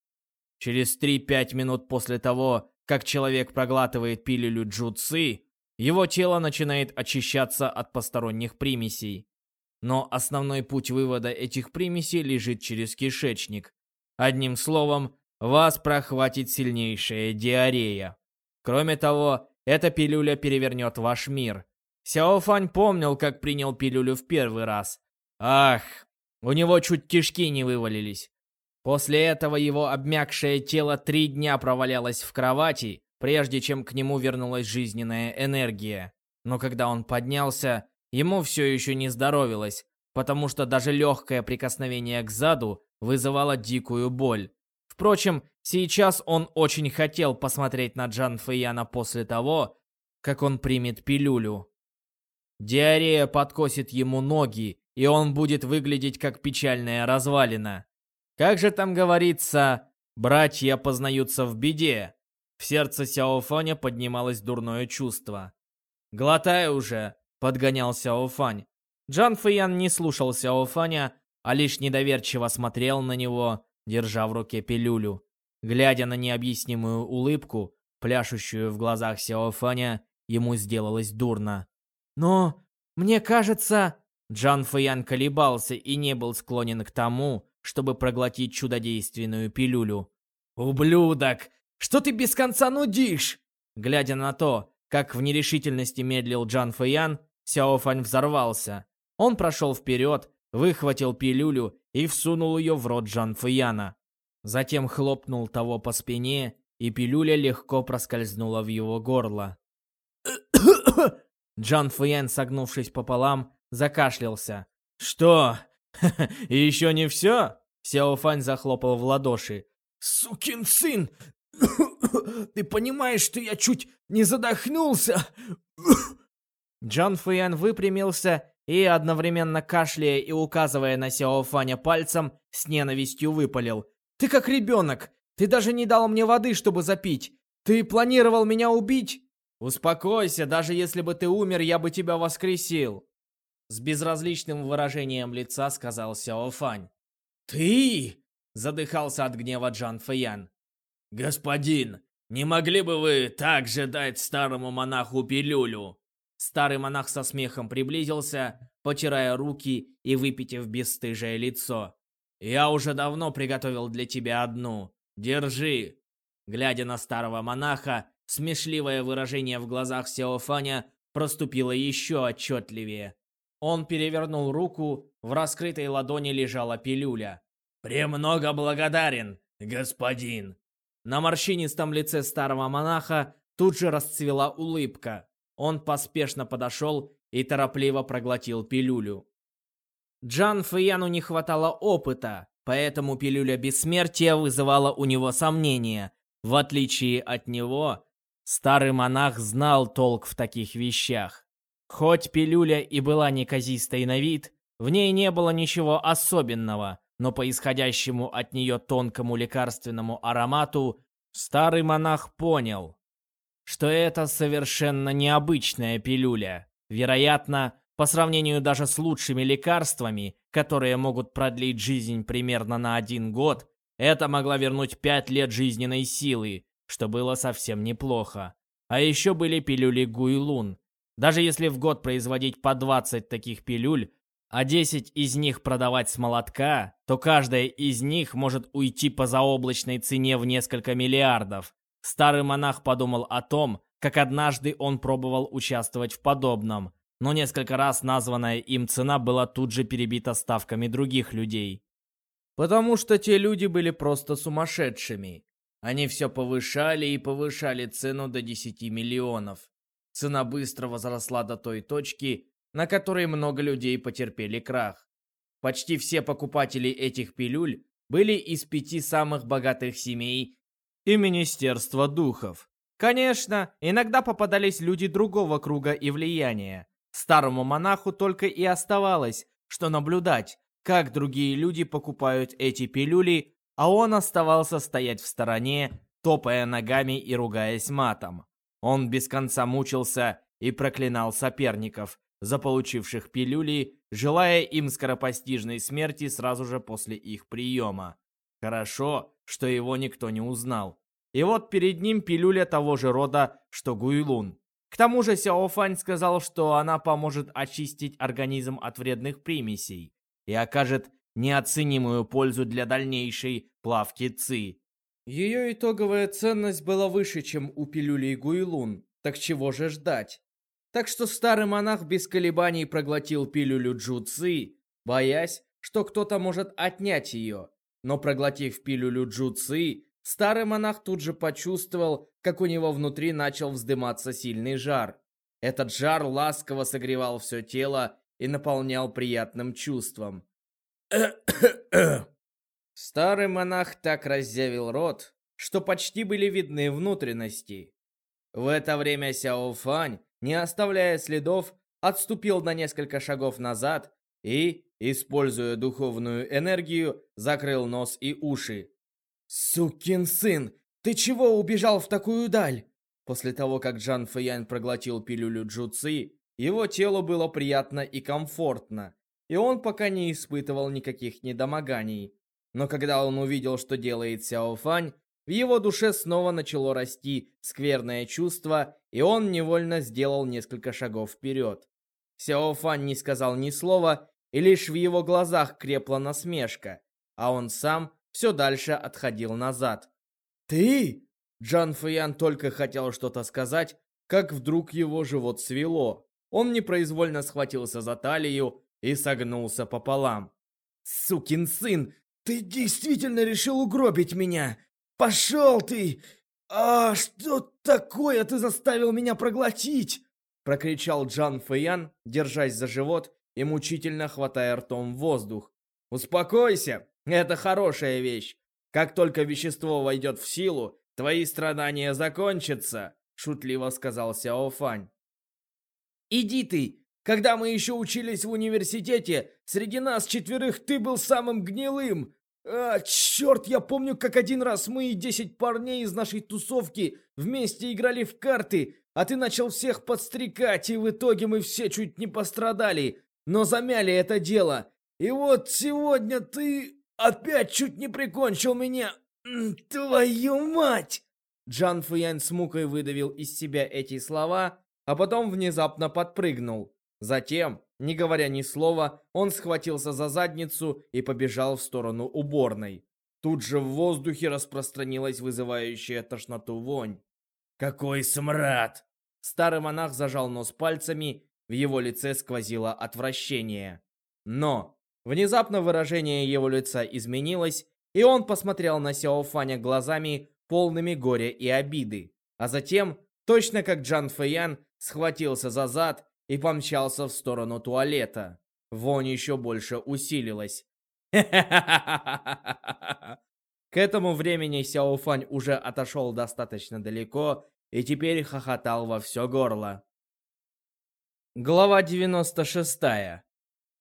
Через 3-5 минут после того, как человек проглатывает пилюлю джуци, его тело начинает очищаться от посторонних примесей но основной путь вывода этих примесей лежит через кишечник. Одним словом, вас прохватит сильнейшая диарея. Кроме того, эта пилюля перевернет ваш мир. Сяофань помнил, как принял пилюлю в первый раз. Ах, у него чуть кишки не вывалились. После этого его обмякшее тело три дня провалялось в кровати, прежде чем к нему вернулась жизненная энергия. Но когда он поднялся, Ему все еще не здоровилось, потому что даже легкое прикосновение к заду вызывало дикую боль. Впрочем, сейчас он очень хотел посмотреть на Джан Фэяна после того, как он примет пилюлю. Диарея подкосит ему ноги, и он будет выглядеть как печальная развалина. Как же там говорится, братья познаются в беде. В сердце Сяофаня поднималось дурное чувство. «Глотай уже!» — подгонял Сяофань. Джан Фэян не слушал Сяофаня, а лишь недоверчиво смотрел на него, держа в руке пилюлю. Глядя на необъяснимую улыбку, пляшущую в глазах Сяофаня, ему сделалось дурно. «Но мне кажется...» Джан Фэян колебался и не был склонен к тому, чтобы проглотить чудодейственную пилюлю. «Ублюдок! Что ты без конца нудишь?» Глядя на то, как в нерешительности медлил Джан Фэян, Сяофань взорвался. Он прошел вперед, выхватил пилюлю и всунул ее в рот Джан Фэяна. Затем хлопнул того по спине, и пилюля легко проскользнула в его горло. Джан Фэян, согнувшись пополам, закашлялся. «Что? Еще не все?» Сяо Фань захлопал в ладоши. «Сукин сын! Ты понимаешь, что я чуть не задохнулся?» Джан Фэян выпрямился и, одновременно кашляя и указывая на Сяо Фаня пальцем, с ненавистью выпалил. «Ты как ребенок! Ты даже не дал мне воды, чтобы запить! Ты планировал меня убить?» «Успокойся, даже если бы ты умер, я бы тебя воскресил!» С безразличным выражением лица сказал Сяо Фань. «Ты?» — задыхался от гнева Джан Фэян. «Господин, не могли бы вы также дать старому монаху пилюлю?» Старый монах со смехом приблизился, потирая руки и выпитив бесстыжее лицо. «Я уже давно приготовил для тебя одну. Держи!» Глядя на старого монаха, смешливое выражение в глазах Сеофаня проступило еще отчетливее. Он перевернул руку, в раскрытой ладони лежала пилюля. «Премного благодарен, господин!» На морщинистом лице старого монаха тут же расцвела улыбка. Он поспешно подошел и торопливо проглотил пилюлю. Джан Фэяну не хватало опыта, поэтому пилюля бессмертия вызывала у него сомнения. В отличие от него, старый монах знал толк в таких вещах. Хоть пилюля и была неказистой на вид, в ней не было ничего особенного, но по исходящему от нее тонкому лекарственному аромату старый монах понял, что это совершенно необычная пилюля. Вероятно, по сравнению даже с лучшими лекарствами, которые могут продлить жизнь примерно на один год, это могла вернуть пять лет жизненной силы, что было совсем неплохо. А еще были пилюли Гуйлун. Даже если в год производить по 20 таких пилюль, а 10 из них продавать с молотка, то каждая из них может уйти по заоблачной цене в несколько миллиардов. Старый монах подумал о том, как однажды он пробовал участвовать в подобном, но несколько раз названная им цена была тут же перебита ставками других людей. Потому что те люди были просто сумасшедшими. Они все повышали и повышали цену до 10 миллионов. Цена быстро возросла до той точки, на которой много людей потерпели крах. Почти все покупатели этих пилюль были из пяти самых богатых семей и Министерства духов. Конечно, иногда попадались люди другого круга и влияния. Старому монаху только и оставалось, что наблюдать, как другие люди покупают эти пилюли, а он оставался стоять в стороне, топая ногами и ругаясь матом. Он без конца мучился и проклинал соперников, заполучивших пилюли, желая им скоропостижной смерти сразу же после их приема. Хорошо, что его никто не узнал. И вот перед ним пилюля того же рода, что Гуйлун. К тому же Сяофань сказал, что она поможет очистить организм от вредных примесей и окажет неоценимую пользу для дальнейшей плавки ЦИ. Ее итоговая ценность была выше, чем у пилюли Гуйлун, так чего же ждать? Так что старый монах без колебаний проглотил пилюлю Джу Ци, боясь, что кто-то может отнять ее. Но проглотив пилюлю джуци, старый монах тут же почувствовал, как у него внутри начал вздыматься сильный жар. Этот жар ласково согревал все тело и наполнял приятным чувством. Старый монах так разъявил рот, что почти были видны внутренности. В это время Сяо Фань, не оставляя следов, отступил на несколько шагов назад и, используя духовную энергию, закрыл нос и уши. «Сукин сын! Ты чего убежал в такую даль?» После того, как Джан Фэян проглотил пилюлю Джуци, его телу было приятно и комфортно, и он пока не испытывал никаких недомоганий. Но когда он увидел, что делает Сяо Фань, в его душе снова начало расти скверное чувство, и он невольно сделал несколько шагов вперед. Сяо Фань не сказал ни слова, и лишь в его глазах крепла насмешка, а он сам все дальше отходил назад. «Ты?» Джан Фэян только хотел что-то сказать, как вдруг его живот свело. Он непроизвольно схватился за талию и согнулся пополам. «Сукин сын, ты действительно решил угробить меня? Пошел ты! А что такое ты заставил меня проглотить?» Прокричал Джан Фэян, держась за живот и мучительно хватая ртом воздух. «Успокойся, это хорошая вещь. Как только вещество войдет в силу, твои страдания закончатся», шутливо сказал Сяо Фань. «Иди ты! Когда мы еще учились в университете, среди нас четверых ты был самым гнилым! А, черт, я помню, как один раз мы и десять парней из нашей тусовки вместе играли в карты, а ты начал всех подстрекать, и в итоге мы все чуть не пострадали, но замяли это дело. И вот сегодня ты опять чуть не прикончил меня. Твою мать!» Джан Фуян с мукой выдавил из себя эти слова, а потом внезапно подпрыгнул. Затем, не говоря ни слова, он схватился за задницу и побежал в сторону уборной. Тут же в воздухе распространилась вызывающая тошноту вонь. «Какой смрад!» Старый монах зажал нос пальцами, в его лице сквозило отвращение. Но внезапно выражение его лица изменилось, и он посмотрел на Сяофаня глазами, полными горя и обиды. А затем, точно как Джан Фэян, схватился за зад и помчался в сторону туалета. Вонь еще больше усилилась. К этому времени Сяо Фань уже отошел достаточно далеко и теперь хохотал во все горло. Глава 96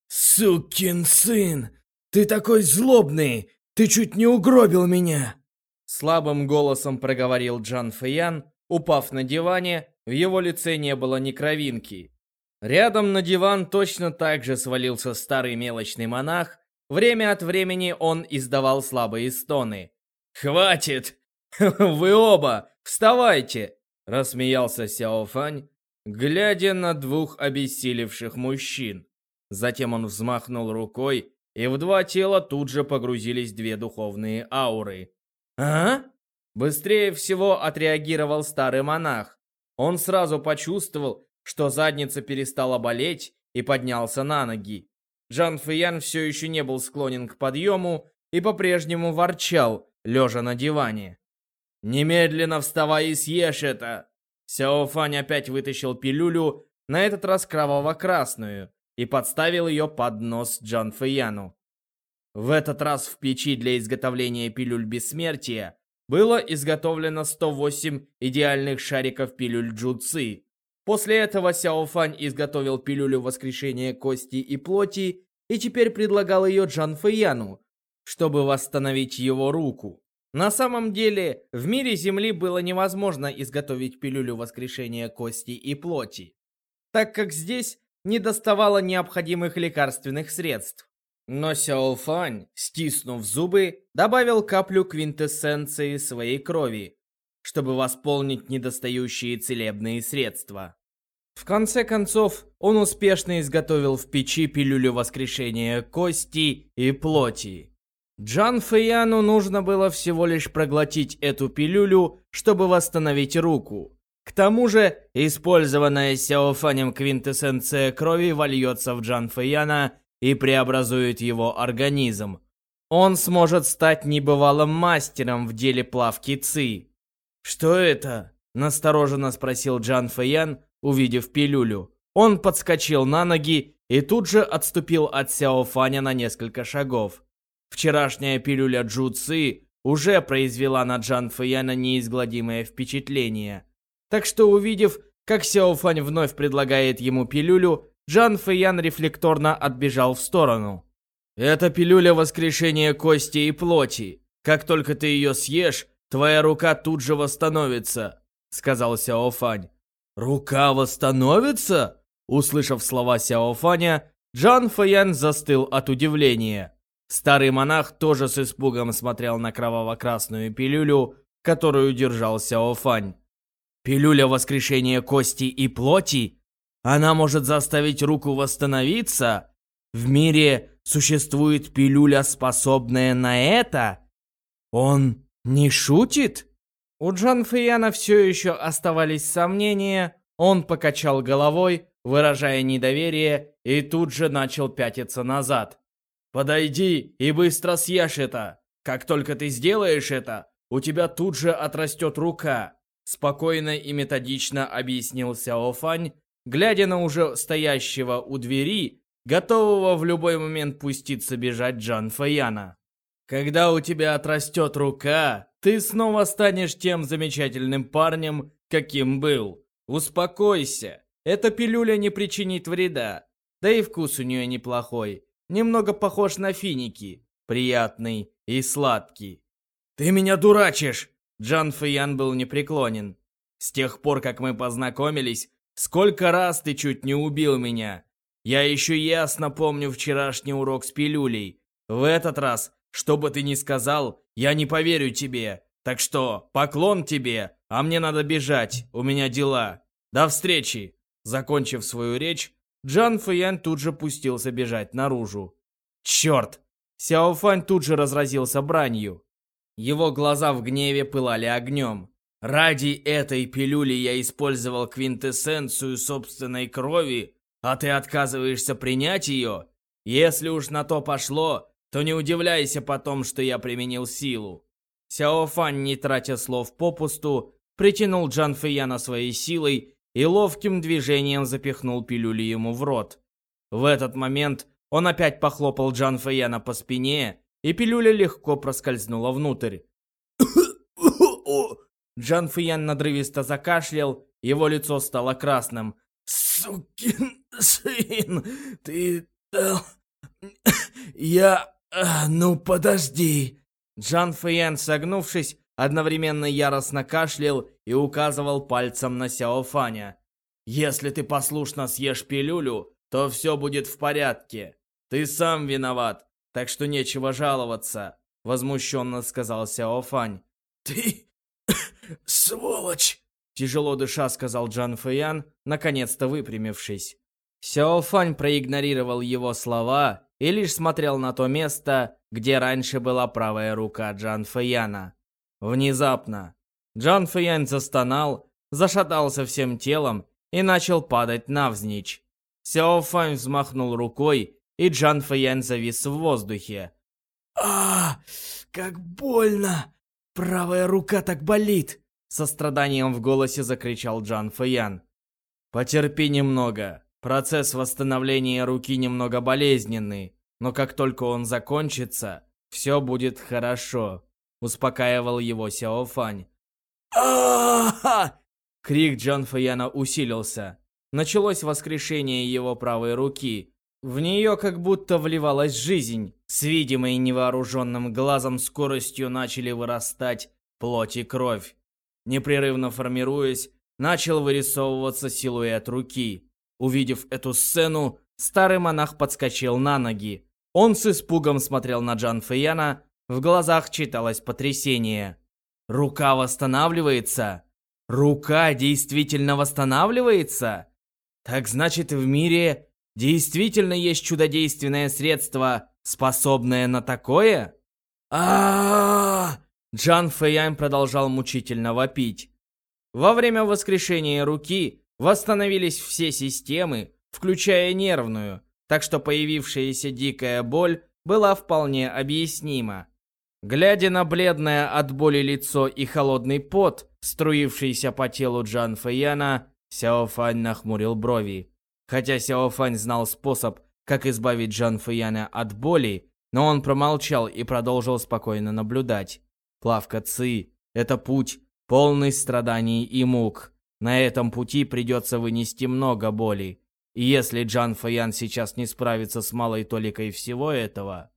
«Сукин сын! Ты такой злобный! Ты чуть не угробил меня!» Слабым голосом проговорил Джан Фэян, упав на диване, в его лице не было ни кровинки. Рядом на диван точно так же свалился старый мелочный монах. Время от времени он издавал слабые стоны. «Хватит! Вы оба! Вставайте!» Рассмеялся Сяо Фань, глядя на двух обессилевших мужчин. Затем он взмахнул рукой, и в два тела тут же погрузились две духовные ауры. «А?» Быстрее всего отреагировал старый монах. Он сразу почувствовал, что задница перестала болеть и поднялся на ноги. Жан Фэян все еще не был склонен к подъему и по-прежнему ворчал, лежа на диване. «Немедленно вставай и съешь это!» Сяо Фань опять вытащил пилюлю, на этот раз кроваво-красную, и подставил ее под нос Джан Фэяну. В этот раз в печи для изготовления пилюль бессмертия было изготовлено 108 идеальных шариков пилюль Джуци, После этого Сяо Фань изготовил пилюлю воскрешения кости и плоти и теперь предлагал ее Джан Фэяну, чтобы восстановить его руку. На самом деле, в мире Земли было невозможно изготовить пилюлю воскрешения кости и плоти, так как здесь не доставало необходимых лекарственных средств. Но Сяо Фань, стиснув зубы, добавил каплю квинтэссенции своей крови, чтобы восполнить недостающие целебные средства. В конце концов, он успешно изготовил в печи пилюлю воскрешения кости и плоти. Джан Фэяну нужно было всего лишь проглотить эту пилюлю, чтобы восстановить руку. К тому же, использованная Сяофанем квинтэссенция крови вольется в Джан Фэяна и преобразует его организм. Он сможет стать небывалым мастером в деле плавки ци. «Что это?» – настороженно спросил Джан Фэян, увидев пилюлю. Он подскочил на ноги и тут же отступил от Сяо Фаня на несколько шагов. Вчерашняя пилюля Джу Ци уже произвела на Джан Фэяна неизгладимое впечатление. Так что увидев, как Сяо Фань вновь предлагает ему пилюлю, Джан Фэян рефлекторно отбежал в сторону. «Это пилюля воскрешения кости и плоти. Как только ты ее съешь, твоя рука тут же восстановится», — сказал Сяо. «Рука восстановится?» Услышав слова Сяо Фаня, Джан Фэян застыл от удивления. Старый монах тоже с испугом смотрел на кроваво-красную пилюлю, которую держал Сяо Фань. Пилюля воскрешения кости и плоти? Она может заставить руку восстановиться? В мире существует пилюля, способная на это? Он не шутит? У Джан Фэяна все еще оставались сомнения. Он покачал головой, выражая недоверие, и тут же начал пятиться назад. Подойди и быстро съешь это. Как только ты сделаешь это, у тебя тут же отрастет рука. Спокойно и методично объяснил Сяо Фань, глядя на уже стоящего у двери, готового в любой момент пуститься бежать Джан Фэяна. Когда у тебя отрастет рука, ты снова станешь тем замечательным парнем, каким был. Успокойся. Эта пилюля не причинит вреда. Да и вкус у нее неплохой. Немного похож на финики. Приятный и сладкий. «Ты меня дурачишь!» Джан Фэян был непреклонен. «С тех пор, как мы познакомились, сколько раз ты чуть не убил меня. Я еще ясно помню вчерашний урок с пилюлей. В этот раз, что бы ты ни сказал, я не поверю тебе. Так что, поклон тебе, а мне надо бежать, у меня дела. До встречи!» Закончив свою речь, Джан Фэян тут же пустился бежать наружу. «Черт!» Сяо Фань тут же разразился бранью. Его глаза в гневе пылали огнем. «Ради этой пилюли я использовал квинтэссенцию собственной крови, а ты отказываешься принять ее? Если уж на то пошло, то не удивляйся потом, что я применил силу». Сяо Фань, не тратя слов попусту, притянул Джан Фэяна своей силой и ловким движением запихнул пилюли ему в рот. В этот момент он опять похлопал Джан Фэяна по спине, и пилюля легко проскользнула внутрь. Джан Фэян надрывисто закашлял, его лицо стало красным. «Сукин сын, ты дал... Я... Ну подожди!» Джан Фэян, согнувшись, одновременно яростно кашлял и указывал пальцем на Сяофаня. «Если ты послушно съешь пилюлю, то все будет в порядке. Ты сам виноват, так что нечего жаловаться», — возмущенно сказал Сяофань. «Ты... сволочь!» Тяжело дыша, сказал Джан Фэян, наконец-то выпрямившись. Сяофань проигнорировал его слова и лишь смотрел на то место, где раньше была правая рука Джан Фэяна. Внезапно Джан Фэян застонал, зашатался всем телом и начал падать навзничь. Сяо Фань взмахнул рукой, и Джан Фэян завис в воздухе. а как больно! Правая рука так болит!» Со страданием в голосе закричал Джан Фэян. «Потерпи немного. Процесс восстановления руки немного болезненный, но как только он закончится, все будет хорошо успокаивал его Сяо Фань. а Крик Джан Фэяна усилился. Началось воскрешение его правой руки. В нее как будто вливалась жизнь. С видимой невооруженным глазом скоростью начали вырастать плоть и кровь. Непрерывно формируясь, начал вырисовываться силуэт руки. Увидев эту сцену, старый монах подскочил на ноги. Он с испугом смотрел на Джан Фэяна, в глазах читалось потрясение. «Рука восстанавливается? Рука действительно восстанавливается? Так значит, в мире действительно есть чудодейственное средство, способное на такое?» а Джан Фэян продолжал мучительно вопить. Во время воскрешения руки восстановились все системы, включая нервную, так что появившаяся дикая боль была вполне объяснима. Глядя на бледное от боли лицо и холодный пот, струившийся по телу Джан Фэяна, Сяофань нахмурил брови. Хотя Сяофань знал способ, как избавить Джан Фэяна от боли, но он промолчал и продолжил спокойно наблюдать. Плавка Ци — это путь, полный страданий и мук. На этом пути придется вынести много боли. Если Джан Фэян сейчас не справится с малой толикой всего этого,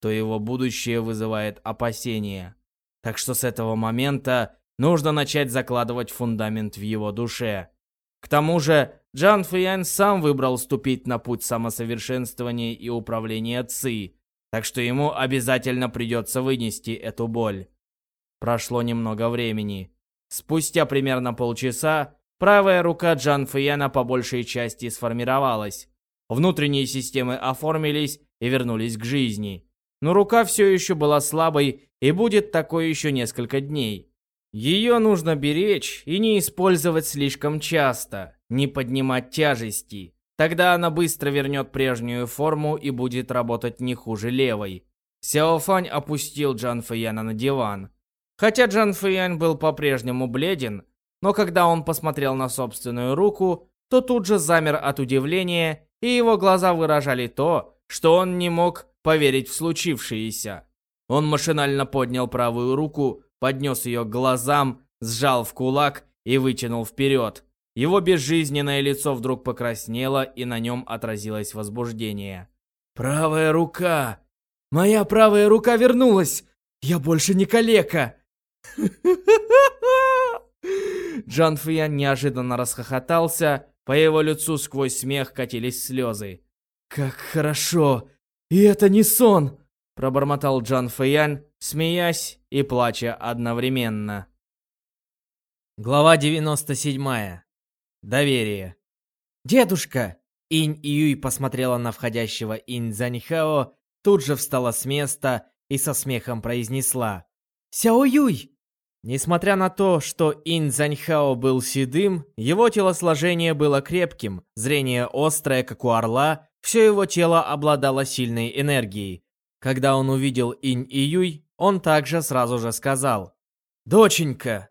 то его будущее вызывает опасения. Так что с этого момента нужно начать закладывать фундамент в его душе. К тому же, Джан Фэян сам выбрал ступить на путь самосовершенствования и управления Ци, так что ему обязательно придется вынести эту боль. Прошло немного времени. Спустя примерно полчаса правая рука Джан Фэяна по большей части сформировалась. Внутренние системы оформились и вернулись к жизни. Но рука все еще была слабой и будет такой еще несколько дней. Ее нужно беречь и не использовать слишком часто, не поднимать тяжести. Тогда она быстро вернет прежнюю форму и будет работать не хуже левой. Сяофань опустил Джан Фэяна на диван. Хотя Джан Фэян был по-прежнему бледен, но когда он посмотрел на собственную руку, то тут же замер от удивления, и его глаза выражали то, что он не мог поверить в случившееся. Он машинально поднял правую руку, поднес ее к глазам, сжал в кулак и вытянул вперед. Его безжизненное лицо вдруг покраснело, и на нем отразилось возбуждение. «Правая рука! Моя правая рука вернулась! Я больше не калека!» Джан Фиян неожиданно расхохотался, по его лицу сквозь смех катились слезы. «Как хорошо! И это не сон!» Пробормотал Джан Фэян, смеясь и плача одновременно. Глава 97. Доверие. «Дедушка!» Инь Июй посмотрела на входящего Инь Заньхао, тут же встала с места и со смехом произнесла «Сяо Юй!» Несмотря на то, что Ин Заньхао был седым, его телосложение было крепким, зрение острое, как у орла, все его тело обладало сильной энергией. Когда он увидел Инь и Юй, он также сразу же сказал «Доченька!».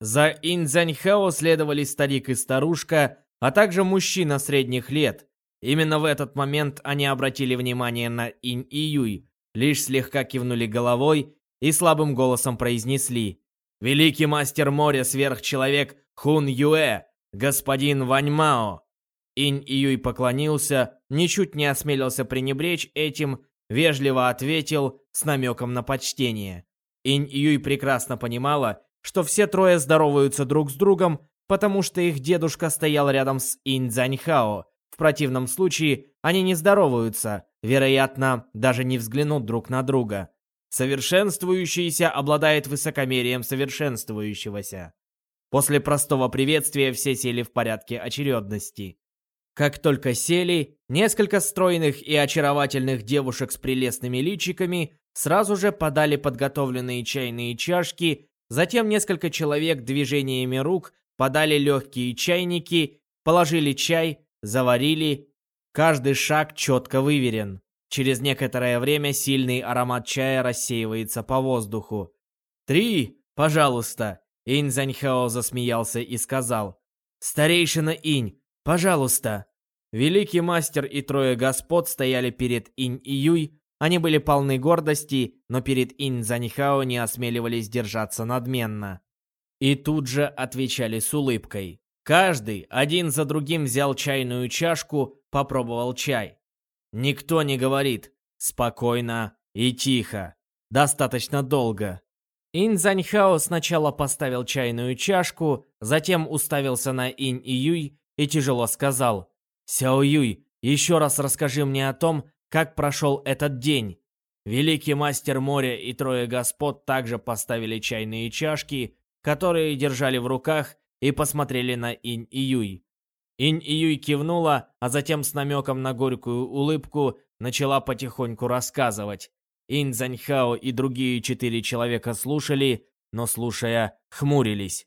За Инь Заньхао следовали старик и старушка, а также мужчина средних лет. Именно в этот момент они обратили внимание на Инь и Юй, лишь слегка кивнули головой и слабым голосом произнесли Великий мастер моря, сверхчеловек Хун Юэ, господин Вань Мао. Инь Июй поклонился, ничуть не осмелился пренебречь этим, вежливо ответил с намеком на почтение. Инь Июй прекрасно понимала, что все трое здороваются друг с другом, потому что их дедушка стоял рядом с Инь Цзаньхао. В противном случае они не здороваются, вероятно, даже не взглянут друг на друга. Совершенствующийся обладает высокомерием совершенствующегося. После простого приветствия все сели в порядке очередности. Как только сели, несколько стройных и очаровательных девушек с прелестными личиками сразу же подали подготовленные чайные чашки, затем несколько человек движениями рук подали легкие чайники, положили чай, заварили. Каждый шаг четко выверен. Через некоторое время сильный аромат чая рассеивается по воздуху. «Три, пожалуйста!» Инь Заньхао засмеялся и сказал. «Старейшина Инь, пожалуйста!» Великий мастер и трое господ стояли перед Инь и Юй. Они были полны гордости, но перед Инь Заньхао не осмеливались держаться надменно. И тут же отвечали с улыбкой. Каждый один за другим взял чайную чашку, попробовал чай. Никто не говорит спокойно и тихо. Достаточно долго. Ин Заньхао сначала поставил чайную чашку, затем уставился на Инь и Юй и тяжело сказал. «Сяо Юй, еще раз расскажи мне о том, как прошел этот день». Великий мастер моря и трое господ также поставили чайные чашки, которые держали в руках, и посмотрели на Инь и Юй. Инь Июй кивнула, а затем с намеком на горькую улыбку начала потихоньку рассказывать. Инь Заньхао и другие четыре человека слушали, но слушая, хмурились.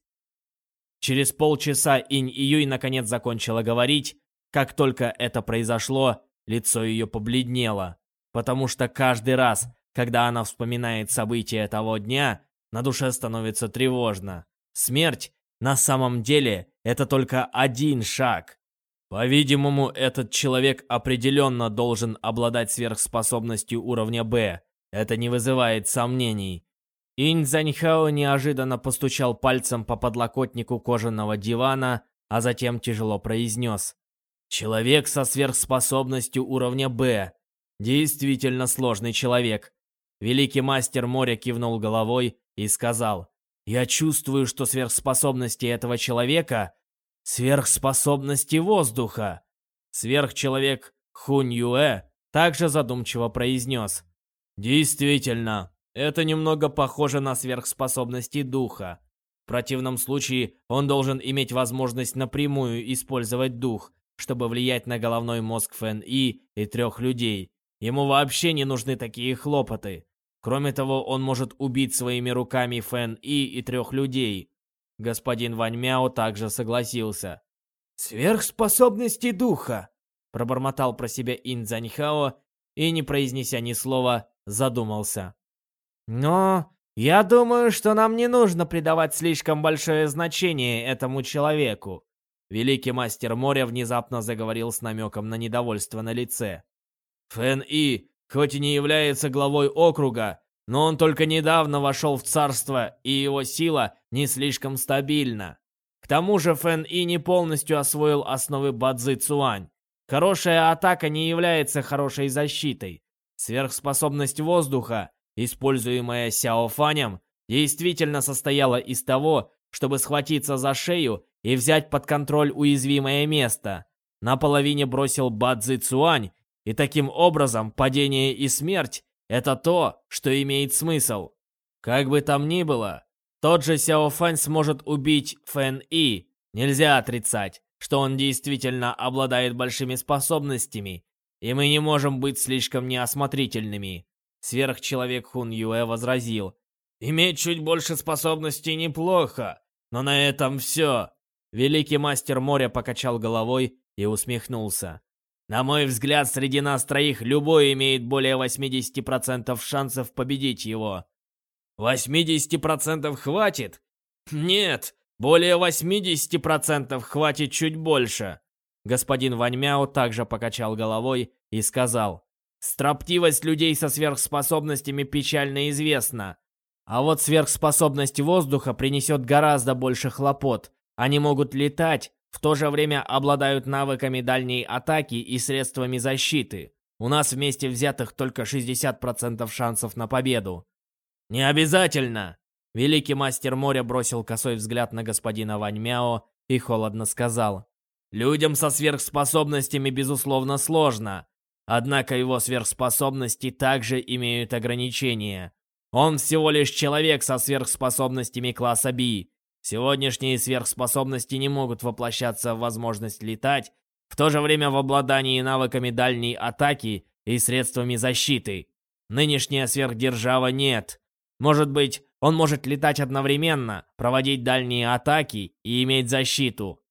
Через полчаса Инь Июй наконец закончила говорить. Как только это произошло, лицо ее побледнело, потому что каждый раз, когда она вспоминает события того дня, на душе становится тревожно. Смерть на самом деле это только один шаг. По-видимому, этот человек определенно должен обладать сверхспособностью уровня Б. Это не вызывает сомнений. Инь Заньхао неожиданно постучал пальцем по подлокотнику кожаного дивана, а затем тяжело произнес. Человек со сверхспособностью уровня Б. Действительно сложный человек. Великий мастер моря кивнул головой и сказал, «Я чувствую, что сверхспособности этого человека — сверхспособности воздуха». Сверхчеловек Хунь Юэ также задумчиво произнес, «Действительно, это немного похоже на сверхспособности духа. В противном случае он должен иметь возможность напрямую использовать дух, чтобы влиять на головной мозг Фэн И и трех людей. Ему вообще не нужны такие хлопоты. Кроме того, он может убить своими руками Фэн И и трех людей. Господин Вань Мяо также согласился. «Сверхспособности духа!» Пробормотал про себя Ин Цзаньхао и, не произнеся ни слова, задумался. «Но я думаю, что нам не нужно придавать слишком большое значение этому человеку. Великий мастер моря внезапно заговорил с намеком на недовольство на лице. Фэн И, хоть и не является главой округа, но он только недавно вошел в царство, и его сила не слишком стабильна. К тому же Фэн И не полностью освоил основы Бадзи Цуань. Хорошая атака не является хорошей защитой. Сверхспособность воздуха используемая Сяо Фанем, действительно состояла из того, чтобы схватиться за шею и взять под контроль уязвимое место. На половине бросил Бадзи Цуань, и таким образом падение и смерть — это то, что имеет смысл. Как бы там ни было, тот же Сяо Фань сможет убить Фэн И. Нельзя отрицать, что он действительно обладает большими способностями, и мы не можем быть слишком неосмотрительными. Сверхчеловек Хун Юэ возразил. «Иметь чуть больше способностей неплохо, но на этом все». Великий мастер моря покачал головой и усмехнулся. «На мой взгляд, среди нас троих любой имеет более 80% шансов победить его». «80% хватит?» «Нет, более 80% хватит чуть больше». Господин Ваньмяо также покачал головой и сказал. Строптивость людей со сверхспособностями печально известна. А вот сверхспособность воздуха принесет гораздо больше хлопот. Они могут летать, в то же время обладают навыками дальней атаки и средствами защиты. У нас вместе взятых только 60% шансов на победу. Не обязательно. Великий мастер моря бросил косой взгляд на господина Вань Мяо и холодно сказал. Людям со сверхспособностями, безусловно, сложно. Однако его сверхспособности также имеют ограничения. Он всего лишь человек со сверхспособностями класса B. Сегодняшние сверхспособности не могут воплощаться в возможность летать, в то же время в обладании навыками дальней атаки и средствами защиты. Нынешняя сверхдержава нет. Может быть, он может летать одновременно, проводить дальние атаки и иметь защиту.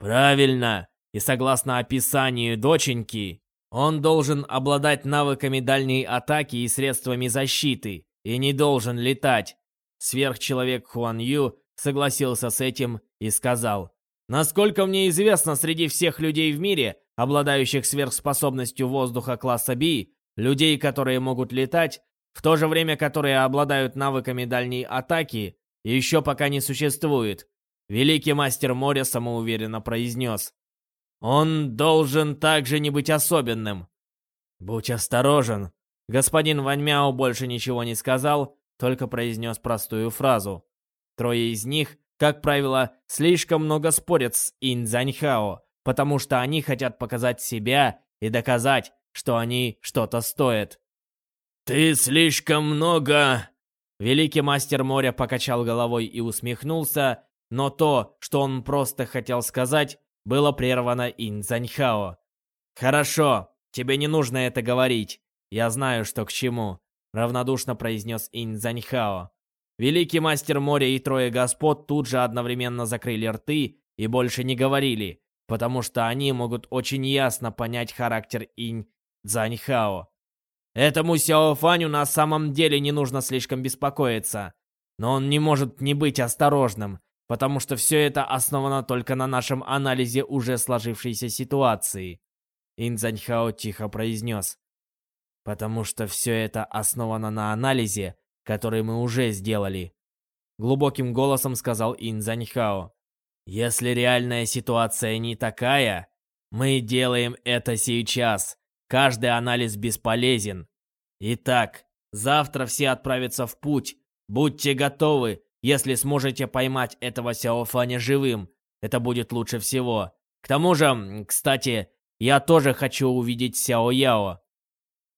Правильно. И согласно описанию доченьки, он должен обладать навыками дальней атаки и средствами защиты, и не должен летать. Сверхчеловек Хуан Ю согласился с этим и сказал, «Насколько мне известно, среди всех людей в мире, обладающих сверхспособностью воздуха класса B, людей, которые могут летать, в то же время которые обладают навыками дальней атаки, еще пока не существует». Великий мастер моря самоуверенно произнес, он должен также не быть особенным. Будь осторожен. Господин Ваньмяо больше ничего не сказал, только произнес простую фразу. Трое из них, как правило, слишком много спорят с Ин Цзаньхао, потому что они хотят показать себя и доказать, что они что-то стоят. «Ты слишком много...» Великий мастер моря покачал головой и усмехнулся, но то, что он просто хотел сказать, было прервано Ин Цзаньхао. «Хорошо, тебе не нужно это говорить. Я знаю, что к чему», — равнодушно произнес Ин Цзаньхао. Великий мастер моря и трое господ тут же одновременно закрыли рты и больше не говорили, потому что они могут очень ясно понять характер Инь Цзаньхао. Этому Сяо Фаню на самом деле не нужно слишком беспокоиться. Но он не может не быть осторожным, потому что все это основано только на нашем анализе уже сложившейся ситуации. Инзаньхао тихо произнес. Потому что все это основано на анализе, который мы уже сделали. Глубоким голосом сказал Инзаньхао. Если реальная ситуация не такая, Мы делаем это сейчас. Каждый анализ бесполезен. Итак, завтра все отправятся в путь. Будьте готовы, если сможете поймать этого Сяофаня живым. Это будет лучше всего. К тому же, кстати, я тоже хочу увидеть Сяо Яо.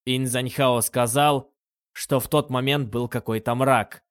Ин Заньхао сказал, что в тот момент был какой-то мрак.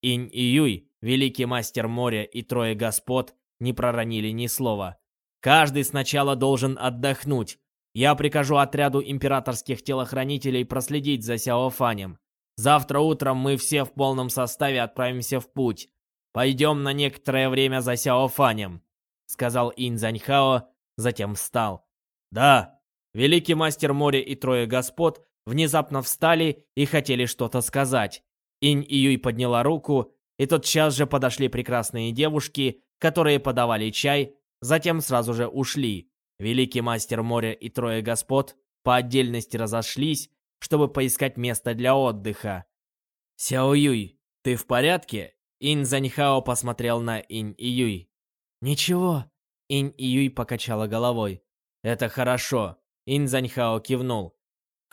Инь и Юй, великий мастер моря и трое господ не проронили ни слова. Каждый сначала должен отдохнуть. Я прикажу отряду императорских телохранителей проследить за Сяофанем. Завтра утром мы все в полном составе отправимся в путь. Пойдем на некоторое время за Сяофанем», — сказал Ин Заньхао, затем встал. «Да». Великий мастер моря и трое господ внезапно встали и хотели что-то сказать. Инь и Юй подняла руку, и тотчас же подошли прекрасные девушки, которые подавали чай, затем сразу же ушли. Великий мастер моря и трое господ по отдельности разошлись, чтобы поискать место для отдыха. «Сяо Юй, ты в порядке?» Ин Заньхао посмотрел на Инь и Юй. «Ничего». Инь и Юй покачала головой. «Это хорошо», — Ин Заньхао кивнул.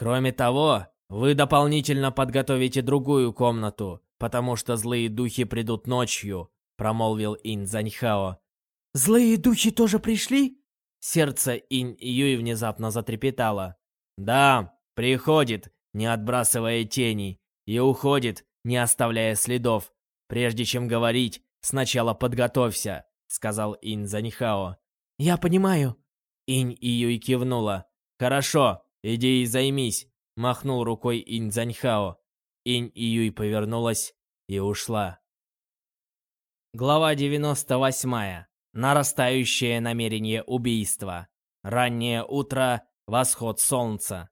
«Кроме того, вы дополнительно подготовите другую комнату, потому что злые духи придут ночью», — промолвил Ин Заньхао. «Злые духи тоже пришли?» Сердце Инь Юй внезапно затрепетало. «Да, приходит, не отбрасывая теней, и уходит, не оставляя следов. Прежде чем говорить, сначала подготовься», — сказал Инь Заньхао. «Я понимаю». Инь Юй кивнула. «Хорошо, иди и займись», — махнул рукой Инь Заньхао. Инь Юй повернулась и ушла. Глава 98. Нарастающее намерение убийства. Раннее утро, восход солнца.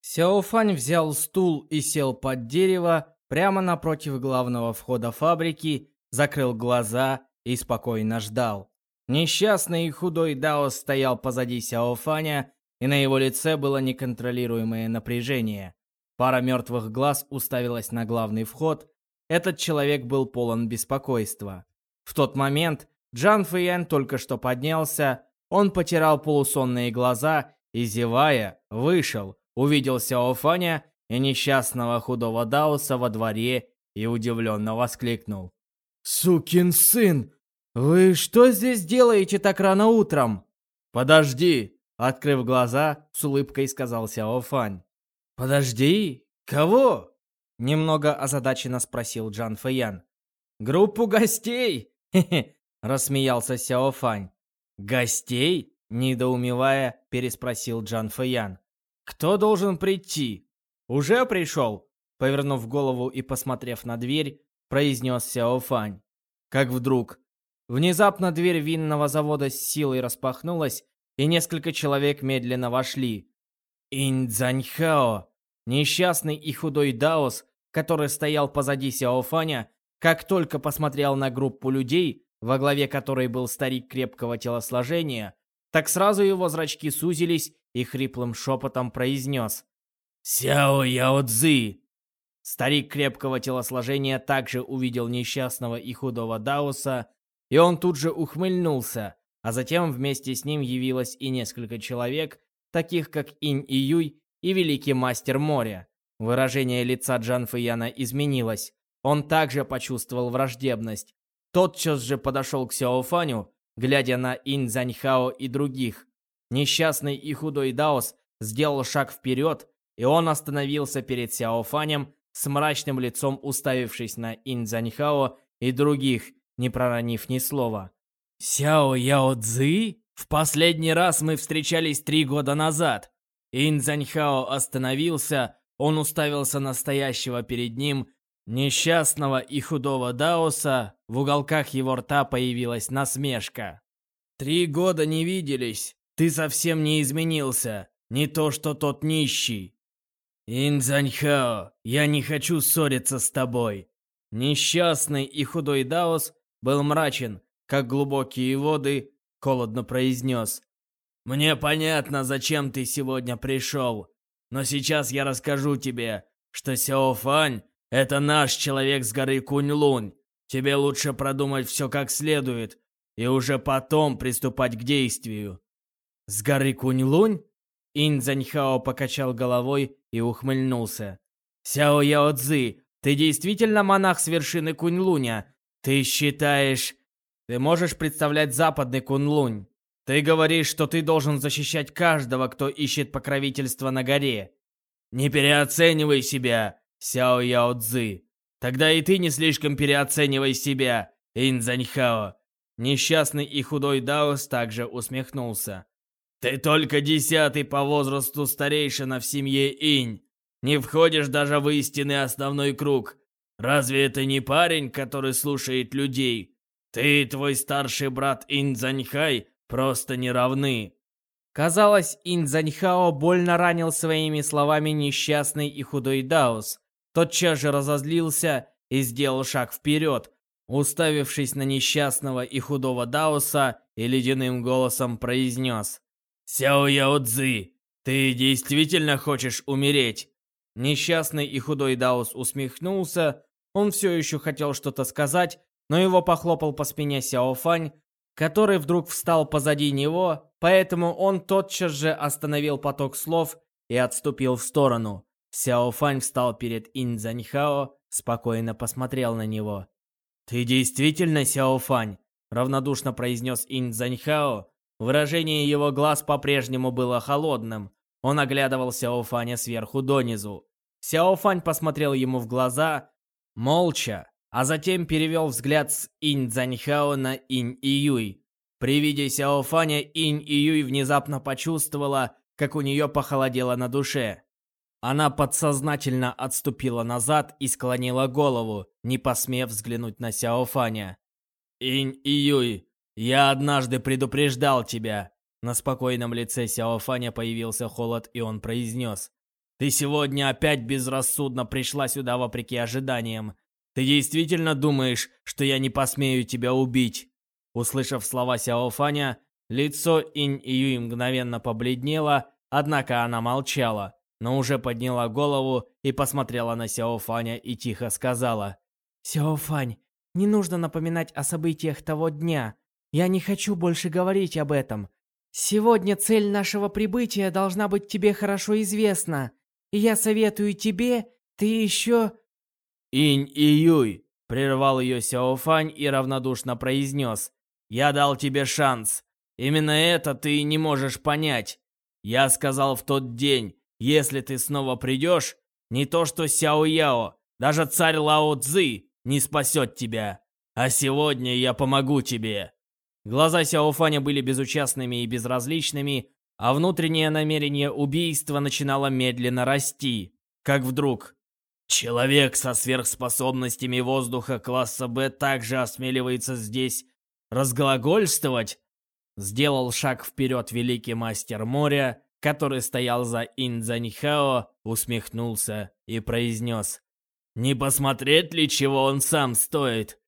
Сяофань взял стул и сел под дерево прямо напротив главного входа фабрики, закрыл глаза и спокойно ждал. Несчастный и худой Дао стоял позади Сяофаня, и на его лице было неконтролируемое напряжение. Пара мертвых глаз уставилась на главный вход. Этот человек был полон беспокойства. В тот момент Джан Фэйян только что поднялся, он потирал полусонные глаза и, зевая, вышел, увидел Сяо и несчастного худого Даоса во дворе и удивленно воскликнул. «Сукин сын! Вы что здесь делаете так рано утром?» «Подожди!» — открыв глаза, с улыбкой сказал Сяо Фань. «Подожди? Кого?» Немного озадаченно спросил Джан Фэян. «Группу гостей!» Хе-хе, Рассмеялся Сяо Фань. «Гостей?» — недоумевая, переспросил Джан Фэян. «Кто должен прийти?» «Уже пришел?» Повернув голову и посмотрев на дверь, произнес Сяо Фань. Как вдруг... Внезапно дверь винного завода с силой распахнулась, и несколько человек медленно вошли. Инь Цзаньхао, несчастный и худой Даос, который стоял позади Сяо Фаня, как только посмотрел на группу людей, во главе которой был старик крепкого телосложения, так сразу его зрачки сузились и хриплым шепотом произнес «Сяо Яо Цзы!». Старик крепкого телосложения также увидел несчастного и худого Даоса, и он тут же ухмыльнулся, а затем вместе с ним явилось и несколько человек, таких как Инь и Юй и Великий Мастер Моря. Выражение лица Джан Фэяна изменилось. Он также почувствовал враждебность, тотчас же подошел к Сяофаню, глядя на Ин Заньхао и других. Несчастный и худой Даос сделал шаг вперед, и он остановился перед Сяофанем с мрачным лицом уставившись на Ин Заньхао и других, не проронив ни слова. «Сяо Яо Цзы? В последний раз мы встречались три года назад». Ин Заньхао остановился, он уставился на стоящего перед ним Несчастного и худого Даоса, в уголках его рта появилась насмешка. «Три года не виделись, ты совсем не изменился, не то что тот нищий». «Инзаньхао, я не хочу ссориться с тобой». Несчастный и худой Даос был мрачен, как глубокие воды, холодно произнес. «Мне понятно, зачем ты сегодня пришел, но сейчас я расскажу тебе, что Сяофань это наш человек с горы Кунь-Лунь. Тебе лучше продумать все как следует и уже потом приступать к действию. С горы Кунь-Лунь? Ин Заньхао покачал головой и ухмыльнулся. Сяо Яо Цзы, ты действительно монах с вершины Кунь-Луня? Ты считаешь... Ты можешь представлять западный Кунь-Лунь? Ты говоришь, что ты должен защищать каждого, кто ищет покровительство на горе. Не переоценивай себя, Сяо Яо Цзы. Тогда и ты не слишком переоценивай себя, Ин Заньхао. Несчастный и худой Даос также усмехнулся. Ты только десятый по возрасту старейшина в семье Инь. Не входишь даже в истинный основной круг. Разве это не парень, который слушает людей? Ты и твой старший брат Ин Заньхай просто не равны. Казалось, Ин Заньхао больно ранил своими словами несчастный и худой Даос. Тотчас же разозлился и сделал шаг вперед, уставившись на несчастного и худого Даоса и ледяным голосом произнес. «Сяо Яо ты действительно хочешь умереть?» Несчастный и худой Даос усмехнулся. Он все еще хотел что-то сказать, но его похлопал по спине Сяо Фань, который вдруг встал позади него, поэтому он тотчас же остановил поток слов и отступил в сторону. Сяо Фань встал перед Ин Цзаньхао, спокойно посмотрел на него. «Ты действительно Сяо Фань?» — равнодушно произнес Ин Цзаньхао. Выражение его глаз по-прежнему было холодным. Он оглядывал Сяо Фаня сверху донизу. Сяо Фань посмотрел ему в глаза, молча, а затем перевел взгляд с Инь Цзаньхао на Инь Июй. При виде Сяо Фаня Инь Июй внезапно почувствовала, как у нее похолодело на душе. Она подсознательно отступила назад и склонила голову, не посмев взглянуть на Сяо Фаня. «Инь Июй, я однажды предупреждал тебя!» На спокойном лице Сяо Фаня появился холод, и он произнес. «Ты сегодня опять безрассудно пришла сюда вопреки ожиданиям. Ты действительно думаешь, что я не посмею тебя убить?» Услышав слова Сяо Фаня, лицо Инь Июй мгновенно побледнело, однако она молчала но уже подняла голову и посмотрела на Сяофаня и тихо сказала. «Сяофань, не нужно напоминать о событиях того дня. Я не хочу больше говорить об этом. Сегодня цель нашего прибытия должна быть тебе хорошо известна. И я советую тебе, ты еще...» «Инь и Юй!» — прервал ее Сяофань и равнодушно произнес. «Я дал тебе шанс. Именно это ты не можешь понять. Я сказал в тот день, если ты снова придешь, не то что Сяо Яо, даже царь Лао Цзы не спасет тебя. А сегодня я помогу тебе». Глаза Сяо Фаня были безучастными и безразличными, а внутреннее намерение убийства начинало медленно расти. Как вдруг... Человек со сверхспособностями воздуха класса Б также осмеливается здесь разглагольствовать. Сделал шаг вперед великий мастер моря, который стоял за Индзаньхао, усмехнулся и произнес. «Не посмотреть ли, чего он сам стоит?»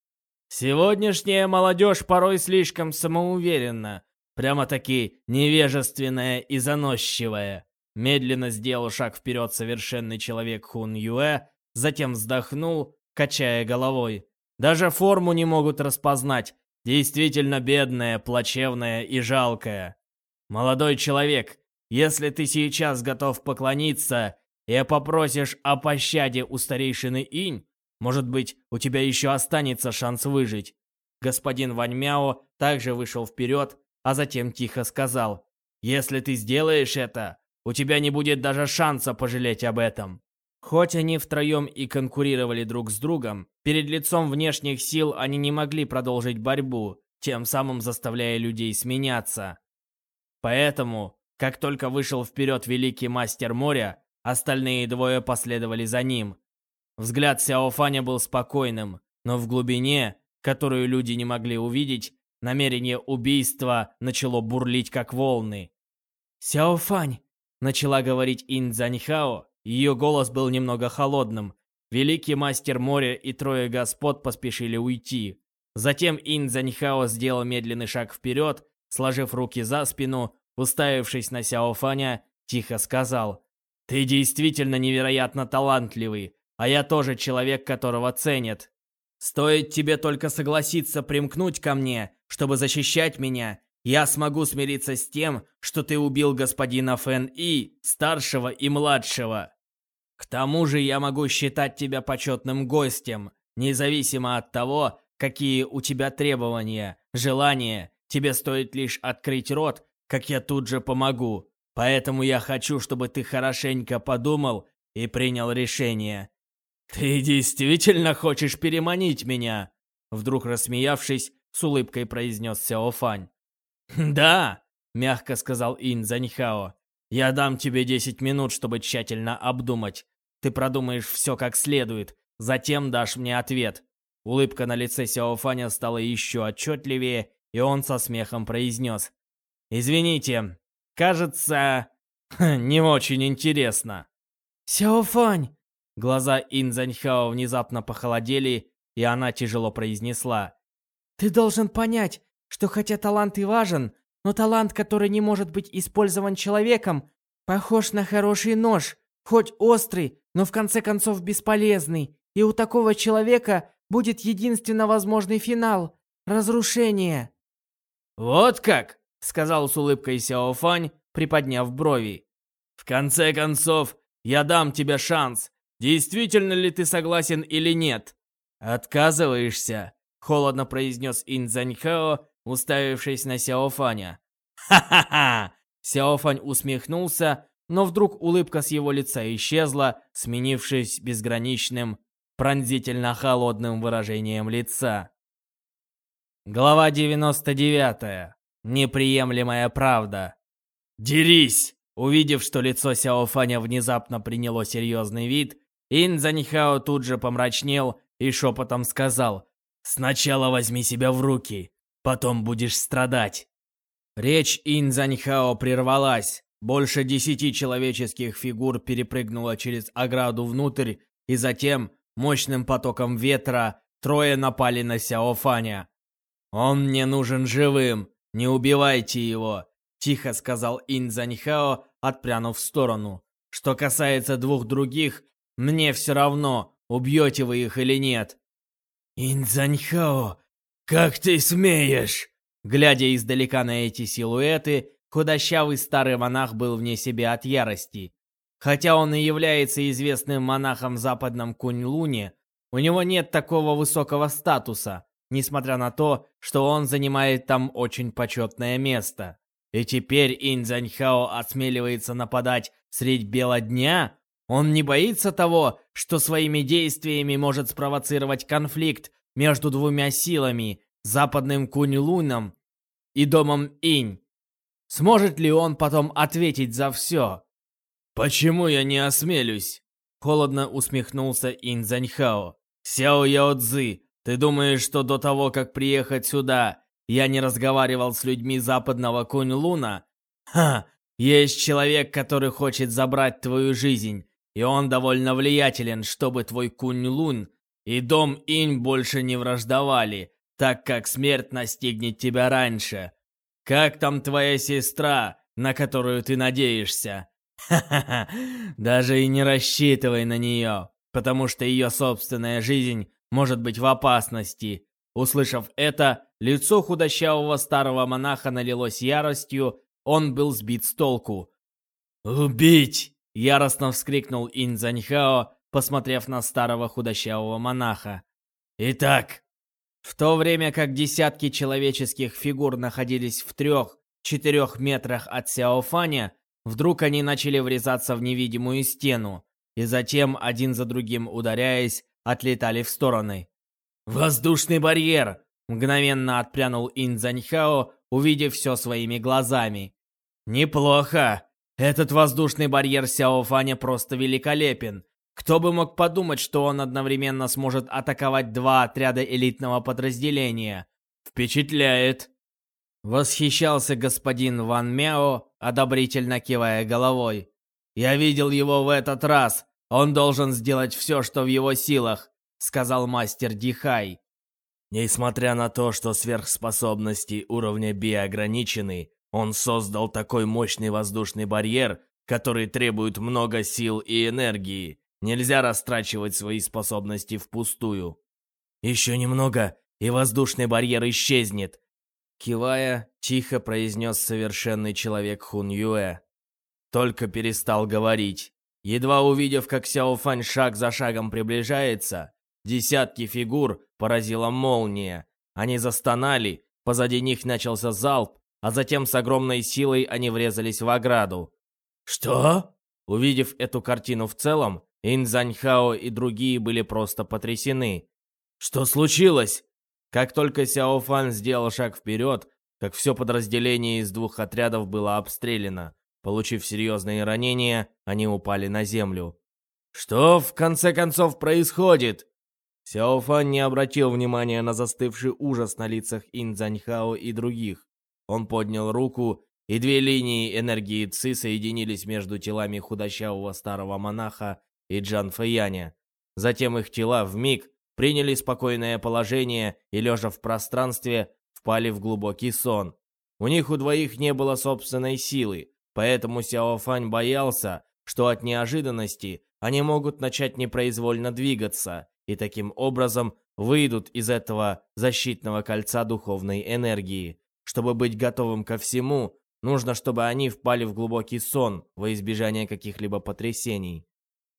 Сегодняшняя молодежь порой слишком самоуверенна, прямо-таки невежественная и заносчивая. Медленно сделал шаг вперед совершенный человек Хун Юэ, затем вздохнул, качая головой. Даже форму не могут распознать, действительно бедная, плачевная и жалкая. Молодой человек, если ты сейчас готов поклониться и попросишь о пощаде у старейшины Инь, может быть, у тебя еще останется шанс выжить. Господин Вань Мяо также вышел вперед, а затем тихо сказал, «Если ты сделаешь это, у тебя не будет даже шанса пожалеть об этом». Хоть они втроем и конкурировали друг с другом, перед лицом внешних сил они не могли продолжить борьбу, тем самым заставляя людей сменяться. Поэтому как только вышел вперед великий мастер моря, остальные двое последовали за ним. Взгляд Сяофаня был спокойным, но в глубине, которую люди не могли увидеть, намерение убийства начало бурлить как волны. «Сяофань!» — начала говорить Ин Цзаньхао, ее голос был немного холодным. Великий мастер моря и трое господ поспешили уйти. Затем Ин Цзаньхао сделал медленный шаг вперед, сложив руки за спину, Уставившись на Сяофаня, тихо сказал, «Ты действительно невероятно талантливый, а я тоже человек, которого ценят. Стоит тебе только согласиться примкнуть ко мне, чтобы защищать меня, Я смогу смириться с тем, что ты убил господина Фэн И, старшего и младшего. К тому же я могу считать тебя почетным гостем, независимо от того, какие у тебя требования, желания. Тебе стоит лишь открыть рот, как я тут же помогу. Поэтому я хочу, чтобы ты хорошенько подумал и принял решение. Ты действительно хочешь переманить меня? Вдруг рассмеявшись, с улыбкой произнес Сяо Фань. «Да!» — мягко сказал Ин Заньхао. «Я дам тебе 10 минут, чтобы тщательно обдумать. Ты продумаешь все как следует, затем дашь мне ответ». Улыбка на лице Сяо Фаня стала еще отчетливее, и он со смехом произнес. «Извините, кажется, не очень интересно». «Сяо Фань!» Глаза Ин Заньхао внезапно похолодели, и она тяжело произнесла. «Ты должен понять, что хотя талант и важен, но талант, который не может быть использован человеком, похож на хороший нож, хоть острый, но в конце концов бесполезный. И у такого человека будет единственно возможный финал — разрушение. «Вот как!» — сказал с улыбкой Сяо Фань, приподняв брови. «В конце концов, я дам тебе шанс. Действительно ли ты согласен или нет?» «Отказываешься?» — холодно произнес Ин Заньхао, уставившись на Сяофаня. «Ха-ха-ха!» Сяофань усмехнулся, но вдруг улыбка с его лица исчезла, сменившись безграничным, пронзительно холодным выражением лица. Глава 99. Неприемлемая правда. «Дерись!» Увидев, что лицо Сяофаня внезапно приняло серьезный вид, Ин Заньхао тут же помрачнел и шепотом сказал «Сначала возьми себя в руки, Потом будешь страдать. Речь Инзаньхао прервалась. Больше десяти человеческих фигур перепрыгнуло через ограду внутрь, и затем, мощным потоком ветра, трое напали на Сяофаня. «Он мне нужен живым, не убивайте его», — тихо сказал Инзаньхао, отпрянув в сторону. «Что касается двух других, мне все равно, убьете вы их или нет». «Инзаньхао, «Как ты смеешь!» Глядя издалека на эти силуэты, худощавый старый монах был вне себя от ярости. Хотя он и является известным монахом в западном Кунь-Луне, у него нет такого высокого статуса, несмотря на то, что он занимает там очень почетное место. И теперь Ин Заньхао осмеливается нападать средь бела дня? Он не боится того, что своими действиями может спровоцировать конфликт между двумя силами, западным Кунь-Луном и домом Инь. Сможет ли он потом ответить за все? «Почему я не осмелюсь?» Холодно усмехнулся Ин Заньхао. «Сяо Яо Цзы, ты думаешь, что до того, как приехать сюда, я не разговаривал с людьми западного Кунь-Луна? Ха! Есть человек, который хочет забрать твою жизнь, и он довольно влиятелен, чтобы твой Кунь-Лун и дом Инь больше не враждовали, так как смерть настигнет тебя раньше. Как там твоя сестра, на которую ты надеешься? Ха-ха-ха, даже и не рассчитывай на нее, потому что ее собственная жизнь может быть в опасности. Услышав это, лицо худощавого старого монаха налилось яростью, он был сбит с толку. «Убить!» — яростно вскрикнул Ин Заньхао, посмотрев на старого худощавого монаха. «Итак, в то время как десятки человеческих фигур находились в трех-четырех метрах от Сяофаня, вдруг они начали врезаться в невидимую стену, и затем, один за другим ударяясь, отлетали в стороны. «Воздушный барьер!» — мгновенно отпрянул Ин Заньхао, увидев все своими глазами. «Неплохо! Этот воздушный барьер Сяофаня просто великолепен. Кто бы мог подумать, что он одновременно сможет атаковать два отряда элитного подразделения. Впечатляет. Восхищался господин Ван Мяо, одобрительно кивая головой. «Я видел его в этот раз. Он должен сделать все, что в его силах», — сказал мастер Дихай. Несмотря на то, что сверхспособности уровня Би ограничены, он создал такой мощный воздушный барьер, который требует много сил и энергии. Нельзя растрачивать свои способности впустую. Еще немного, и воздушный барьер исчезнет. Кивая, тихо произнес совершенный человек Хун Юэ. Только перестал говорить. Едва увидев, как Сяо Фань шаг за шагом приближается, десятки фигур поразила молния. Они застонали, позади них начался залп, а затем с огромной силой они врезались в ограду. «Что?» Увидев эту картину в целом, Ин Заньхао и другие были просто потрясены. «Что случилось?» Как только Сяо Фан сделал шаг вперед, как все подразделение из двух отрядов было обстреляно. Получив серьезные ранения, они упали на землю. «Что в конце концов происходит?» Сяо Фан не обратил внимания на застывший ужас на лицах Ин Заньхао и других. Он поднял руку, и две линии энергии Ци соединились между телами худощавого старого монаха и Джан Фэяня. Затем их тела вмиг приняли спокойное положение и, лежа в пространстве, впали в глубокий сон. У них у двоих не было собственной силы, поэтому Сяо Фань боялся, что от неожиданности они могут начать непроизвольно двигаться и таким образом выйдут из этого защитного кольца духовной энергии. Чтобы быть готовым ко всему, нужно, чтобы они впали в глубокий сон во избежание каких-либо потрясений.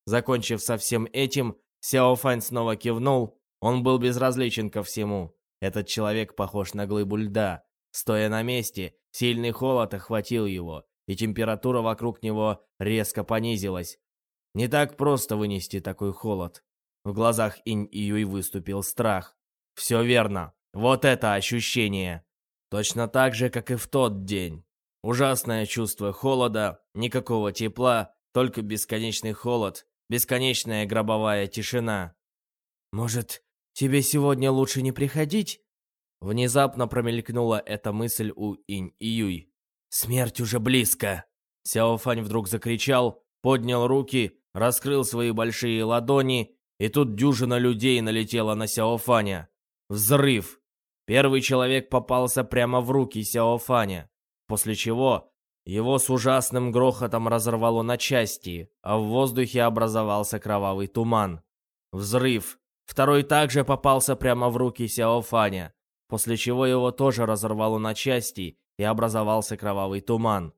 Закончив со всем этим, Сяо Фань снова кивнул. Он был безразличен ко всему. Этот человек похож на глыбу льда. Стоя на месте, сильный холод охватил его, и температура вокруг него резко понизилась. Не так просто вынести такой холод. В глазах Инь и Юй выступил страх. Все верно. Вот это ощущение. Точно так же, как и в тот день. Ужасное чувство холода, никакого тепла, только бесконечный холод, бесконечная гробовая тишина. «Может, тебе сегодня лучше не приходить?» Внезапно промелькнула эта мысль у Инь и Юй. «Смерть уже близко!» Сяо Фань вдруг закричал, поднял руки, раскрыл свои большие ладони, и тут дюжина людей налетела на Сяо Фаня. Взрыв! Первый человек попался прямо в руки Сяо Фаня, после чего его с ужасным грохотом разорвало на части, а в воздухе образовался кровавый туман. Взрыв. Второй также попался прямо в руки Сяо Фаня, после чего его тоже разорвало на части и образовался кровавый туман.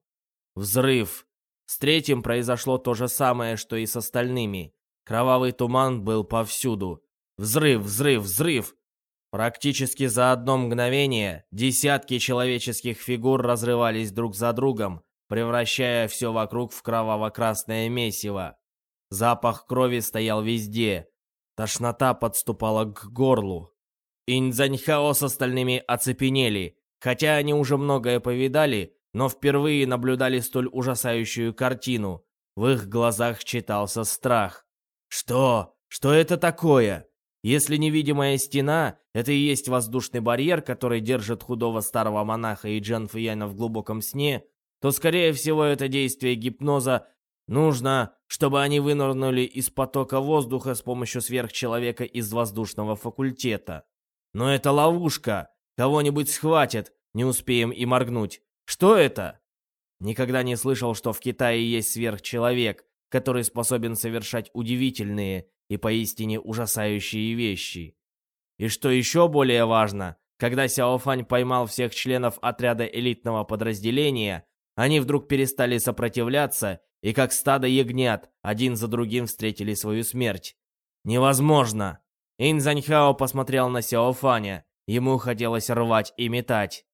Взрыв. С третьим произошло то же самое, что и с остальными. Кровавый туман был повсюду. Взрыв, взрыв, взрыв. Практически за одно мгновение десятки человеческих фигур разрывались друг за другом, превращая все вокруг в кроваво-красное месиво. Запах крови стоял везде. Тошнота подступала к горлу. Инзаньхао с остальными оцепенели. Хотя они уже многое повидали, но впервые наблюдали столь ужасающую картину. В их глазах читался страх. Что? Что это такое? Если невидимая стена — это и есть воздушный барьер, который держит худого старого монаха и Джан Фияна в глубоком сне, то, скорее всего, это действие гипноза нужно, чтобы они вынырнули из потока воздуха с помощью сверхчеловека из воздушного факультета. Но это ловушка. Кого-нибудь схватят, не успеем и моргнуть. Что это? Никогда не слышал, что в Китае есть сверхчеловек, который способен совершать удивительные и поистине ужасающие вещи. И что еще более важно, когда Сяофань поймал всех членов отряда элитного подразделения, они вдруг перестали сопротивляться и как стадо ягнят один за другим встретили свою смерть. Невозможно! Ин Заньхао посмотрел на Сяофаня. Ему хотелось рвать и метать.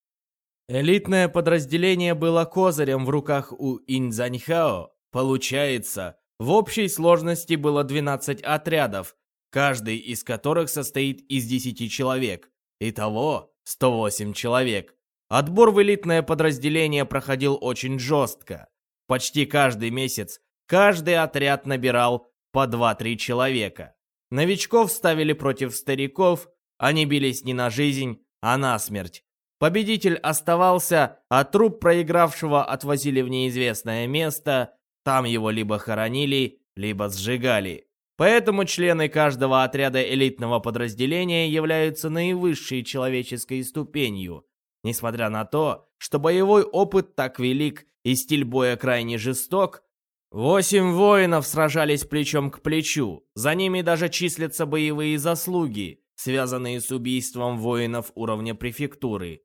Элитное подразделение было козырем в руках у Ин Заньхао. Получается, в общей сложности было 12 отрядов, каждый из которых состоит из 10 человек. Итого 108 человек. Отбор в элитное подразделение проходил очень жестко. Почти каждый месяц каждый отряд набирал по 2-3 человека. Новичков ставили против стариков, они бились не на жизнь, а на смерть. Победитель оставался, а труп проигравшего отвозили в неизвестное место, там его либо хоронили, либо сжигали. Поэтому члены каждого отряда элитного подразделения являются наивысшей человеческой ступенью. Несмотря на то, что боевой опыт так велик и стиль боя крайне жесток, восемь воинов сражались плечом к плечу. За ними даже числятся боевые заслуги, связанные с убийством воинов уровня префектуры.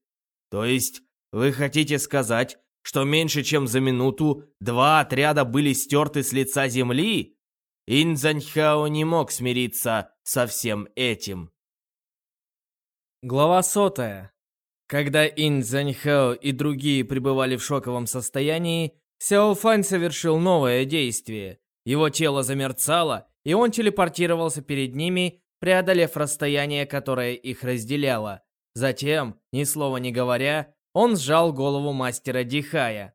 То есть, вы хотите сказать, что меньше чем за минуту два отряда были стерты с лица земли? Инзаньхао не мог смириться со всем этим. Глава сотая. Когда Ин Цзаньхао и другие пребывали в шоковом состоянии, Сяо Фань совершил новое действие. Его тело замерцало, и он телепортировался перед ними, преодолев расстояние, которое их разделяло. Затем, ни слова не говоря, он сжал голову мастера Дихая.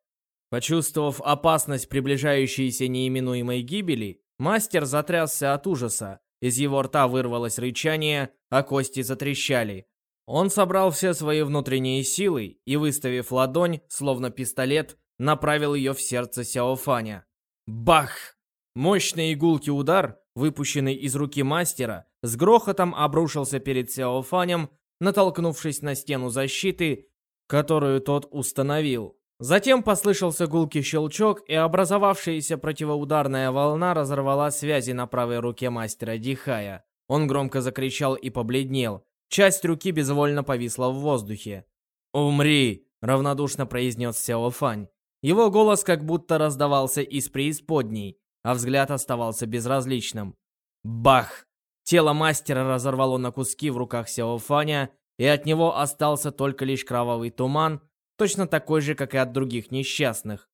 Почувствовав опасность приближающейся неименуемой гибели, мастер затрясся от ужаса. Из его рта вырвалось рычание, а кости затрещали. Он собрал все свои внутренние силы и, выставив ладонь, словно пистолет, направил ее в сердце Сяофаня. Бах! Мощный игулкий удар, выпущенный из руки мастера, с грохотом обрушился перед Сяофанем, натолкнувшись на стену защиты, которую тот установил. Затем послышался гулкий щелчок, и образовавшаяся противоударная волна разорвала связи на правой руке мастера Дихая. Он громко закричал и побледнел. Часть руки безвольно повисла в воздухе. «Умри!» — равнодушно произнес Сяо Фань. Его голос как будто раздавался из преисподней, а взгляд оставался безразличным. Бах! Тело мастера разорвало на куски в руках Сяо Фаня, и от него остался только лишь кровавый туман, точно такой же, как и от других несчастных.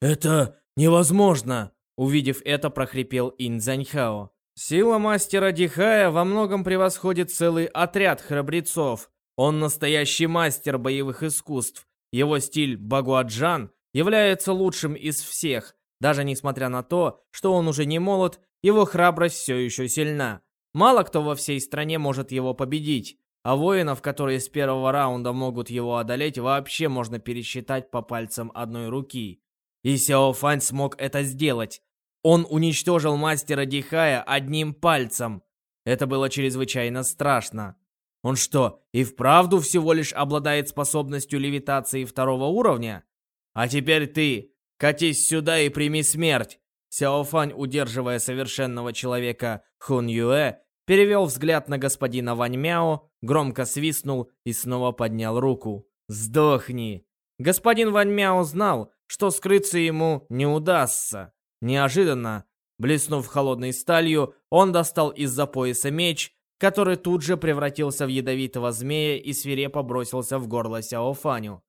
«Это невозможно!» Увидев это, прохрипел Ин Цзаньхао. Сила мастера Дихая во многом превосходит целый отряд храбрецов. Он настоящий мастер боевых искусств. Его стиль Багуаджан является лучшим из всех. Даже несмотря на то, что он уже не молод, его храбрость все еще сильна. Мало кто во всей стране может его победить. А воинов, которые с первого раунда могут его одолеть, вообще можно пересчитать по пальцам одной руки. И Сяо Фань смог это сделать. Он уничтожил мастера Дихая одним пальцем. Это было чрезвычайно страшно. Он что, и вправду всего лишь обладает способностью левитации второго уровня? А теперь ты, катись сюда и прими смерть. Сяофань, удерживая совершенного человека Хун Юэ, перевел взгляд на господина Вань Мяо, громко свистнул и снова поднял руку. «Сдохни!» Господин Вань Мяо знал, что скрыться ему не удастся. Неожиданно, блеснув холодной сталью, он достал из-за пояса меч, который тут же превратился в ядовитого змея и свирепо бросился в горло Сяофаню.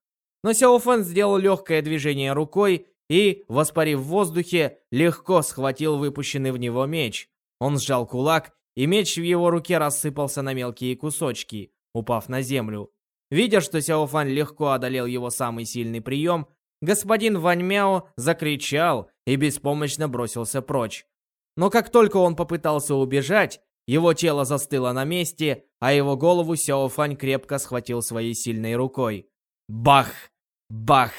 Но Сяофан сделал легкое движение рукой и, воспарив в воздухе, легко схватил выпущенный в него меч. Он сжал кулак, и меч в его руке рассыпался на мелкие кусочки, упав на землю. Видя, что Сяофан легко одолел его самый сильный прием, господин Вань Мяо закричал и беспомощно бросился прочь. Но как только он попытался убежать, его тело застыло на месте, а его голову Сяо Фань крепко схватил своей сильной рукой. Бах! Бах!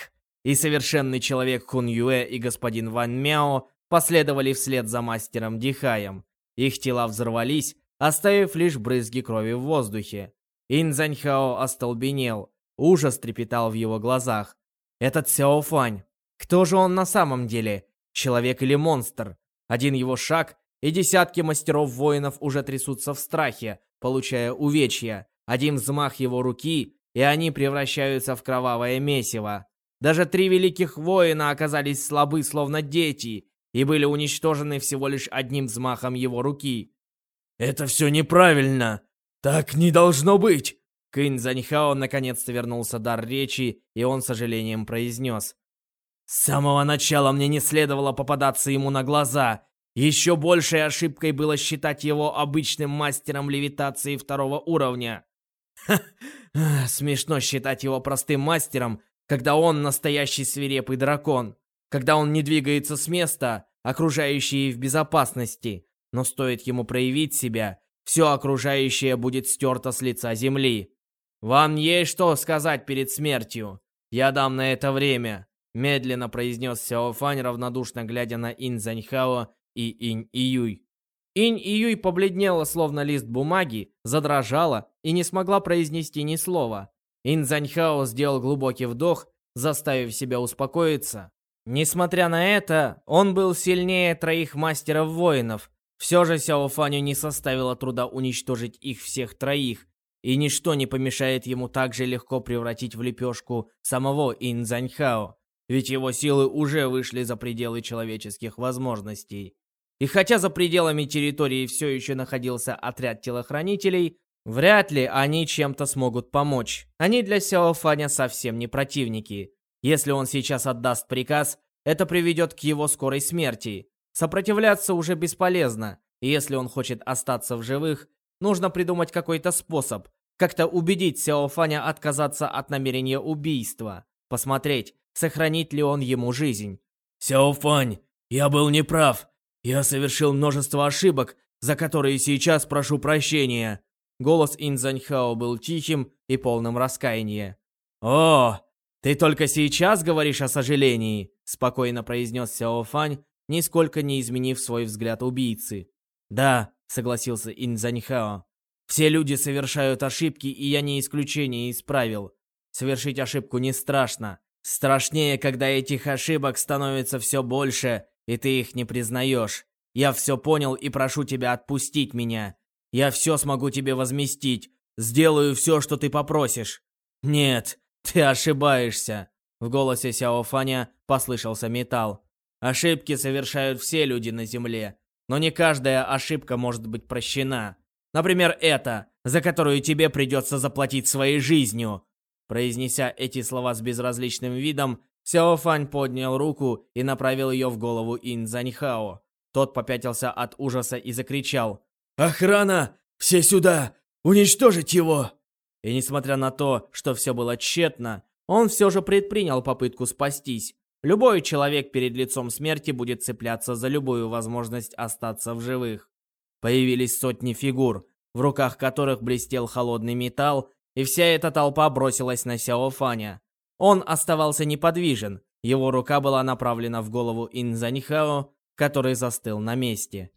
И совершенный человек Хун Юэ и господин Ван Мяо последовали вслед за мастером Дихаем. Их тела взорвались, оставив лишь брызги крови в воздухе. Ин Заньхао остолбенел, ужас трепетал в его глазах. Этот Сяо Фань, кто же он на самом деле? человек или монстр. Один его шаг, и десятки мастеров-воинов уже трясутся в страхе, получая увечья. Один взмах его руки, и они превращаются в кровавое месиво. Даже три великих воина оказались слабы, словно дети, и были уничтожены всего лишь одним взмахом его руки. «Это все неправильно! Так не должно быть!» Кын Заньхао наконец-то вернулся дар речи, и он с сожалением произнес. С самого начала мне не следовало попадаться ему на глаза. Еще большей ошибкой было считать его обычным мастером левитации второго уровня. Ха, смешно считать его простым мастером, когда он настоящий свирепый дракон. Когда он не двигается с места, окружающие в безопасности. Но стоит ему проявить себя, все окружающее будет стерто с лица земли. Вам есть что сказать перед смертью? Я дам на это время. Медленно произнес Сяо Фань, равнодушно глядя на Ин Заньхао и Инь Июй. Инь Июй побледнела, словно лист бумаги, задрожала и не смогла произнести ни слова. Ин Заньхао сделал глубокий вдох, заставив себя успокоиться. Несмотря на это, он был сильнее троих мастеров-воинов. Все же Сяо Фаню не составило труда уничтожить их всех троих. и ничто не помешает ему так же легко превратить в лепешку самого Инзаньхао, ведь его силы уже вышли за пределы человеческих возможностей. И хотя за пределами территории все еще находился отряд телохранителей, вряд ли они чем-то смогут помочь. Они для Сяо Фаня совсем не противники. Если он сейчас отдаст приказ, это приведет к его скорой смерти. Сопротивляться уже бесполезно, и если он хочет остаться в живых, нужно придумать какой-то способ, как-то убедить Сяо Фаня отказаться от намерения убийства, посмотреть, сохранит ли он ему жизнь. «Сяо Фань, я был неправ. Я совершил множество ошибок, за которые сейчас прошу прощения». Голос Инзаньхао был тихим и полным раскаяния. «О, ты только сейчас говоришь о сожалении», спокойно произнес Сяо Фань, нисколько не изменив свой взгляд убийцы. «Да», — согласился Инзаньхао. «Все люди совершают ошибки, и я не исключение исправил. Совершить ошибку не страшно. Страшнее, когда этих ошибок становится все больше, и ты их не признаешь. Я все понял и прошу тебя отпустить меня. Я все смогу тебе возместить. Сделаю все, что ты попросишь. Нет, ты ошибаешься. В голосе Сяо Фаня послышался металл. Ошибки совершают все люди на Земле, но не каждая ошибка может быть прощена. Например, эта, за которую тебе придется заплатить своей жизнью. Произнеся эти слова с безразличным видом, Сяо Фань поднял руку и направил ее в голову Ин Заньхао. Тот попятился от ужаса и закричал. «Охрана! Все сюда! Уничтожить его!» И несмотря на то, что все было тщетно, он все же предпринял попытку спастись. Любой человек перед лицом смерти будет цепляться за любую возможность остаться в живых. Появились сотни фигур, в руках которых блестел холодный металл, и вся эта толпа бросилась на Сяо Фаня. Он оставался неподвижен, его рука была направлена в голову Инзаньхао, который застыл на месте.